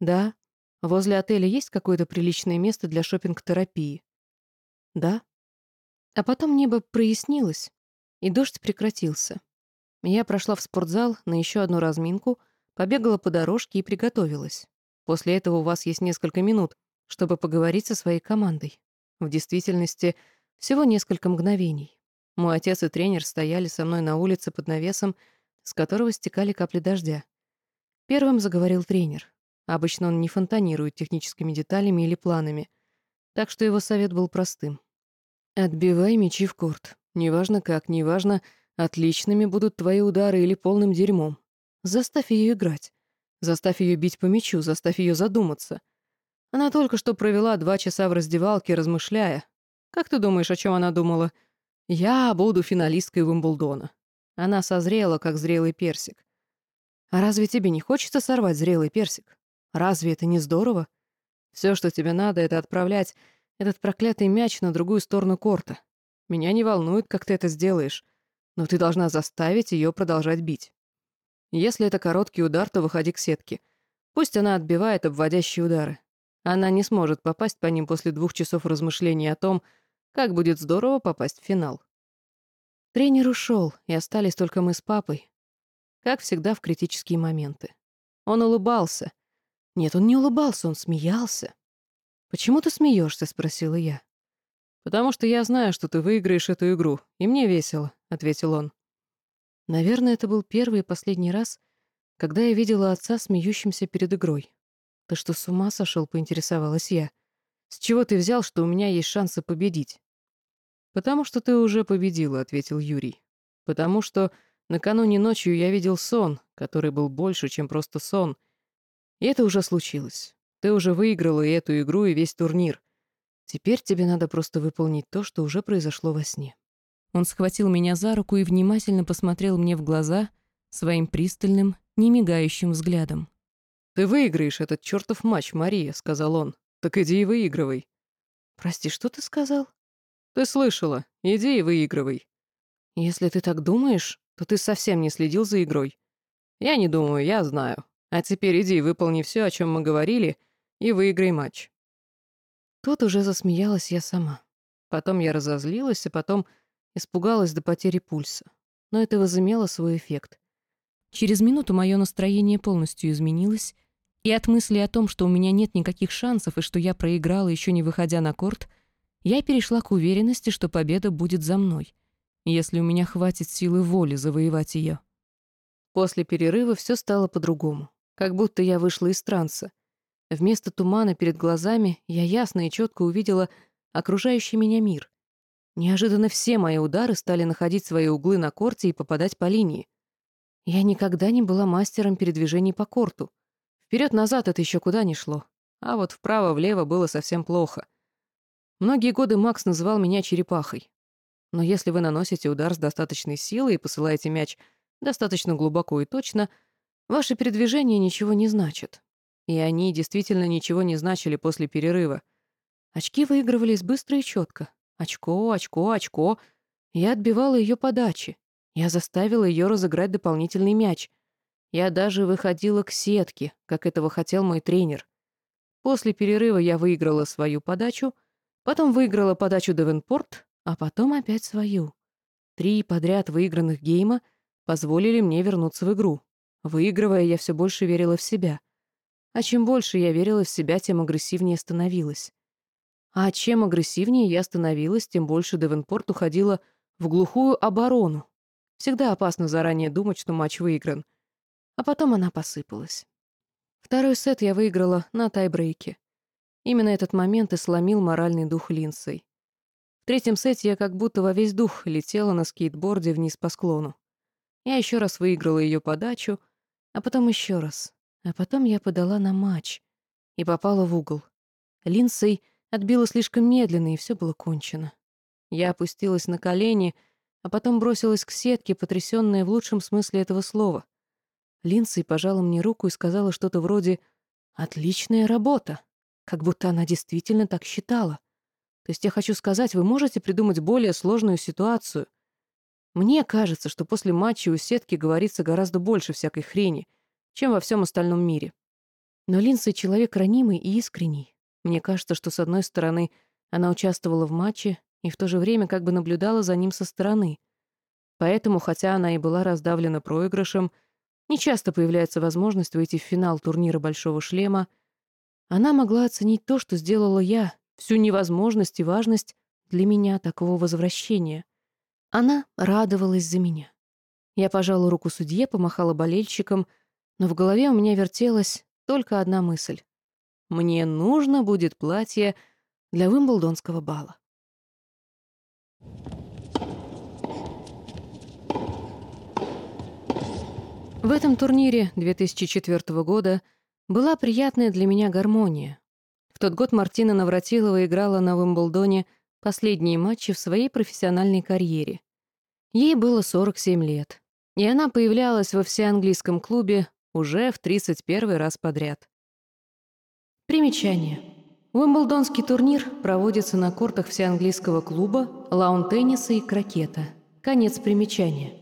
«Да. Возле отеля есть какое-то приличное место для шопинг-терапии?» «Да». А потом небо прояснилось, и дождь прекратился. Я прошла в спортзал на еще одну разминку, побегала по дорожке и приготовилась. После этого у вас есть несколько минут, чтобы поговорить со своей командой. В действительности, всего несколько мгновений. Мой отец и тренер стояли со мной на улице под навесом, с которого стекали капли дождя. Первым заговорил тренер. Обычно он не фонтанирует техническими деталями или планами, так что его совет был простым. «Отбивай мячи в корт. Неважно как, неважно, отличными будут твои удары или полным дерьмом. Заставь ее играть. Заставь ее бить по мячу, заставь ее задуматься. Она только что провела два часа в раздевалке, размышляя. Как ты думаешь, о чем она думала? Я буду финалисткой Уимблдона. Она созрела, как зрелый персик. А разве тебе не хочется сорвать зрелый персик? Разве это не здорово? Все, что тебе надо, это отправлять этот проклятый мяч на другую сторону корта. Меня не волнует, как ты это сделаешь, но ты должна заставить ее продолжать бить. Если это короткий удар, то выходи к сетке. Пусть она отбивает обводящие удары. Она не сможет попасть по ним после двух часов размышлений о том, как будет здорово попасть в финал. Тренер ушел, и остались только мы с папой. Как всегда в критические моменты. Он улыбался. Нет, он не улыбался, он смеялся. «Почему ты смеешься?» — спросила я. «Потому что я знаю, что ты выиграешь эту игру, и мне весело», — ответил он. Наверное, это был первый и последний раз, когда я видела отца смеющимся перед игрой. «Ты что, с ума сошел?» — поинтересовалась я. «С чего ты взял, что у меня есть шансы победить?» «Потому что ты уже победила», — ответил Юрий. «Потому что накануне ночью я видел сон, который был больше, чем просто сон. И это уже случилось. Ты уже выиграла и эту игру, и весь турнир. Теперь тебе надо просто выполнить то, что уже произошло во сне». Он схватил меня за руку и внимательно посмотрел мне в глаза своим пристальным, немигающим взглядом. «Ты выиграешь этот чертов матч, Мария», — сказал он. «Так иди и выигрывай». «Прости, что ты сказал?» «Ты слышала. Иди и выигрывай». «Если ты так думаешь, то ты совсем не следил за игрой». «Я не думаю, я знаю. А теперь иди и выполни все, о чем мы говорили, и выиграй матч». Тут уже засмеялась я сама. Потом я разозлилась, а потом Испугалась до потери пульса. Но это возымело свой эффект. Через минуту мое настроение полностью изменилось, и от мысли о том, что у меня нет никаких шансов и что я проиграла, еще не выходя на корт, я перешла к уверенности, что победа будет за мной, если у меня хватит силы воли завоевать ее. После перерыва все стало по-другому, как будто я вышла из транса. Вместо тумана перед глазами я ясно и четко увидела окружающий меня мир. Неожиданно все мои удары стали находить свои углы на корте и попадать по линии. Я никогда не была мастером передвижений по корту. Вперед-назад это еще куда не шло. А вот вправо-влево было совсем плохо. Многие годы Макс называл меня черепахой. Но если вы наносите удар с достаточной силой и посылаете мяч достаточно глубоко и точно, ваши передвижения ничего не значат. И они действительно ничего не значили после перерыва. Очки выигрывались быстро и четко. Очко, очко, очко. Я отбивала ее подачи. Я заставила ее разыграть дополнительный мяч. Я даже выходила к сетке, как этого хотел мой тренер. После перерыва я выиграла свою подачу, потом выиграла подачу Девенпорт, а потом опять свою. Три подряд выигранных гейма позволили мне вернуться в игру. Выигрывая, я все больше верила в себя. А чем больше я верила в себя, тем агрессивнее становилась. А чем агрессивнее я становилась, тем больше Девенпорт уходила в глухую оборону. Всегда опасно заранее думать, что матч выигран. А потом она посыпалась. Второй сет я выиграла на тайбрейке. Именно этот момент и сломил моральный дух Линдсей. В третьем сете я как будто во весь дух летела на скейтборде вниз по склону. Я еще раз выиграла ее подачу, а потом еще раз. А потом я подала на матч и попала в угол. Линдсей — Отбила слишком медленно, и все было кончено. Я опустилась на колени, а потом бросилась к сетке, потрясённая в лучшем смысле этого слова. Линдсей пожала мне руку и сказала что-то вроде «Отличная работа», как будто она действительно так считала. То есть я хочу сказать, вы можете придумать более сложную ситуацию. Мне кажется, что после матча у сетки говорится гораздо больше всякой хрени, чем во всем остальном мире. Но Линдсей человек ранимый и искренний. Мне кажется, что, с одной стороны, она участвовала в матче и в то же время как бы наблюдала за ним со стороны. Поэтому, хотя она и была раздавлена проигрышем, нечасто появляется возможность выйти в финал турнира «Большого шлема», она могла оценить то, что сделала я, всю невозможность и важность для меня такого возвращения. Она радовалась за меня. Я пожала руку судье, помахала болельщикам, Но в голове у меня вертелась только одна мысль. Мне нужно будет платье для Уимблдонского бала. В этом турнире 2004 года была приятная для меня гармония. В тот год Мартина Навратилова играла на Уимблдоне последние матчи в своей профессиональной карьере. Ей было 47 лет, и она появлялась во всеанглийском клубе уже в 31 раз подряд. Примечание. Уимблдонский турнир проводится на кортах всеанглийского клуба, лаун-тенниса и крокета. Конец примечания.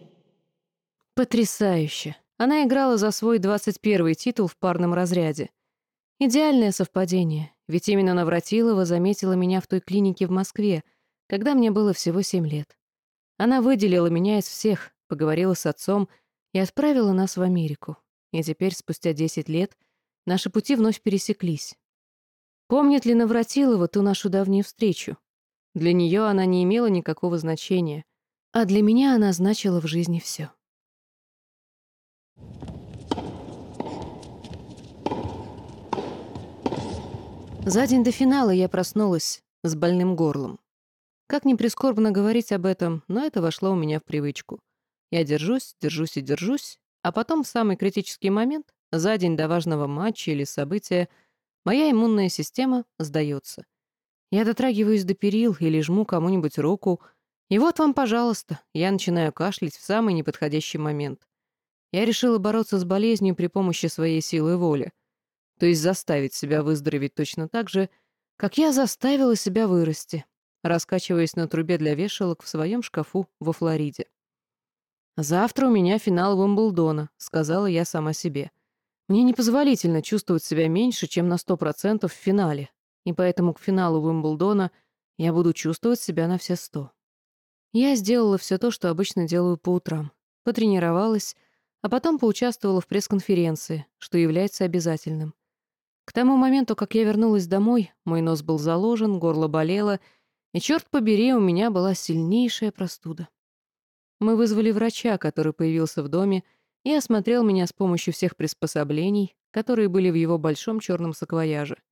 Потрясающе. Она играла за свой 21-й титул в парном разряде. Идеальное совпадение, ведь именно Навратилова заметила меня в той клинике в Москве, когда мне было всего 7 лет. Она выделила меня из всех, поговорила с отцом и отправила нас в Америку. И теперь, спустя 10 лет, наши пути вновь пересеклись. Помнит ли Навратилова ту нашу давнюю встречу? Для нее она не имела никакого значения, а для меня она значила в жизни все. За день до финала я проснулась с больным горлом. Как ни прискорбно говорить об этом, но это вошло у меня в привычку. Я держусь, держусь и держусь, а потом в самый критический момент, за день до важного матча или события, моя иммунная система сдается. Я дотрагиваюсь до перил или жму кому-нибудь руку, и вот вам, пожалуйста, я начинаю кашлять в самый неподходящий момент. Я решила бороться с болезнью при помощи своей силы воли — то есть заставить себя выздороветь точно так же, как я заставила себя вырасти, раскачиваясь на трубе для вешалок в своем шкафу во Флориде. «Завтра у меня финал Уимблдона», — сказала я сама себе. «Мне непозволительно чувствовать себя меньше, чем на сто процентов в финале, и поэтому к финалу Уимблдона я буду чувствовать себя на все сто». Я сделала все то, что обычно делаю по утрам. Потренировалась, а потом поучаствовала в пресс-конференции, что является обязательным. К тому моменту, как я вернулась домой, мой нос был заложен, горло болело, и, черт побери, у меня была сильнейшая простуда. Мы вызвали врача, который появился в доме и осмотрел меня с помощью всех приспособлений, которые были в его большом черном саквояже.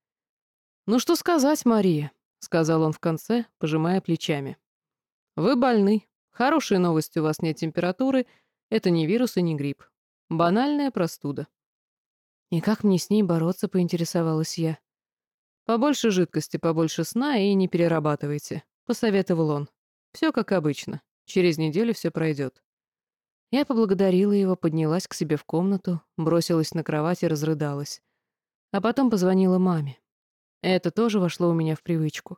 «Ну что сказать, Мария?» — сказал он в конце, пожимая плечами. «Вы больны. Хорошая новость, у вас нет температуры. Это не вирус и не грипп. Банальная простуда. «И как мне с ней бороться?» — поинтересовалась я. «Побольше жидкости, побольше сна и не перерабатывайте», — посоветовал он. «Все как обычно. Через неделю все пройдет». Я поблагодарила его, поднялась к себе в комнату, бросилась на кровать и разрыдалась. А потом позвонила маме. Это тоже вошло у меня в привычку.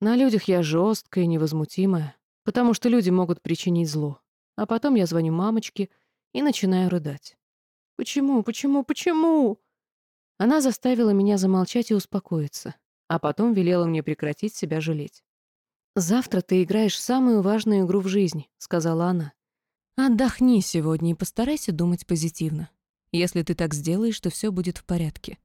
На людях я жесткая и невозмутимая, потому что люди могут причинить зло. А потом я звоню мамочке и начинаю рыдать. «Почему, почему, почему?» Она заставила меня замолчать и успокоиться, а потом велела мне прекратить себя жалеть. «Завтра ты играешь самую важную игру в жизни», — сказала она. «Отдохни сегодня и постарайся думать позитивно. Если ты так сделаешь, то все будет в порядке».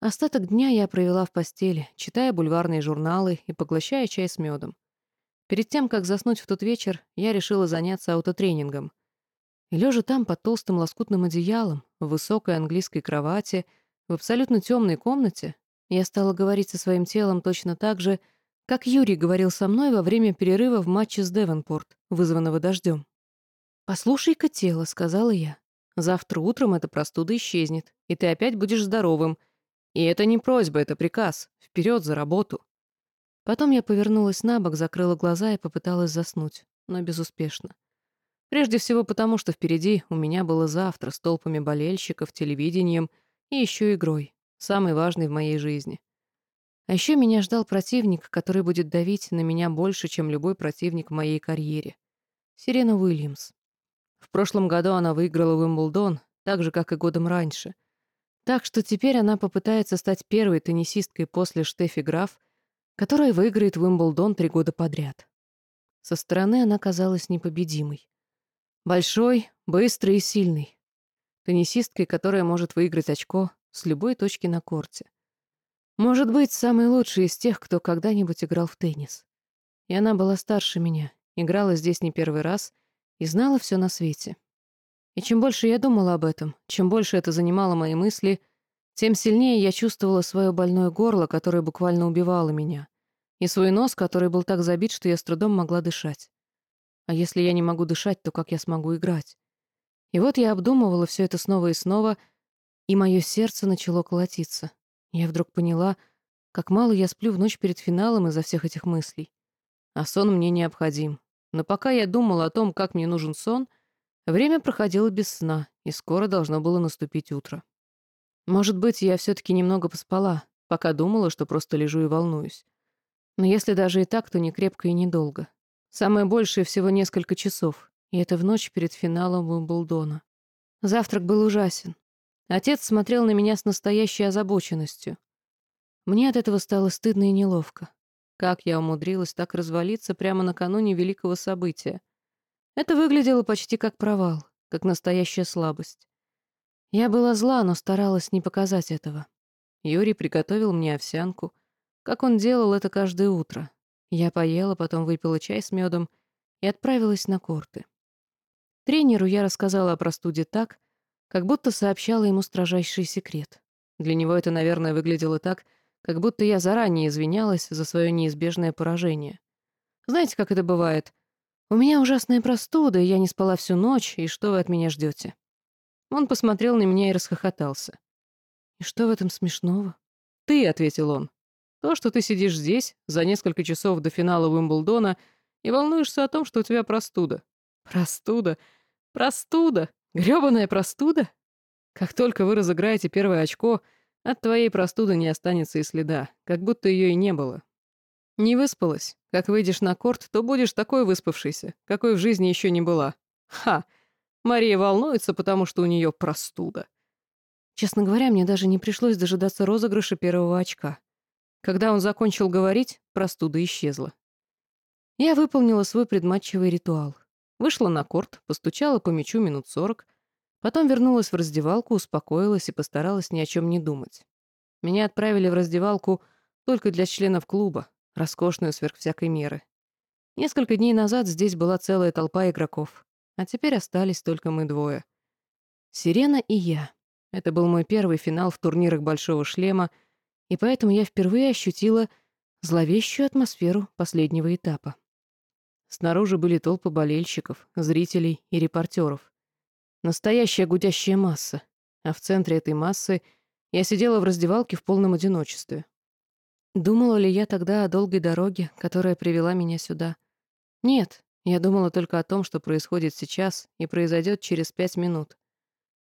Остаток дня я провела в постели, читая бульварные журналы и поглощая чай с медом. Перед тем, как заснуть в тот вечер, я решила заняться аутотренингом — лежа там под толстым лоскутным одеялом, в высокой английской кровати, в абсолютно темной комнате, я стала говорить со своим телом точно так же, как Юрий говорил со мной во время перерыва в матче с Девонпорт, вызванного дождем. «Послушай-ка тело», — сказала я. «Завтра утром эта простуда исчезнет, и ты опять будешь здоровым. И это не просьба, это приказ. Вперед за работу». Потом я повернулась на бок, закрыла глаза и попыталась заснуть, но безуспешно. Прежде всего потому, что впереди у меня было завтра с толпами болельщиков, телевидением и еще игрой, самой важной в моей жизни. А еще меня ждал противник, который будет давить на меня больше, чем любой противник в моей карьере. Сирена Уильямс. В прошлом году она выиграла Уимблдон, так же, как и годом раньше. Так что теперь она попытается стать первой теннисисткой после Штефи Граф, которая выиграет Уимблдон три года подряд. Со стороны она казалась непобедимой. Большой, быстрый и сильный. Теннисисткой, которая может выиграть очко с любой точки на корте. Может быть, самый лучший из тех, кто когда-нибудь играл в теннис. И она была старше меня, играла здесь не первый раз и знала все на свете. И чем больше я думала об этом, чем больше это занимало мои мысли, тем сильнее я чувствовала свое больное горло, которое буквально убивало меня, и свой нос, который был так забит, что я с трудом могла дышать. А если я не могу дышать, то как я смогу играть? И вот я обдумывала все это снова и снова, и мое сердце начало колотиться. Я вдруг поняла, как мало я сплю в ночь перед финалом из-за всех этих мыслей. А сон мне необходим. Но пока я думала о том, как мне нужен сон, время проходило без сна, и скоро должно было наступить утро. Может быть, я все-таки немного поспала, пока думала, что просто лежу и волнуюсь. Но если даже и так, то не крепко и недолго. Самое большее всего несколько часов, и это в ночь перед финалом Уимблдона. Завтрак был ужасен. Отец смотрел на меня с настоящей озабоченностью. Мне от этого стало стыдно и неловко. Как я умудрилась так развалиться прямо накануне великого события? Это выглядело почти как провал, как настоящая слабость. Я была зла, но старалась не показать этого. Юрий приготовил мне овсянку, как он делал это каждое утро. Я поела, потом выпила чай с медом и отправилась на корты. Тренеру я рассказала о простуде так, как будто сообщала ему строжайший секрет. Для него это, наверное, выглядело так, как будто я заранее извинялась за свое неизбежное поражение. Знаете, как это бывает? У меня ужасная простуда, я не спала всю ночь, и что вы от меня ждете? Он посмотрел на меня и расхохотался. «И что в этом смешного?» «Ты», — ответил он. «То, что ты сидишь здесь за несколько часов до финала Уимблдона и волнуешься о том, что у тебя простуда». «Простуда? Простуда? Грёбаная простуда? Как только вы разыграете первое очко, от твоей простуды не останется и следа, как будто ее и не было. Не выспалась. Как выйдешь на корт, то будешь такой выспавшийся, какой в жизни еще не была. Ха! Мария волнуется, потому что у нее простуда. Честно говоря, мне даже не пришлось дожидаться розыгрыша первого очка. Когда он закончил говорить, простуда исчезла. Я выполнила свой предматчевый ритуал. Вышла на корт, постучала по мячу минут сорок, потом вернулась в раздевалку, успокоилась и постаралась ни о чем не думать. Меня отправили в раздевалку только для членов клуба, роскошную сверх всякой меры. Несколько дней назад здесь была целая толпа игроков. А теперь остались только мы двое. Сирена и я. Это был мой первый финал в турнирах «Большого шлема», и поэтому я впервые ощутила зловещую атмосферу последнего этапа. Снаружи были толпы болельщиков, зрителей и репортеров. Настоящая гудящая масса. А в центре этой массы я сидела в раздевалке в полном одиночестве. Думала ли я тогда о долгой дороге, которая привела меня сюда? Нет, я думала только о том, что происходит сейчас и произойдет через пять минут.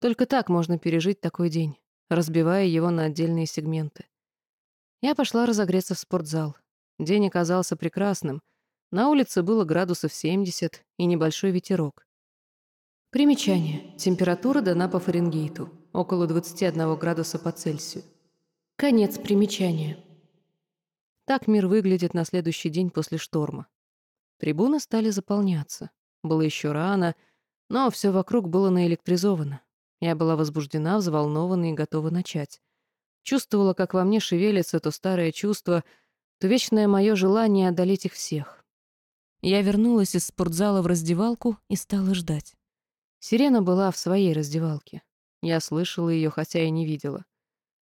Только так можно пережить такой день, разбивая его на отдельные сегменты. Я пошла разогреться в спортзал. День оказался прекрасным. На улице было градусов 70 и небольшой ветерок. Примечание. Температура дана по Фаренгейту. Около 21 градуса по Цельсию. Конец примечания. Так мир выглядит на следующий день после шторма. Трибуны стали заполняться. Было еще рано, но все вокруг было наэлектризовано. Я была возбуждена, взволнована и готова начать. Чувствовала, как во мне шевелится то старое чувство, то вечное мое желание одолеть их всех. Я вернулась из спортзала в раздевалку и стала ждать. Сирена была в своей раздевалке. Я слышала ее, хотя и не видела.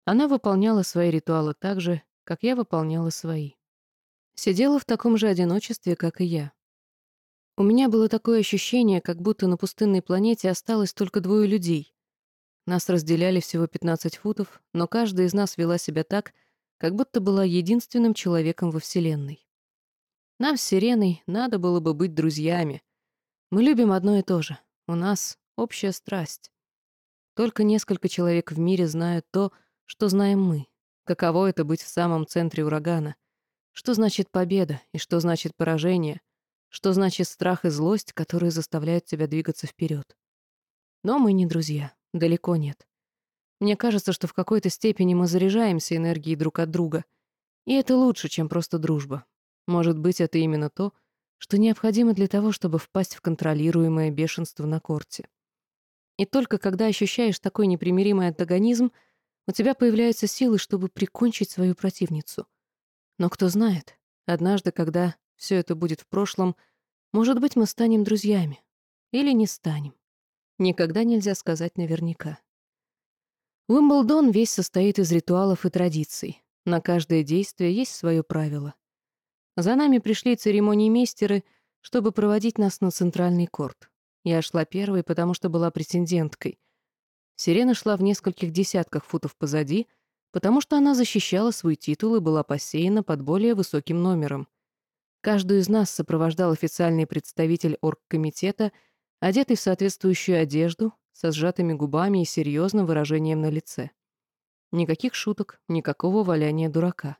Она выполняла свои ритуалы так же, как я выполняла свои. Сидела в таком же одиночестве, как и я. У меня было такое ощущение, как будто на пустынной планете осталось только двое людей. Нас разделяли всего 15 футов, но каждая из нас вела себя так, как будто была единственным человеком во Вселенной. Нам с Сиреной надо было бы быть друзьями. Мы любим одно и то же. У нас общая страсть. Только несколько человек в мире знают то, что знаем мы. Каково это быть в самом центре урагана — что значит победа и что значит поражение? Что значит страх и злость, которые заставляют тебя двигаться вперед? Но мы не друзья, далеко нет. Мне кажется, что в какой-то степени мы заряжаемся энергией друг от друга. И это лучше, чем просто дружба. Может быть, это именно то, что необходимо для того, чтобы впасть в контролируемое бешенство на корте. И только когда ощущаешь такой непримиримый антагонизм, у тебя появляются силы, чтобы прикончить свою противницу — но кто знает, однажды, когда все это будет в прошлом, может быть, мы станем друзьями. Или не станем. Никогда нельзя сказать наверняка. Уимблдон весь состоит из ритуалов и традиций. На каждое действие есть свое правило. За нами пришли церемониймейстеры, чтобы проводить нас на центральный корт. Я шла первой, потому что была претенденткой. Сирена шла в нескольких десятках футов позади, потому что она защищала свой титул и была посеяна под более высоким номером. Каждую из нас сопровождал официальный представитель оргкомитета, одетый в соответствующую одежду, со сжатыми губами и серьезным выражением на лице. Никаких шуток, никакого валяния дурака.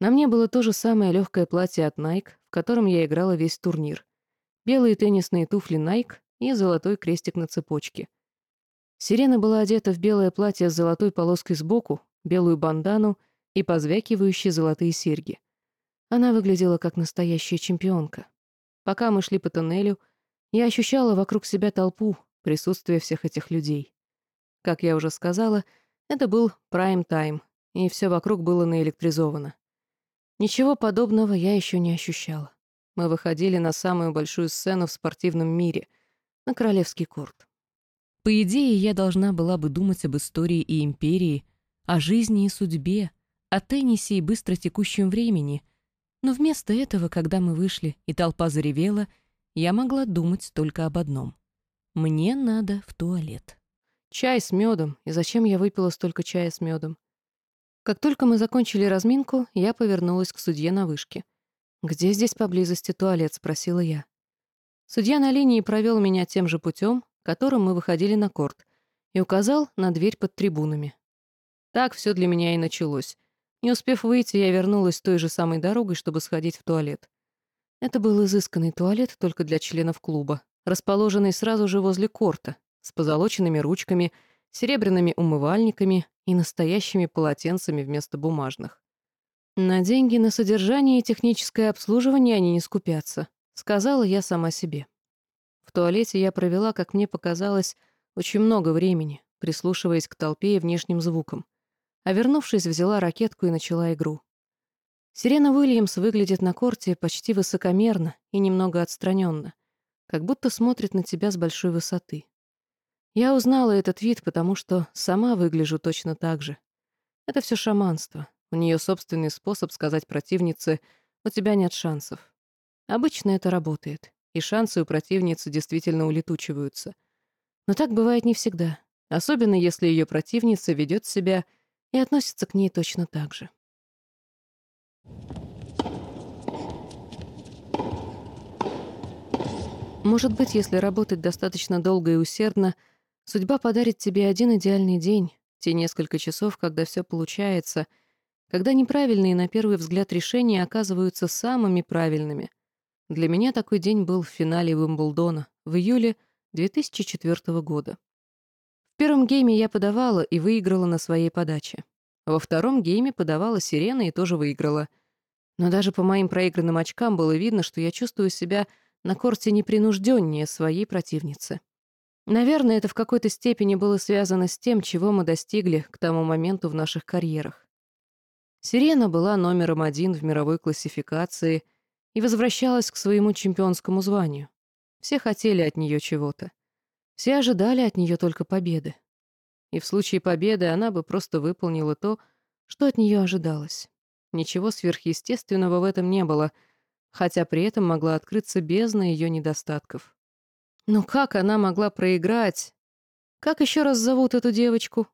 На мне было то же самое легкое платье от Nike, в котором я играла весь турнир. Белые теннисные туфли Nike и золотой крестик на цепочке. Сирена была одета в белое платье с золотой полоской сбоку, белую бандану и позвякивающие золотые серьги. Она выглядела как настоящая чемпионка. Пока мы шли по тоннелю, я ощущала вокруг себя толпу, присутствие всех этих людей. Как я уже сказала, это был прайм-тайм, и все вокруг было наэлектризовано. Ничего подобного я еще не ощущала. Мы выходили на самую большую сцену в спортивном мире, на Королевский корт. По идее, я должна была бы думать об истории и империи, о жизни и судьбе, о теннисе и быстро текущем времени. Но вместо этого, когда мы вышли и толпа заревела, я могла думать только об одном. Мне надо в туалет. Чай с медом. И зачем я выпила столько чая с медом? Как только мы закончили разминку, я повернулась к судье на вышке. «Где здесь поблизости туалет?» — спросила я. Судья на линии провел меня тем же путем, которым мы выходили на корт, и указал на дверь под трибунами. Так все для меня и началось. Не успев выйти, я вернулась той же самой дорогой, чтобы сходить в туалет. Это был изысканный туалет только для членов клуба, расположенный сразу же возле корта, с позолоченными ручками, серебряными умывальниками и настоящими полотенцами вместо бумажных. На деньги на содержание и техническое обслуживание они не скупятся, сказала я сама себе. В туалете я провела, как мне показалось, очень много времени, прислушиваясь к толпе и внешним звукам а вернувшись, взяла ракетку и начала игру. Сирена Уильямс выглядит на корте почти высокомерно и немного отстраненно, как будто смотрит на тебя с большой высоты. Я узнала этот вид, потому что сама выгляжу точно так же. Это все шаманство. У нее собственный способ сказать противнице «у тебя нет шансов». Обычно это работает, и шансы у противницы действительно улетучиваются. Но так бывает не всегда, особенно если ее противница ведет себя и относится к ней точно так же. Может быть, если работать достаточно долго и усердно, судьба подарит тебе один идеальный день, те несколько часов, когда все получается, когда неправильные на первый взгляд решения оказываются самыми правильными. Для меня такой день был в финале Уимблдона в июле 2004 года. В первом гейме я подавала и выиграла на своей подаче. Во втором гейме подавала сирена и тоже выиграла. Но даже по моим проигранным очкам было видно, что я чувствую себя на корте непринужденнее своей противницы. Наверное, это в какой-то степени было связано с тем, чего мы достигли к тому моменту в наших карьерах. Сирена была номером один в мировой классификации и возвращалась к своему чемпионскому званию. Все хотели от нее чего-то. Все ожидали от нее только победы. И в случае победы она бы просто выполнила то, что от нее ожидалось. Ничего сверхъестественного в этом не было, хотя при этом могла открыться бездна ее недостатков. Но как она могла проиграть? Как еще раз зовут эту девочку?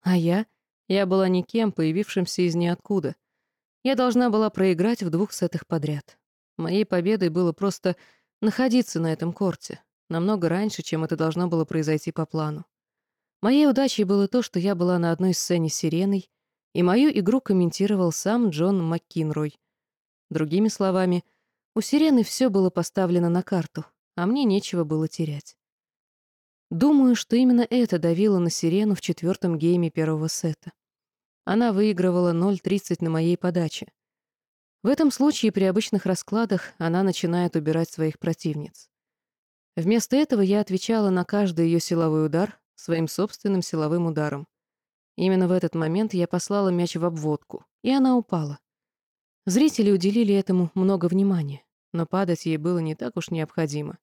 А я? Я была никем, появившимся из ниоткуда. Я должна была проиграть в двух сетах подряд. Моей победой было просто находиться на этом корте, намного раньше, чем это должно было произойти по плану. Моей удачей было то, что я была на одной сцене с сиреной, и мою игру комментировал сам Джон МакКинрой. Другими словами, у сирены все было поставлено на карту, а мне нечего было терять. Думаю, что именно это давило на сирену в четвертом гейме первого сета. Она выигрывала 0.30 на моей подаче. В этом случае при обычных раскладах она начинает убирать своих противниц. Вместо этого я отвечала на каждый ее силовой удар, своим собственным силовым ударом. Именно в этот момент я послала мяч в обводку, и она упала. Зрители уделили этому много внимания, но падать ей было не так уж необходимо.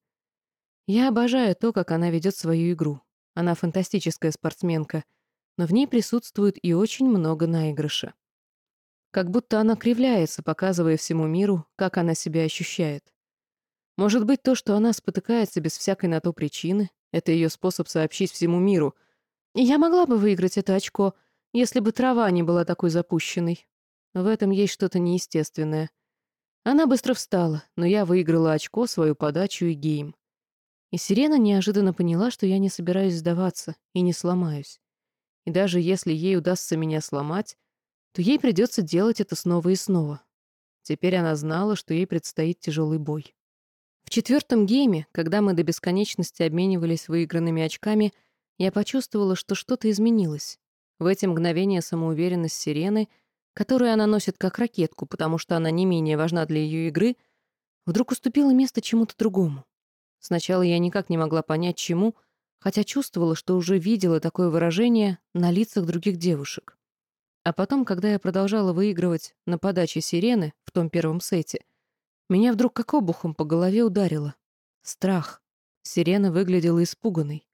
Я обожаю то, как она ведет свою игру. Она фантастическая спортсменка, но в ней присутствует и очень много наигрыша. Как будто она кривляется, показывая всему миру, как она себя ощущает. Может быть, то, что она спотыкается без всякой на то причины, это ее способ сообщить всему миру. Я могла бы выиграть это очко, если бы трава не была такой запущенной. В этом есть что-то неестественное. Она быстро встала, но я выиграла очко, свою подачу и гейм. И Серена неожиданно поняла, что я не собираюсь сдаваться и не сломаюсь. И даже если ей удастся меня сломать, то ей придется делать это снова и снова. Теперь она знала, что ей предстоит тяжелый бой. В четвертом гейме, когда мы до бесконечности обменивались выигранными очками, я почувствовала, что что-то изменилось. В эти мгновения самоуверенность Сирены, которую она носит как ракетку, потому что она не менее важна для ее игры, вдруг уступила место чему-то другому. Сначала я никак не могла понять, чему, хотя чувствовала, что уже видела такое выражение на лицах других девушек. А потом, когда я продолжала выигрывать на подаче сирены в том первом сете, меня вдруг как обухом по голове ударило. Страх. Сирена выглядела испуганной.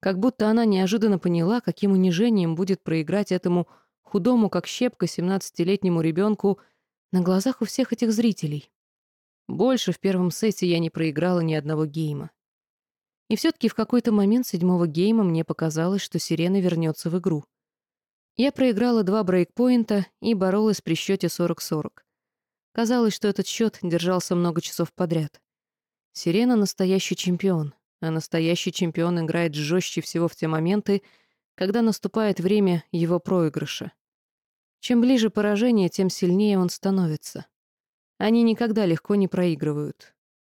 Как будто она неожиданно поняла, каким унижением будет проиграть этому худому, как щепка, семнадцатилетнему ребенку на глазах у всех этих зрителей. Больше в первом сете я не проиграла ни одного гейма. И все-таки в какой-то момент седьмого гейма мне показалось, что Сирена вернется в игру. Я проиграла два брейкпоинта и боролась при счете 40-40. Казалось, что этот счет держался много часов подряд. Сирена — настоящий чемпион, а настоящий чемпион играет жестче всего в те моменты, когда наступает время его проигрыша. Чем ближе поражение, тем сильнее он становится. Они никогда легко не проигрывают.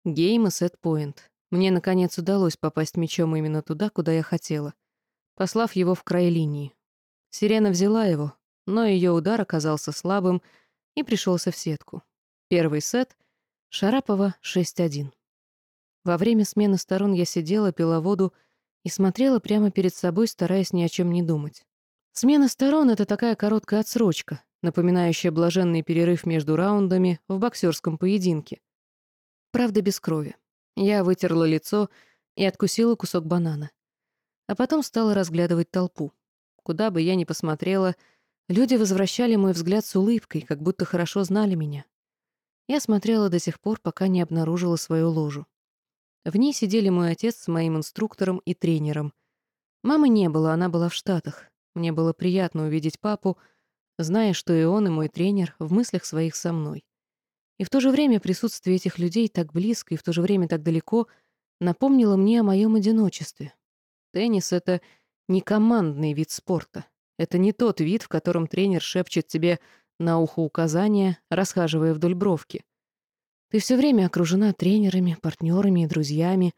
Гейм и сет-поинт. Мне, наконец, удалось попасть мячом именно туда, куда я хотела, послав его в край линии. Сирена взяла его, но ее удар оказался слабым и пришелся в сетку. Первый сет — Шарапова 6-1. Во время смены сторон я сидела, пила воду и смотрела прямо перед собой, стараясь ни о чем не думать. Смена сторон — это такая короткая отсрочка, напоминающая блаженный перерыв между раундами в боксерском поединке. Правда, без крови. Я вытерла лицо и откусила кусок банана. А потом стала разглядывать толпу. Куда бы я ни посмотрела, люди возвращали мой взгляд с улыбкой, как будто хорошо знали меня. Я смотрела до тех пор, пока не обнаружила свою ложу. В ней сидели мой отец с моим инструктором и тренером. Мамы не было, она была в Штатах. Мне было приятно увидеть папу, зная, что и он, и мой тренер в мыслях своих со мной. И в то же время присутствие этих людей так близко и в то же время так далеко напомнило мне о моем одиночестве. Теннис — это не командный вид спорта. Это не тот вид, в котором тренер шепчет тебе на ухо указания, расхаживая вдоль бровки. Ты все время окружена тренерами, партнерами и друзьями,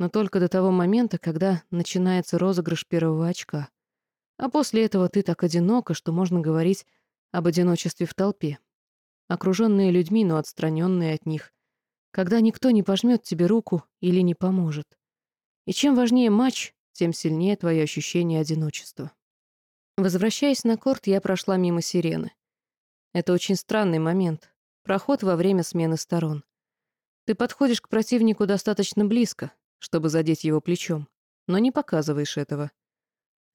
но только до того момента, когда начинается розыгрыш первого очка. А после этого ты так одинока, что можно говорить об одиночестве в толпе. Окруженные людьми, но отстраненные от них. Когда никто не пожмет тебе руку или не поможет. И чем важнее матч, тем сильнее твое ощущение одиночества. Возвращаясь на корт, я прошла мимо сирены. Это очень странный момент. Проход во время смены сторон. Ты подходишь к противнику достаточно близко, чтобы задеть его плечом, но не показываешь этого.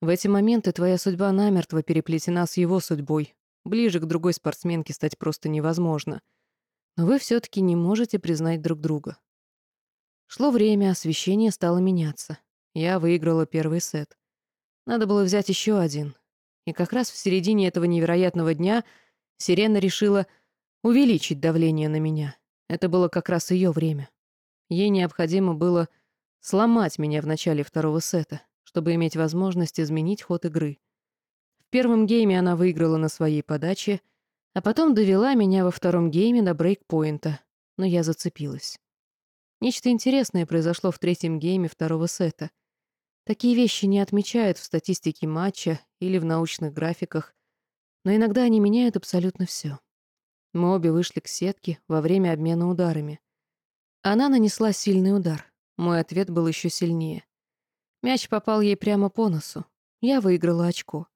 В эти моменты твоя судьба намертво переплетена с его судьбой. Ближе к другой спортсменке стать просто невозможно. Но вы все таки не можете признать друг друга. Шло время, освещение стало меняться. Я выиграла первый сет. Надо было взять еще один. И как раз в середине этого невероятного дня Сирена решила увеличить давление на меня. Это было как раз ее время. Ей необходимо было сломать меня в начале второго сета, чтобы иметь возможность изменить ход игры. В первом гейме она выиграла на своей подаче, а потом довела меня во втором гейме до брейкпоинта, но я зацепилась. Нечто интересное произошло в третьем гейме второго сета — Такие вещи не отмечают в статистике матча или в научных графиках, но иногда они меняют абсолютно все. Мы обе вышли к сетке во время обмена ударами. Она нанесла сильный удар. Мой ответ был еще сильнее. Мяч попал ей прямо по носу. Я выиграла очко.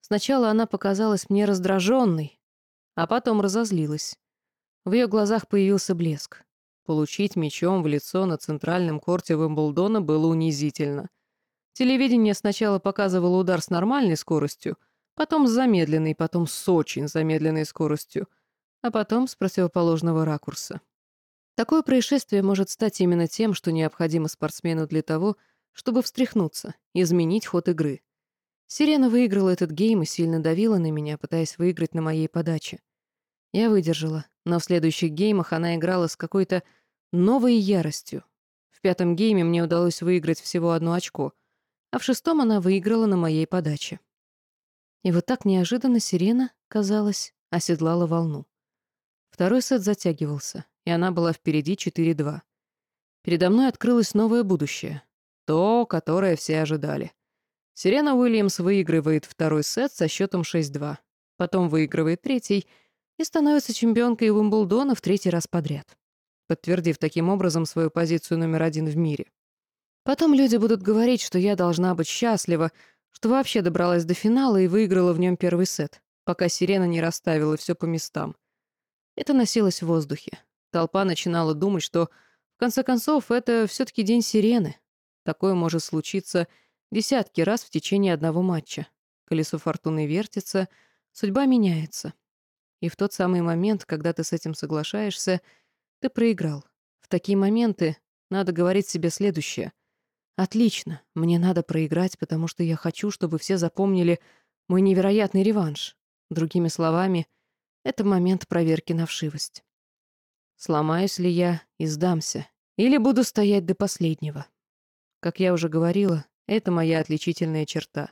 Сначала она показалась мне раздраженной, а потом разозлилась. В ее глазах появился блеск. получить мячом в лицо на центральном корте Вимблдона было унизительно. Телевидение сначала показывало удар с нормальной скоростью, потом с замедленной, потом с очень замедленной скоростью, а потом с противоположного ракурса. Такое происшествие может стать именно тем, что необходимо спортсмену для того, чтобы встряхнуться, изменить ход игры. Серена выиграла этот гейм и сильно давила на меня, пытаясь выиграть на моей подаче. Я выдержала, но в следующих геймах она играла с какой-то новой яростью. В пятом гейме мне удалось выиграть всего одно очко, а в шестом она выиграла на моей подаче. И вот так неожиданно Серена, казалось, оседлала волну. Второй сет затягивался, и она была впереди 4-2. Передо мной открылось новое будущее. То, которое все ожидали. Сирена Уильямс выигрывает второй сет со счетом 6-2. Потом выигрывает третий и становится чемпионкой Уимблдона в третий раз подряд, подтвердив таким образом свою позицию номер один в мире. Потом люди будут говорить, что я должна быть счастлива, что вообще добралась до финала и выиграла в нем первый сет, пока сирена не расставила все по местам. Это носилось в воздухе. Толпа начинала думать, что, в конце концов, это все-таки день сирены. Такое может случиться десятки раз в течение одного матча. Колесо фортуны вертится, судьба меняется. И в тот самый момент, когда ты с этим соглашаешься, ты проиграл. В такие моменты надо говорить себе следующее. «Отлично, мне надо проиграть, потому что я хочу, чтобы все запомнили мой невероятный реванш». Другими словами, это момент проверки на вшивость. Сломаюсь ли я и сдамся, или буду стоять до последнего. Как я уже говорила, это моя отличительная черта.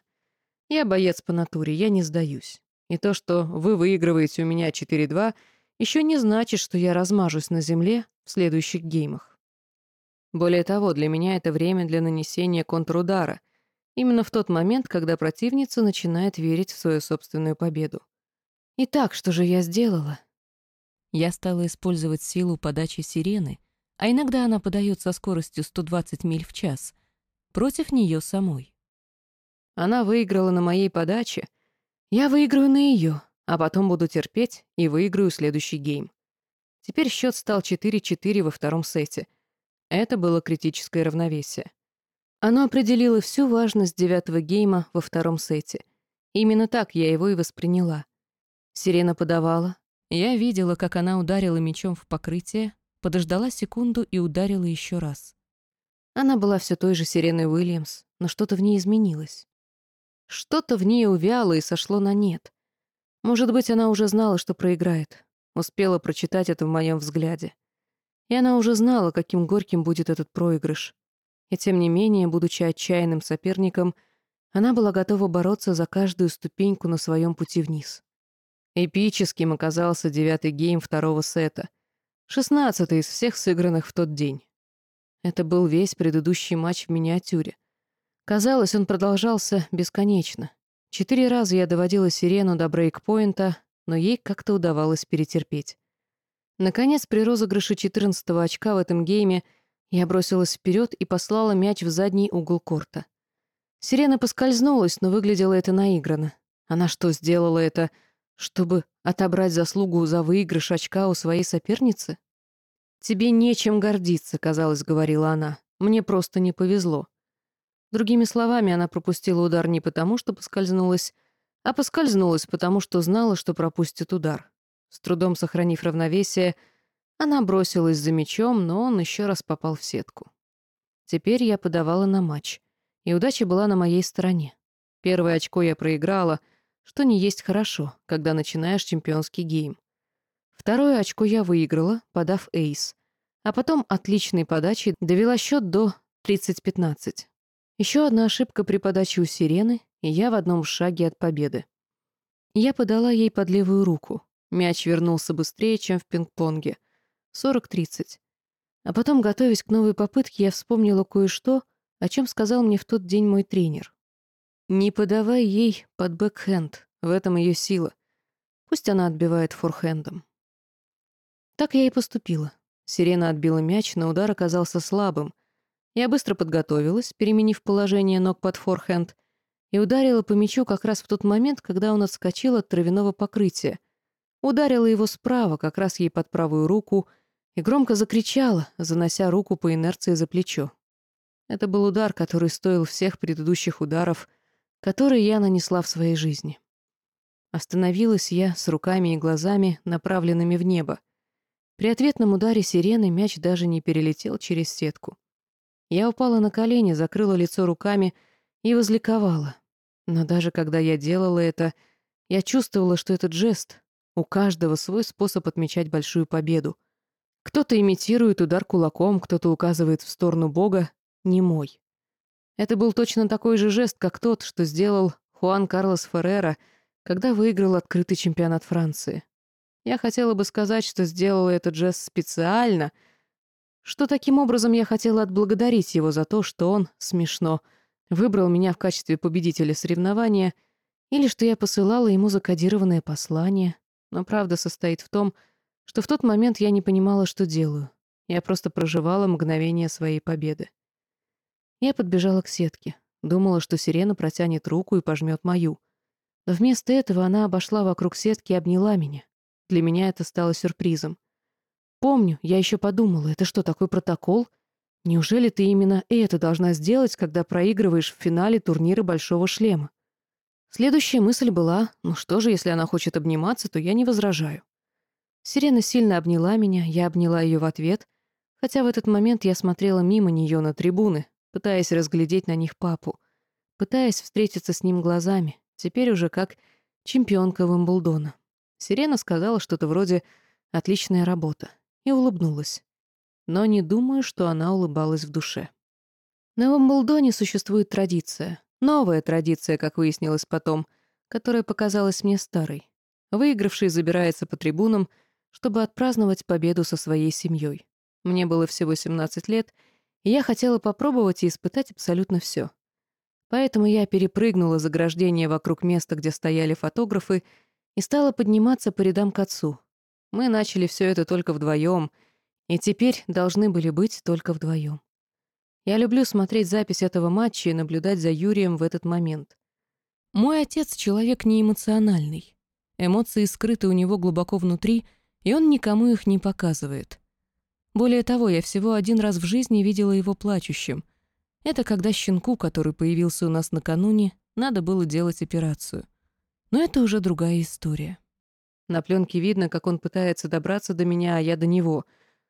Я боец по натуре, я не сдаюсь. И то, что вы выигрываете у меня 4-2, еще не значит, что я размажусь на земле в следующих геймах. Более того, для меня это время для нанесения контрудара, именно в тот момент, когда противница начинает верить в свою собственную победу. Итак, что же я сделала? Я стала использовать силу подачи сирены, а иногда она подает со скоростью 120 миль в час, против нее самой. Она выиграла на моей подаче, я выиграю на ее, а потом буду терпеть и выиграю следующий гейм. Теперь счет стал 4-4 во втором сете. Это было критическое равновесие. Оно определило всю важность девятого гейма во втором сете. Именно так я его и восприняла. Сирена подавала, я видела, как она ударила мечом в покрытие, подождала секунду и ударила еще раз. Она была все той же Сиреной Уильямс, но что-то в ней изменилось. Что-то в ней увяло и сошло на нет. Может быть, она уже знала, что проиграет. Успела прочитать это в моем взгляде. И она уже знала, каким горьким будет этот проигрыш. И тем не менее, будучи отчаянным соперником, она была готова бороться за каждую ступеньку на своем пути вниз. Эпическим оказался девятый гейм второго сета. Шестнадцатый из всех сыгранных в тот день. Это был весь предыдущий матч в миниатюре. Казалось, он продолжался бесконечно. Четыре раза я доводила сирену до брейкпоинта, но ей как-то удавалось перетерпеть. Наконец, при розыгрыше 14 очка в этом гейме я бросилась вперед и послала мяч в задний угол корта. Сирена поскользнулась, но выглядело это наигранно. Она что, сделала это чтобы отобрать заслугу за выигрыш очка у своей соперницы? «Тебе нечем гордиться», — казалось, говорила она. «Мне просто не повезло». Другими словами, она пропустила удар не потому, что поскользнулась, а поскользнулась потому, что знала, что пропустит удар. С трудом сохранив равновесие, она бросилась за мячом, но он еще раз попал в сетку. Теперь я подавала на матч, и удача была на моей стороне. Первое очко я проиграла — что не есть хорошо, когда начинаешь чемпионский гейм. Второе очко я выиграла, подав эйс, а потом отличной подачей довела счет до 30-15. Еще одна ошибка при подаче у сирены, и я в одном шаге от победы. Я подала ей под левую руку. Мяч вернулся быстрее, чем в пинг-понге. 40-30. А потом, готовясь к новой попытке, я вспомнила кое-что, о чем сказал мне в тот день мой тренер. Не подавай ей под бэкхенд, в этом ее сила. Пусть она отбивает форхендом. Так я и поступила. Сирена отбила мяч, но удар оказался слабым. Я быстро подготовилась, переменив положение ног под форхенд, и ударила по мячу как раз в тот момент, когда он отскочил от травяного покрытия. Ударила его справа, как раз ей под правую руку, и громко закричала, занося руку по инерции за плечо. Это был удар, который стоил всех предыдущих ударов, которые я нанесла в своей жизни. Остановилась я с руками и глазами, направленными в небо. При ответном ударе сирены мяч даже не перелетел через сетку. Я упала на колени, закрыла лицо руками и возликовала. Но даже когда я делала это, я чувствовала, что этот жест — у каждого свой способ отмечать большую победу. Кто-то имитирует удар кулаком, кто-то указывает в сторону Бога, не мой. Это был точно такой же жест, как тот, что сделал Хуан Карлос Феррера, когда выиграл открытый чемпионат Франции. Я хотела бы сказать, что сделала этот жест специально, что таким образом я хотела отблагодарить его за то, что он, смешно, выбрал меня в качестве победителя соревнования, или что я посылала ему закодированное послание, но правда состоит в том, что в тот момент я не понимала, что делаю. Я просто проживала мгновение своей победы. Я подбежала к сетке. Думала, что сирена протянет руку и пожмет мою. Но вместо этого она обошла вокруг сетки и обняла меня. Для меня это стало сюрпризом. Помню, я еще подумала, это что, такой протокол? Неужели ты именно это должна сделать, когда проигрываешь в финале турнира «Большого шлема»? Следующая мысль была, ну что же, если она хочет обниматься, то я не возражаю. Сирена сильно обняла меня, я обняла ее в ответ, хотя в этот момент я смотрела мимо нее на трибуны, пытаясь разглядеть на них папу, пытаясь встретиться с ним глазами, теперь уже как чемпионка Вимблдона. Сирена сказала что-то вроде «отличная работа» и улыбнулась. Но не думаю, что она улыбалась в душе. На Вимблдоне существует традиция. Новая традиция, как выяснилось потом, которая показалась мне старой. Выигравший забирается по трибунам, чтобы отпраздновать победу со своей семьей. Мне было всего 17 лет, и я хотела попробовать и испытать абсолютно все. Поэтому я перепрыгнула заграждение вокруг места, где стояли фотографы, и стала подниматься по рядам к отцу. Мы начали все это только вдвоем, и теперь должны были быть только вдвоем. Я люблю смотреть запись этого матча и наблюдать за Юрием в этот момент. Мой отец — человек неэмоциональный. Эмоции скрыты у него глубоко внутри, и он никому их не показывает. Более того, я всего один раз в жизни видела его плачущим. Это когда щенку, который появился у нас накануне, надо было делать операцию — но это уже другая история. На пленке видно, как он пытается добраться до меня, а я до него,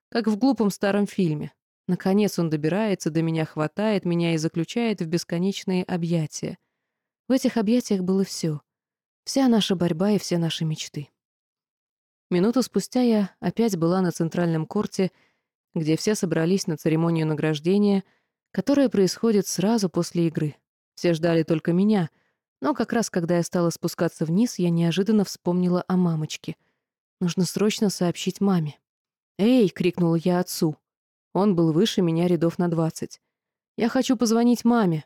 как в глупом старом фильме. Наконец он добирается до меня, хватает меня и заключает в бесконечные объятия. В этих объятиях было все. Вся наша борьба и все наши мечты. Минуту спустя я опять была на центральном корте, где все собрались на церемонию награждения, которая происходит сразу после игры. Все ждали только меня — но как раз когда я стала спускаться вниз, я неожиданно вспомнила о мамочке. Нужно срочно сообщить маме. «Эй!» — крикнула я отцу. Он был выше меня рядов на двадцать. «Я хочу позвонить маме».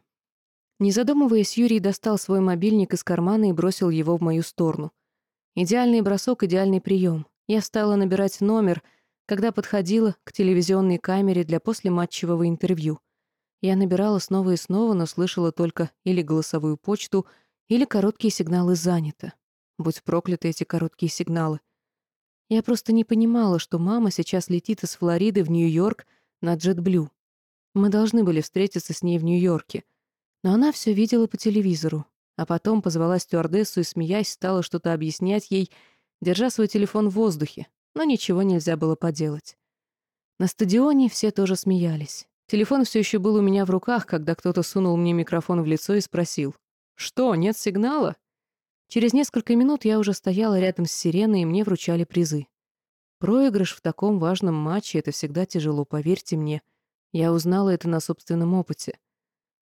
Не задумываясь, Юрий достал свой мобильник из кармана и бросил его в мою сторону. Идеальный бросок, идеальный прием. Я стала набирать номер, когда подходила к телевизионной камере для послематчевого интервью. Я набирала снова и снова, но слышала только или голосовую почту, или короткие сигналы «занято». Будь прокляты эти короткие сигналы. Я просто не понимала, что мама сейчас летит из Флориды в Нью-Йорк на JetBlue. Мы должны были встретиться с ней в Нью-Йорке. Но она все видела по телевизору, а потом позвала стюардессу и, смеясь, стала что-то объяснять ей, держа свой телефон в воздухе, но ничего нельзя было поделать. На стадионе все тоже смеялись. Телефон все еще был у меня в руках, когда кто-то сунул мне микрофон в лицо и спросил. «Что, нет сигнала?» Через несколько минут я уже стояла рядом с сиреной, и мне вручали призы. Проигрыш в таком важном матче — это всегда тяжело, поверьте мне. Я узнала это на собственном опыте.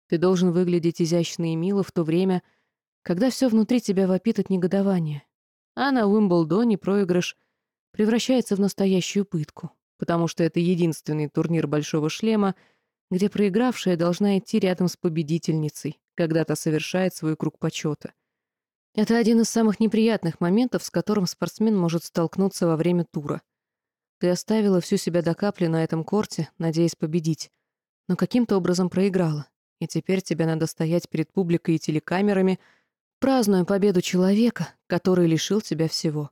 Ты должен выглядеть изящно и мило в то время, когда все внутри тебя вопит от негодования. А на Уимблдоне проигрыш превращается в настоящую пытку, потому что это единственный турнир Большого Шлема, где проигравшая должна идти рядом с победительницей, когда-то совершает свой круг почета. Это один из самых неприятных моментов, с которым спортсмен может столкнуться во время тура. Ты оставила всю себя до капли на этом корте, надеясь победить, но каким-то образом проиграла, и теперь тебе надо стоять перед публикой и телекамерами, празднуя победу человека, который лишил тебя всего.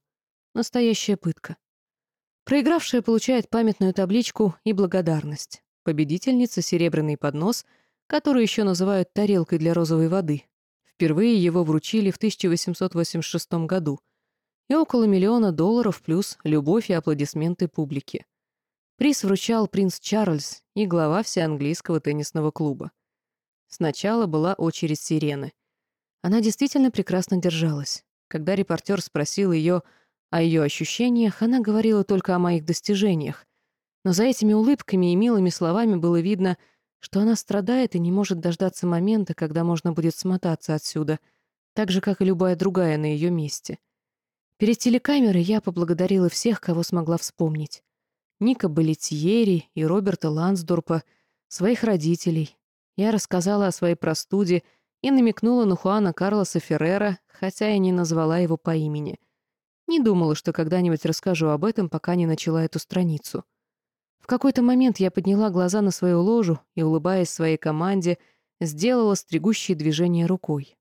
Настоящая пытка. Проигравшая получает памятную табличку и благодарность. Победительница — серебряный поднос, который еще называют тарелкой для розовой воды. Впервые его вручили в 1886 году. И около миллиона долларов плюс любовь и аплодисменты публики. Приз вручал принц Чарльз и глава всеанглийского теннисного клуба. Сначала была очередь сирены. Она действительно прекрасно держалась. Когда репортер спросил ее о ее ощущениях, она говорила только о моих достижениях. Но за этими улыбками и милыми словами было видно, что она страдает и не может дождаться момента, когда можно будет смотаться отсюда, так же, как и любая другая на ее месте. Перед телекамерой я поблагодарила всех, кого смогла вспомнить. Ника Болетьери и Роберта Лансдорпа, своих родителей. Я рассказала о своей простуде и намекнула на Хуана Карлоса Феррера, хотя и не назвала его по имени. Не думала, что когда-нибудь расскажу об этом, пока не начала эту страницу. В какой-то момент я подняла глаза на свою ложу и, улыбаясь своей команде, сделала стригущие движения рукой.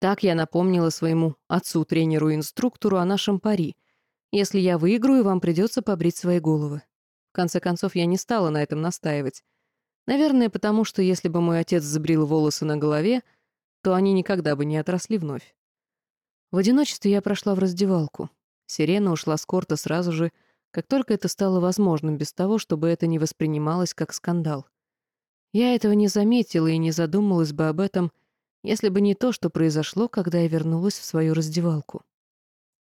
Так я напомнила своему отцу-тренеру-инструктору о нашем пари — если я выиграю, вам придется побрить свои головы. В конце концов, я не стала на этом настаивать. Наверное, потому что если бы мой отец забрил волосы на голове, то они никогда бы не отросли вновь. В одиночестве я прошла в раздевалку. Сирена ушла с корта сразу же, как только это стало возможным, без того, чтобы это не воспринималось как скандал. Я этого не заметила и не задумалась бы об этом, если бы не то, что произошло, когда я вернулась в свою раздевалку.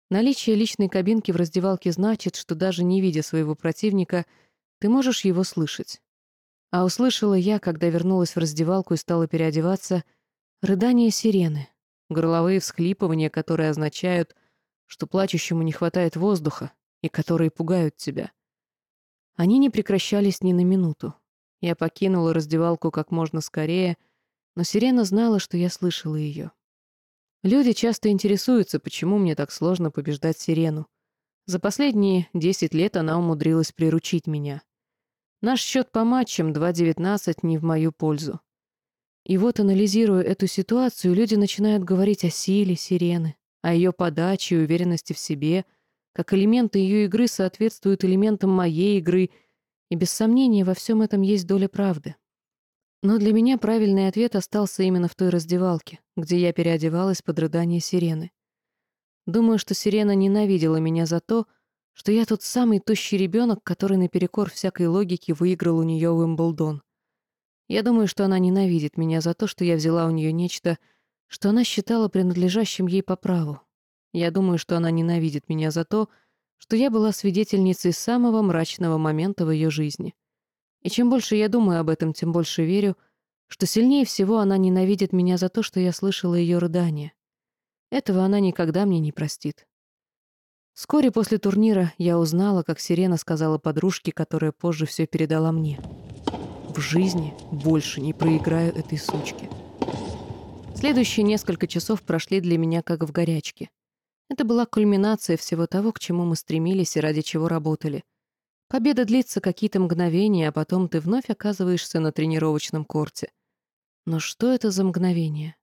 Наличие личной кабинки в раздевалке значит, что даже не видя своего противника, ты можешь его слышать. А услышала я, когда вернулась в раздевалку и стала переодеваться, рыдание сирены, горловые всхлипывания, которые означают, что плачущему не хватает воздуха и которые пугают тебя. Они не прекращались ни на минуту. Я покинула раздевалку как можно скорее, но сирена знала, что я слышала ее. Люди часто интересуются, почему мне так сложно побеждать сирену. За последние 10 лет она умудрилась приручить меня. Наш счет по матчам 2-19 не в мою пользу. И вот, анализируя эту ситуацию, люди начинают говорить о силе сирены, о ее подаче и уверенности в себе, как элементы ее игры соответствуют элементам моей игры, и без сомнения во всем этом есть доля правды. Но для меня правильный ответ остался именно в той раздевалке, где я переодевалась под рыдание сирены. Думаю, что сирена ненавидела меня за то, что я тот самый тощий ребенок, который наперекор всякой логике выиграл у нее Уимблдон. Я думаю, что она ненавидит меня за то, что я взяла у нее нечто, что она считала принадлежащим ей по праву. Я думаю, что она ненавидит меня за то, что я была свидетельницей самого мрачного момента в ее жизни — и чем больше я думаю об этом, тем больше верю, что сильнее всего она ненавидит меня за то, что я слышала ее рыдания. Этого она никогда мне не простит. Вскоре после турнира я узнала, как Сирена сказала подружке, которая позже все передала мне. «В жизни больше не проиграю этой сучке». Следующие несколько часов прошли для меня как в горячке. Это была кульминация всего того, к чему мы стремились и ради чего работали — Победа длится какие-то мгновения, а потом ты вновь оказываешься на тренировочном корте. Но что это за мгновение?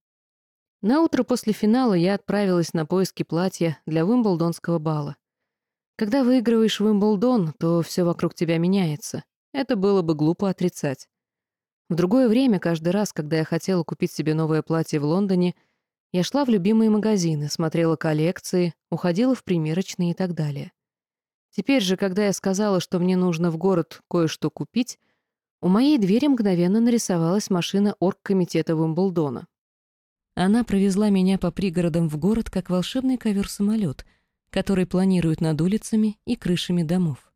На утро после финала я отправилась на поиски платья для Уимблдонского бала. Когда выигрываешь Уимблдон, то все вокруг тебя меняется. Это было бы глупо отрицать. В другое время, каждый раз, когда я хотела купить себе новое платье в Лондоне, я шла в любимые магазины, смотрела коллекции, уходила в примерочные и так далее. Теперь же, когда я сказала, что мне нужно в город кое-что купить, у моей двери мгновенно нарисовалась машина оргкомитета Уимблдона. Она провезла меня по пригородам в город, как волшебный ковер-самолет, который планируют над улицами и крышами домов.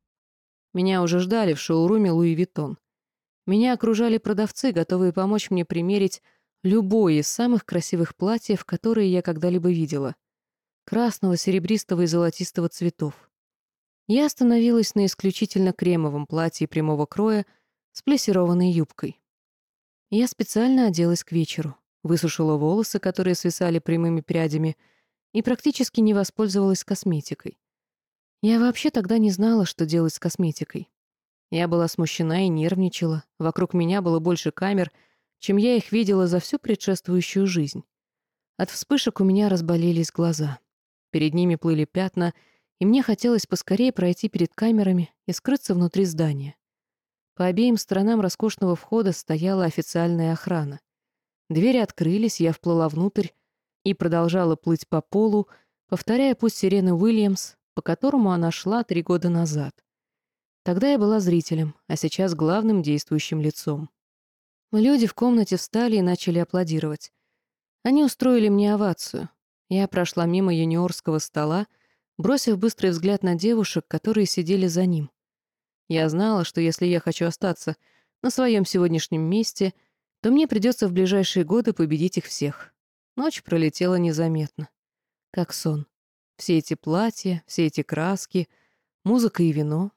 Меня уже ждали в шоуруме Луи Виттон. Меня окружали продавцы, готовые помочь мне примерить любое из самых красивых платьев, которые я когда-либо видела. Красного, серебристого и золотистого цветов. Я остановилась на исключительно кремовом платье прямого кроя с плессированной юбкой. Я специально оделась к вечеру, высушила волосы, которые свисали прямыми прядями, и практически не воспользовалась косметикой. Я вообще тогда не знала, что делать с косметикой. Я была смущена и нервничала, вокруг меня было больше камер, чем я их видела за всю предшествующую жизнь. От вспышек у меня разболелись глаза. Перед ними плыли пятна — и мне хотелось поскорее пройти перед камерами и скрыться внутри здания. По обеим сторонам роскошного входа стояла официальная охрана. Двери открылись, я вплыла внутрь и продолжала плыть по полу, повторяя путь сирены Уильямс, по которому она шла три года назад. Тогда я была зрителем, а сейчас главным действующим лицом. Люди в комнате встали и начали аплодировать. Они устроили мне овацию. Я прошла мимо юниорского стола, бросив быстрый взгляд на девушек, которые сидели за ним. Я знала, что если я хочу остаться на своем сегодняшнем месте, то мне придется в ближайшие годы победить их всех. Ночь пролетела незаметно. Как сон. Все эти платья, все эти краски, музыка и вино.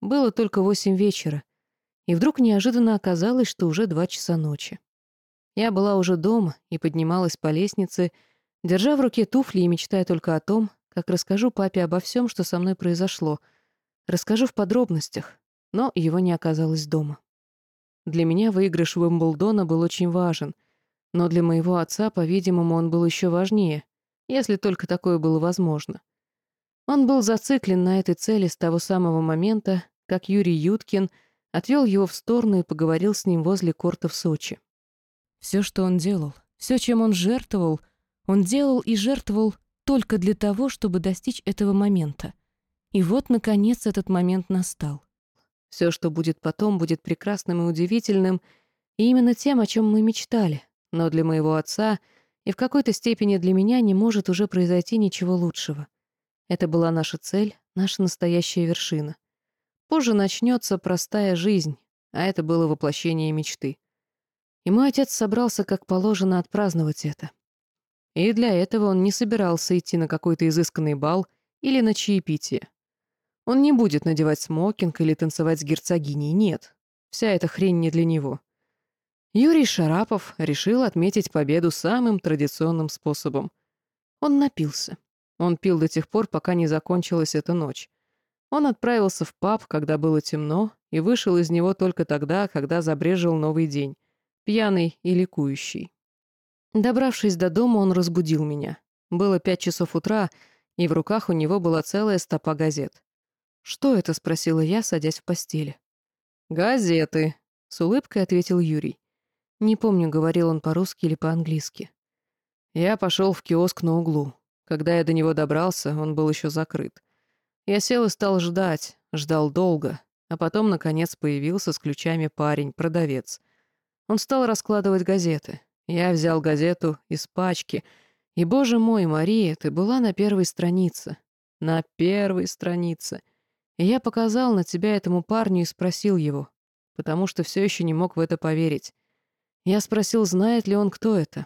Было только восемь вечера, и вдруг неожиданно оказалось, что уже два часа ночи. Я была уже дома и поднималась по лестнице, держа в руке туфли и мечтая только о том, как расскажу папе обо всем, что со мной произошло. Расскажу в подробностях, но его не оказалось дома. Для меня выигрыш Уимблдона был очень важен, но для моего отца, по-видимому, он был еще важнее, если только такое было возможно. Он был зациклен на этой цели с того самого момента, как Юрий Юткин отвел его в сторону и поговорил с ним возле корта в Сочи. Все, что он делал, все, чем он жертвовал, он делал и жертвовал только для того, чтобы достичь этого момента. И вот, наконец, этот момент настал. Все, что будет потом, будет прекрасным и удивительным, и именно тем, о чем мы мечтали. Но для моего отца и в какой-то степени для меня не может уже произойти ничего лучшего. Это была наша цель, наша настоящая вершина. Позже начнется простая жизнь, а это было воплощение мечты. И мой отец собрался, как положено, отпраздновать это. И для этого он не собирался идти на какой-то изысканный бал или на чаепитие. Он не будет надевать смокинг или танцевать с герцогиней, нет. Вся эта хрень не для него. Юрий Шарапов решил отметить победу самым традиционным способом. Он напился. Он пил до тех пор, пока не закончилась эта ночь. Он отправился в паб, когда было темно, и вышел из него только тогда, когда забрежил новый день, пьяный и ликующий. Добравшись до дома, он разбудил меня. Было пять часов утра, и в руках у него была целая стопа газет. «Что это?» — спросила я, садясь в постели. «Газеты», — с улыбкой ответил Юрий. Не помню, говорил он по-русски или по-английски. Я пошел в киоск на углу. Когда я до него добрался, он был еще закрыт. Я сел и стал ждать, ждал долго, а потом, наконец, появился с ключами парень, продавец. Он стал раскладывать газеты. Я взял газету из пачки, и, боже мой, Мария, ты была на первой странице. На первой странице. И я показал на тебя этому парню и спросил его, потому что все еще не мог в это поверить. Я спросил, знает ли он, кто это.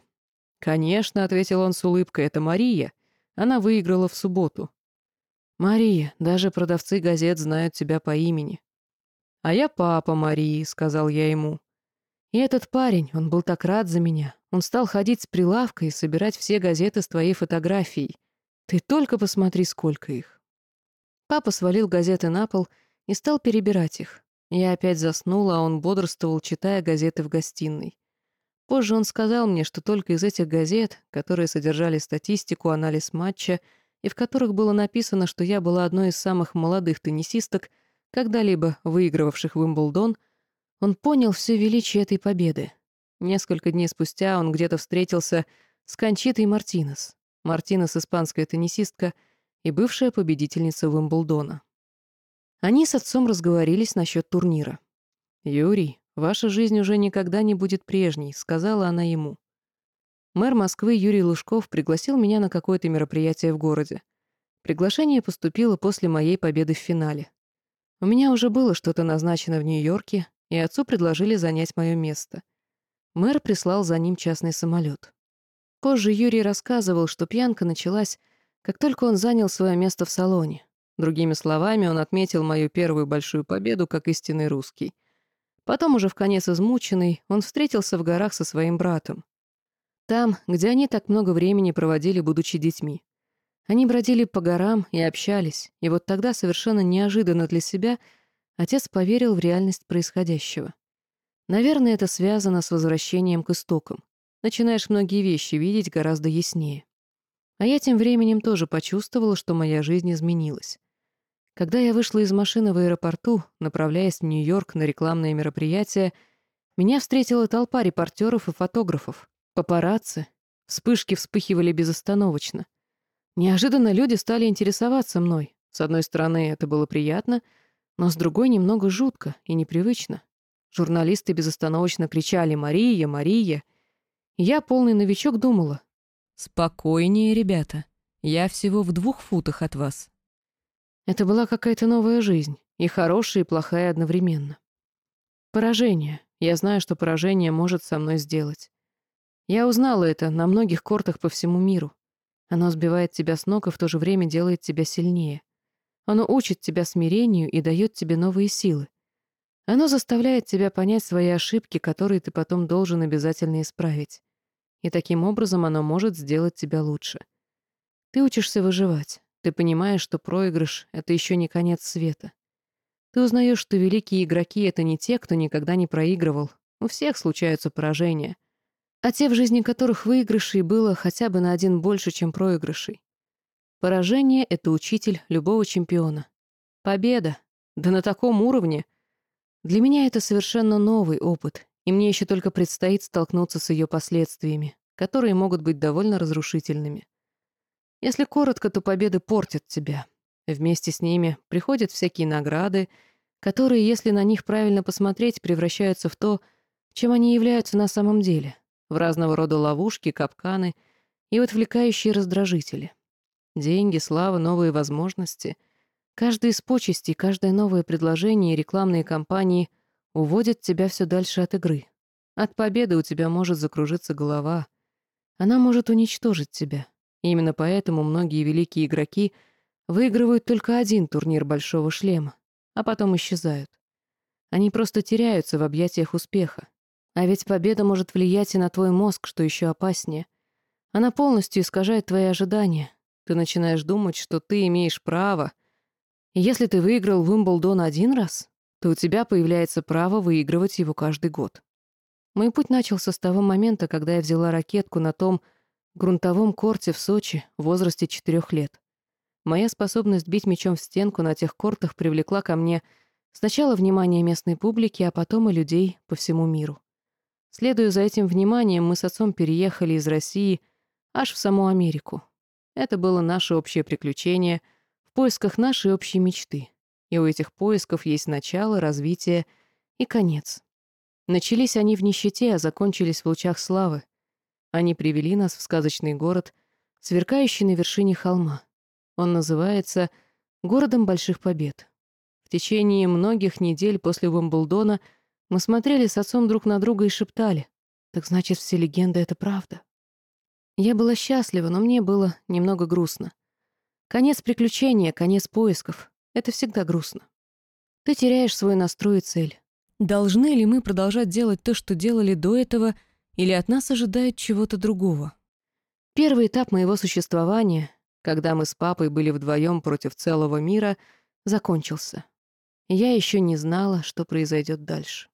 «Конечно», — ответил он с улыбкой, — «это Мария. Она выиграла в субботу». «Мария, даже продавцы газет знают тебя по имени». «А я папа Марии», — сказал я ему. И этот парень, он был так рад за меня. Он стал ходить с прилавка и собирать все газеты с твоей фотографией. Ты только посмотри, сколько их. Папа свалил газеты на пол и стал перебирать их. Я опять заснула, а он бодрствовал, читая газеты в гостиной. Позже он сказал мне, что только из этих газет, которые содержали статистику, анализ матча, и в которых было написано, что я была одной из самых молодых теннисисток, когда-либо выигрывавших Уимблдон, он понял все величие этой победы. Несколько дней спустя он где-то встретился с Кончитой Мартинес. Мартинес — испанская теннисистка — и бывшая победительница Уимблдона. Они с отцом разговорились насчет турнира. «Юрий, ваша жизнь уже никогда не будет прежней», — сказала она ему. Мэр Москвы Юрий Лужков пригласил меня на какое-то мероприятие в городе. Приглашение поступило после моей победы в финале. У меня уже было что-то назначено в Нью-Йорке, и отцу предложили занять мое место. Мэр прислал за ним частный самолет. Позже Юрий рассказывал, что пьянка началась как только он занял свое место в салоне. Другими словами, он отметил мою первую большую победу как истинный русский. Потом, уже в конец измученный, он встретился в горах со своим братом. Там, где они так много времени проводили, будучи детьми. Они бродили по горам и общались, и вот тогда, совершенно неожиданно для себя, отец поверил в реальность происходящего. Наверное, это связано с возвращением к истокам. Начинаешь многие вещи видеть гораздо яснее. А я тем временем тоже почувствовала, что моя жизнь изменилась. Когда я вышла из машины в аэропорту, направляясь в Нью-Йорк на рекламное мероприятие, меня встретила толпа репортеров и фотографов, папарацци. Вспышки вспыхивали безостановочно. Неожиданно люди стали интересоваться мной. С одной стороны, это было приятно, но с другой немного жутко и непривычно. Журналисты безостановочно кричали «Мария! Мария!». Я, полный новичок, думала. «Спокойнее, ребята. Я всего в двух футах от вас». Это была какая-то новая жизнь, и хорошая, и плохая одновременно. Поражение. Я знаю, что поражение может со мной сделать. Я узнала это на многих кортах по всему миру. Оно сбивает тебя с ног и в то же время делает тебя сильнее. Оно учит тебя смирению и дает тебе новые силы. Оно заставляет тебя понять свои ошибки, которые ты потом должен обязательно исправить. И таким образом оно может сделать тебя лучше. Ты учишься выживать. Ты понимаешь, что проигрыш — это еще не конец света. Ты узнаешь, что великие игроки — это не те, кто никогда не проигрывал. У всех случаются поражения. А те, в жизни которых выигрышей было хотя бы на один больше, чем проигрышей. Поражение — это учитель любого чемпиона. Победа. Да на таком уровне. Для меня это совершенно новый опыт, и мне еще только предстоит столкнуться с ее последствиями, которые могут быть довольно разрушительными. Если коротко, то победы портят тебя, Вместе с ними приходят всякие награды, которые, если на них правильно посмотреть, превращаются в то, чем они являются на самом деле, в разного рода ловушки, капканы и отвлекающие раздражители. Деньги, слава, новые возможности. Каждый из почестей, каждое новое предложение и рекламные кампании уводят тебя все дальше от игры. От победы у тебя может закружиться голова. Она может уничтожить тебя. И именно поэтому многие великие игроки — выигрывают только один турнир Большого Шлема, а потом исчезают. Они просто теряются в объятиях успеха. А ведь победа может влиять и на твой мозг, что еще опаснее. Она полностью искажает твои ожидания. Ты начинаешь думать, что ты имеешь право. И если ты выиграл Уимблдон один раз, то у тебя появляется право выигрывать его каждый год. Мой путь начался с того момента, когда я взяла ракетку на том грунтовом корте в Сочи в возрасте четырех лет. Моя способность бить мячом в стенку на тех кортах привлекла ко мне сначала внимание местной публики, а потом и людей по всему миру. Следуя за этим вниманием, мы с отцом переехали из России аж в саму Америку. Это было наше общее приключение в поисках нашей общей мечты. И у этих поисков есть начало, развитие и конец. Начались они в нищете, а закончились в лучах славы. Они привели нас в сказочный город, сверкающий на вершине холма. Он называется «Городом больших побед». В течение многих недель после Уимблдона мы смотрели с отцом друг на друга и шептали. «Так значит, все легенды — это правда». Я была счастлива, но мне было немного грустно. Конец приключения, конец поисков — это всегда грустно. Ты теряешь свой настрой и цель. Должны ли мы продолжать делать то, что делали до этого, или от нас ожидают чего-то другого? Первый этап моего существования когда мы с папой были вдвоем против целого мира, закончился. Я еще не знала, что произойдет дальше.